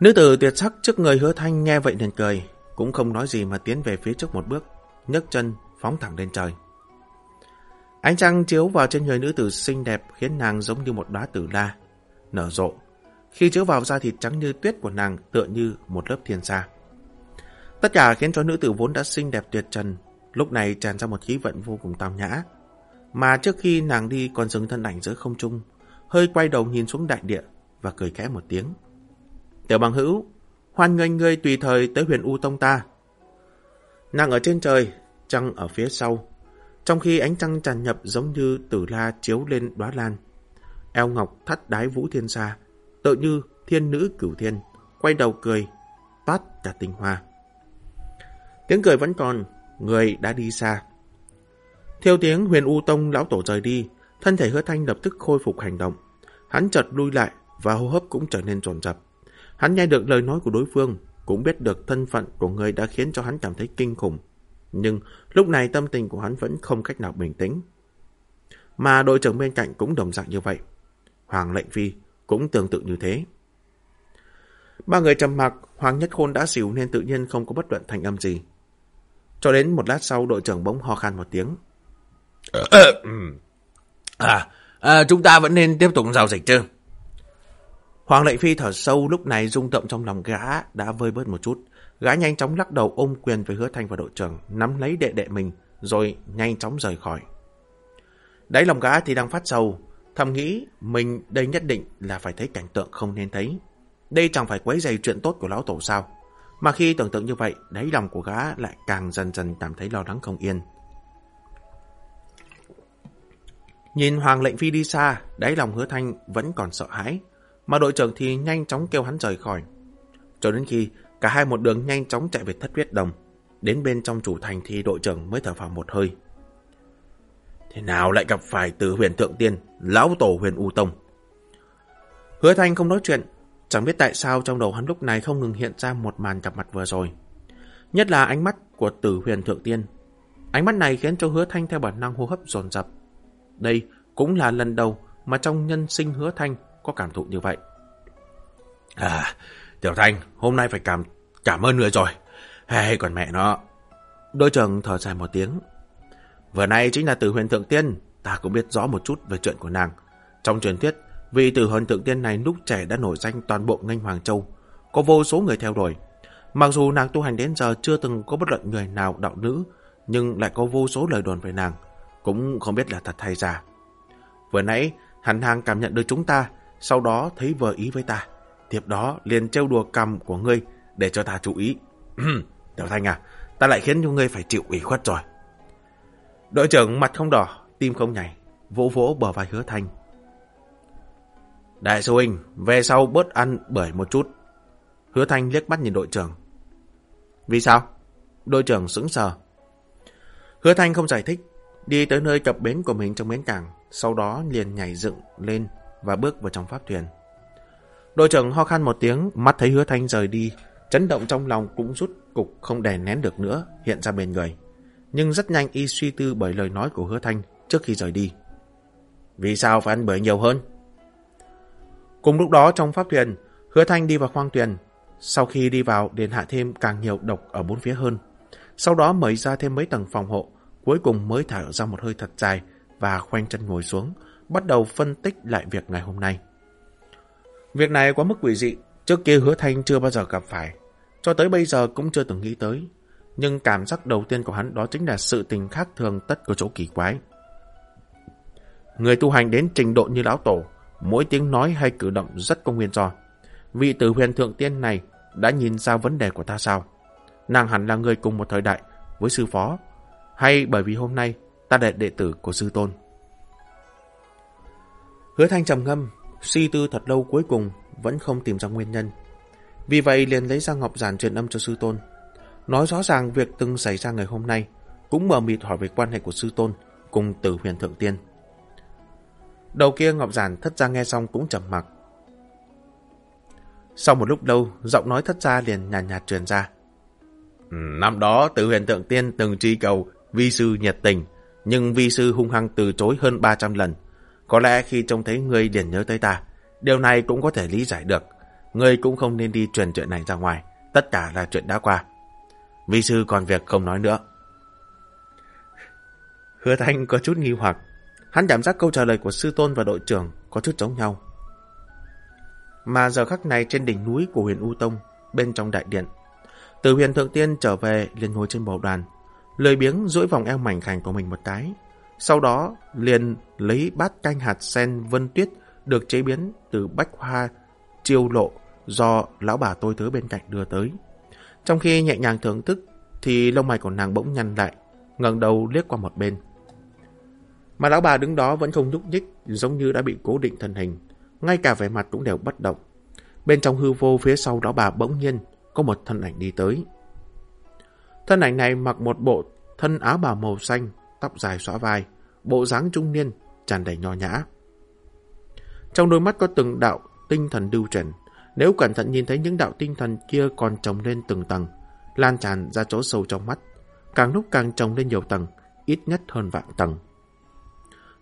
Speaker 1: Nữ tử tuyệt sắc trước người hứa thanh nghe vậy liền cười, cũng không nói gì mà tiến về phía trước một bước, nhấc chân phóng thẳng lên trời. Ánh trăng chiếu vào trên người nữ tử xinh đẹp khiến nàng giống như một đóa tử la, nở rộ. Khi chiếu vào da thịt trắng như tuyết của nàng tựa như một lớp thiên sa. Tất cả khiến cho nữ tử vốn đã xinh đẹp tuyệt trần, lúc này tràn ra một khí vận vô cùng tao nhã. Mà trước khi nàng đi còn dừng thân ảnh giữa không trung, hơi quay đầu nhìn xuống đại địa và cười khẽ một tiếng. Tiểu bằng hữu, hoan nghênh ngươi tùy thời tới huyền U Tông ta. Nàng ở trên trời, trăng ở phía sau, trong khi ánh trăng tràn nhập giống như tử la chiếu lên đóa lan. Eo ngọc thắt đái vũ thiên xa, tự như thiên nữ cửu thiên, quay đầu cười, toát cả tình hoa. Tiếng cười vẫn còn, người đã đi xa. Theo tiếng huyền U Tông lão tổ rời đi, thân thể hứa thanh lập tức khôi phục hành động. Hắn chợt lui lại và hô hấp cũng trở nên trồn rập. Hắn nghe được lời nói của đối phương, cũng biết được thân phận của người đã khiến cho hắn cảm thấy kinh khủng. Nhưng lúc này tâm tình của hắn vẫn không cách nào bình tĩnh. Mà đội trưởng bên cạnh cũng đồng dạng như vậy. Hoàng lệnh phi cũng tương tự như thế. Ba người trầm mặc, Hoàng Nhất Khôn đã xỉu nên tự nhiên không có bất luận thành âm gì. Cho đến một lát sau đội trưởng bỗng ho khan một tiếng.
Speaker 2: À, à, chúng ta vẫn nên tiếp tục giao dịch chứ?
Speaker 1: Hoàng lệnh phi thở sâu lúc này rung động trong lòng gã đã vơi bớt một chút. Gã nhanh chóng lắc đầu ôm quyền với hứa thanh và đội trưởng, nắm lấy đệ đệ mình, rồi nhanh chóng rời khỏi. Đáy lòng gã thì đang phát sầu, thầm nghĩ mình đây nhất định là phải thấy cảnh tượng không nên thấy. Đây chẳng phải quấy dày chuyện tốt của lão tổ sao. Mà khi tưởng tượng như vậy, đáy lòng của gã lại càng dần dần cảm thấy lo lắng không yên. Nhìn Hoàng lệnh phi đi xa, đáy lòng hứa thanh vẫn còn sợ hãi, mà đội trưởng thì nhanh chóng kêu hắn rời khỏi. Cho đến khi cả hai một đường nhanh chóng chạy về thất huyết đồng, đến bên trong chủ thành thì đội trưởng mới thở phào một hơi. Thế nào lại gặp phải từ huyền thượng tiên, lão tổ huyền U Tông? Hứa thanh không nói chuyện, chẳng biết tại sao trong đầu hắn lúc này không ngừng hiện ra một màn gặp mặt vừa rồi. Nhất là ánh mắt của tử huyền thượng tiên. Ánh mắt này khiến cho hứa thanh theo bản năng hô hấp dồn dập. Đây cũng là lần đầu mà trong nhân sinh hứa thanh có cảm thụ như vậy.
Speaker 2: À, Tiểu Thanh, hôm nay phải cảm cảm ơn người rồi. Hay còn mẹ nó.
Speaker 1: Đôi trưởng thở dài một tiếng. Vừa nay chính là từ huyền thượng tiên, ta cũng biết rõ một chút về chuyện của nàng. Trong truyền thuyết, vị từ huyền thượng tiên này lúc trẻ đã nổi danh toàn bộ ngành Hoàng Châu. Có vô số người theo đuổi. Mặc dù nàng tu hành đến giờ chưa từng có bất luận người nào đạo nữ, nhưng lại có vô số lời đồn về nàng. Cũng không biết là thật hay giả. Vừa nãy, hắn hàng cảm nhận được chúng ta, sau đó thấy vừa ý với ta. Tiếp đó liền trêu đùa cầm của ngươi để cho ta chú ý. Tiểu Thanh à, ta lại khiến cho ngươi phải chịu ủy khuất rồi. Đội trưởng mặt không đỏ, tim không nhảy, vỗ vỗ bờ vai hứa Thanh. Đại sư huynh, về sau bớt ăn bởi một chút. Hứa Thanh liếc mắt nhìn đội trưởng. Vì sao? Đội trưởng sững sờ. Hứa Thanh không giải thích, đi tới nơi cập bến của mình trong bến cảng, sau đó liền nhảy dựng lên và bước vào trong pháp thuyền. Đội trưởng ho khan một tiếng, mắt thấy hứa thanh rời đi, chấn động trong lòng cũng rút cục không đè nén được nữa, hiện ra bên người. Nhưng rất nhanh y suy tư bởi lời nói của hứa thanh trước khi rời đi. Vì sao phải ăn bưởi nhiều hơn? Cùng lúc đó trong pháp thuyền, hứa thanh đi vào khoang thuyền. Sau khi đi vào, đền hạ thêm càng nhiều độc ở bốn phía hơn. Sau đó mới ra thêm mấy tầng phòng hộ, cuối cùng mới thở ra một hơi thật dài và khoanh chân ngồi xuống, bắt đầu phân tích lại việc ngày hôm nay. Việc này quá mức quỷ dị, trước kia hứa thanh chưa bao giờ gặp phải, cho tới bây giờ cũng chưa từng nghĩ tới. Nhưng cảm giác đầu tiên của hắn đó chính là sự tình khác thường tất có chỗ kỳ quái. Người tu hành đến trình độ như lão tổ, mỗi tiếng nói hay cử động rất có nguyên do. Vị tử huyền thượng tiên này đã nhìn ra vấn đề của ta sao? Nàng hẳn là người cùng một thời đại với sư phó, hay bởi vì hôm nay ta là đệ tử của sư tôn? Hứa thanh trầm ngâm, suy tư thật lâu cuối cùng vẫn không tìm ra nguyên nhân. Vì vậy liền lấy ra ngọc giản truyền âm cho sư tôn. Nói rõ ràng việc từng xảy ra ngày hôm nay, cũng mờ mịt hỏi về quan hệ của sư tôn cùng tử huyền thượng tiên. Đầu kia ngọc giản thất ra nghe xong cũng trầm mặc. Sau một lúc lâu, giọng nói thất ra liền nhàn nhạt, nhạt truyền ra.
Speaker 2: Ừ, năm đó tử huyền thượng tiên từng tri cầu vi sư nhiệt tình, nhưng vi sư hung hăng từ chối hơn 300 lần. Có lẽ khi trông thấy ngươi liền nhớ tới ta, điều này cũng có thể lý giải được. Ngươi cũng không nên đi truyền chuyện này ra ngoài, tất cả là chuyện đã qua. Vi sư còn việc không nói nữa.
Speaker 1: Hứa Thanh có chút nghi hoặc, Hắn cảm giác câu trả lời của sư tôn và đội trưởng có chút giống nhau. Mà giờ khắc này trên đỉnh núi của huyền U Tông, bên trong đại điện, từ huyền thượng tiên trở về liền ngồi trên bầu đoàn, lười biếng duỗi vòng eo mảnh khảnh của mình một cái. Sau đó liền lấy bát canh hạt sen vân tuyết được chế biến từ bách hoa chiêu lộ do lão bà tôi tớ bên cạnh đưa tới. Trong khi nhẹ nhàng thưởng thức thì lông mày của nàng bỗng nhăn lại, ngẩng đầu liếc qua một bên. Mà lão bà đứng đó vẫn không nhúc nhích, giống như đã bị cố định thân hình, ngay cả vẻ mặt cũng đều bất động. Bên trong hư vô phía sau lão bà bỗng nhiên có một thân ảnh đi tới. Thân ảnh này mặc một bộ thân áo bào màu xanh, tóc dài xõa vai, bộ dáng trung niên, tràn đầy nho nhã. Trong đôi mắt có từng đạo tinh thần lưu trần. Nếu cẩn thận nhìn thấy những đạo tinh thần kia còn trồng lên từng tầng, lan tràn ra chỗ sâu trong mắt, càng lúc càng trồng lên nhiều tầng, ít nhất hơn vạn tầng.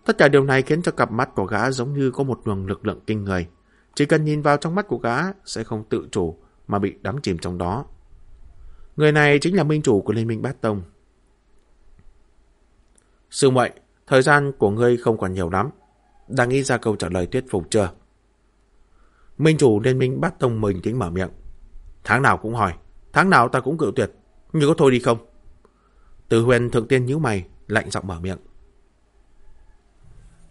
Speaker 1: Tất cả điều này khiến cho cặp mắt của gã giống như có một luồng lực lượng kinh người. Chỉ cần nhìn vào trong mắt của gã sẽ không tự chủ mà bị đắm chìm trong đó. Người này chính là minh chủ của Liên minh Bát Tông. Sư muội, thời gian của ngươi không còn nhiều lắm. Đang nghĩ ra câu trả lời thuyết phục chưa? Minh chủ Liên minh bắt Tông mình tính mở miệng. Tháng nào cũng hỏi, tháng nào ta cũng cự tuyệt, nhưng có thôi đi không? Từ huyền thượng tiên nhíu mày, lạnh giọng mở miệng.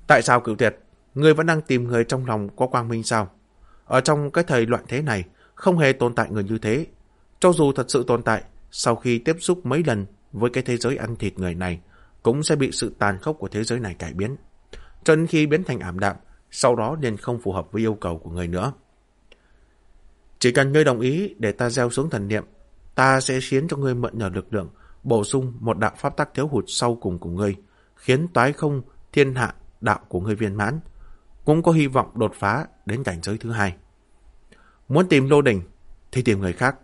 Speaker 1: Tại sao cự tuyệt? Ngươi vẫn đang tìm người trong lòng có quang minh sao? Ở trong cái thời loạn thế này, không hề tồn tại người như thế. Cho dù thật sự tồn tại, sau khi tiếp xúc mấy lần với cái thế giới ăn thịt người này, cũng sẽ bị sự tàn khốc của thế giới này cải biến. Cho đến khi biến thành ảm đạm, sau đó nên không phù hợp với yêu cầu của người nữa. Chỉ cần ngươi đồng ý để ta gieo xuống thần niệm, ta sẽ khiến cho ngươi mượn nhờ lực lượng, bổ sung một đạo pháp tắc thiếu hụt sau cùng của ngươi, khiến toái không thiên hạ đạo của ngươi viên mãn, cũng có hy vọng đột phá đến cảnh giới thứ hai. Muốn tìm lô đỉnh thì tìm người khác.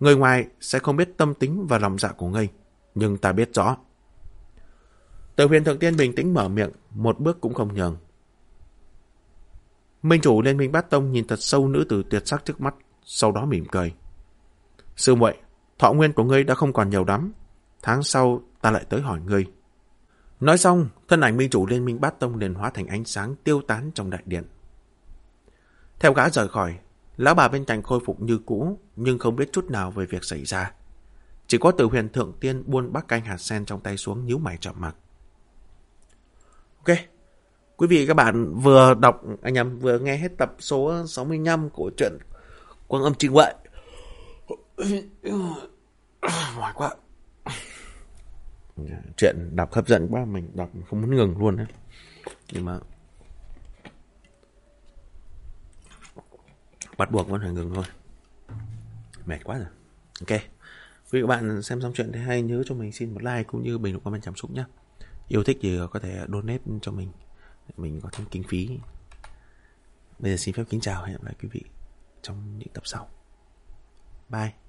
Speaker 1: Người ngoài sẽ không biết tâm tính và lòng dạ của ngươi, nhưng ta biết rõ. Từ huyền thượng tiên bình tĩnh mở miệng, một bước cũng không nhường. Minh chủ Liên minh Bát Tông nhìn thật sâu nữ tử tuyệt sắc trước mắt, sau đó mỉm cười. Sư muội, thọ nguyên của ngươi đã không còn nhiều lắm. Tháng sau ta lại tới hỏi ngươi. Nói xong, thân ảnh minh chủ Liên minh Bát Tông liền hóa thành ánh sáng tiêu tán trong đại điện. Theo gã rời khỏi, lão bà bên cạnh khôi phục như cũ, nhưng không biết chút nào về việc xảy ra. Chỉ có từ huyền thượng tiên buôn bắc canh hạt sen trong tay xuống nhíu mày chậm mặt. Ok, quý vị các bạn vừa đọc, anh em vừa nghe hết tập số 65 của truyện Quang âm trình huệ. Mỏi quá. Chuyện đọc hấp dẫn quá, mình đọc không muốn ngừng luôn. Ấy. Nhưng mà bắt buộc vẫn phải ngừng thôi. Mệt quá rồi. Ok. Quý vị các bạn xem xong chuyện thấy hay nhớ cho mình xin một like cũng như bình luận comment cảm xúc nhé. Yêu thích thì có thể donate cho mình để mình có thêm kinh phí. Bây giờ xin phép kính chào hẹn gặp lại quý vị trong những tập sau. Bye.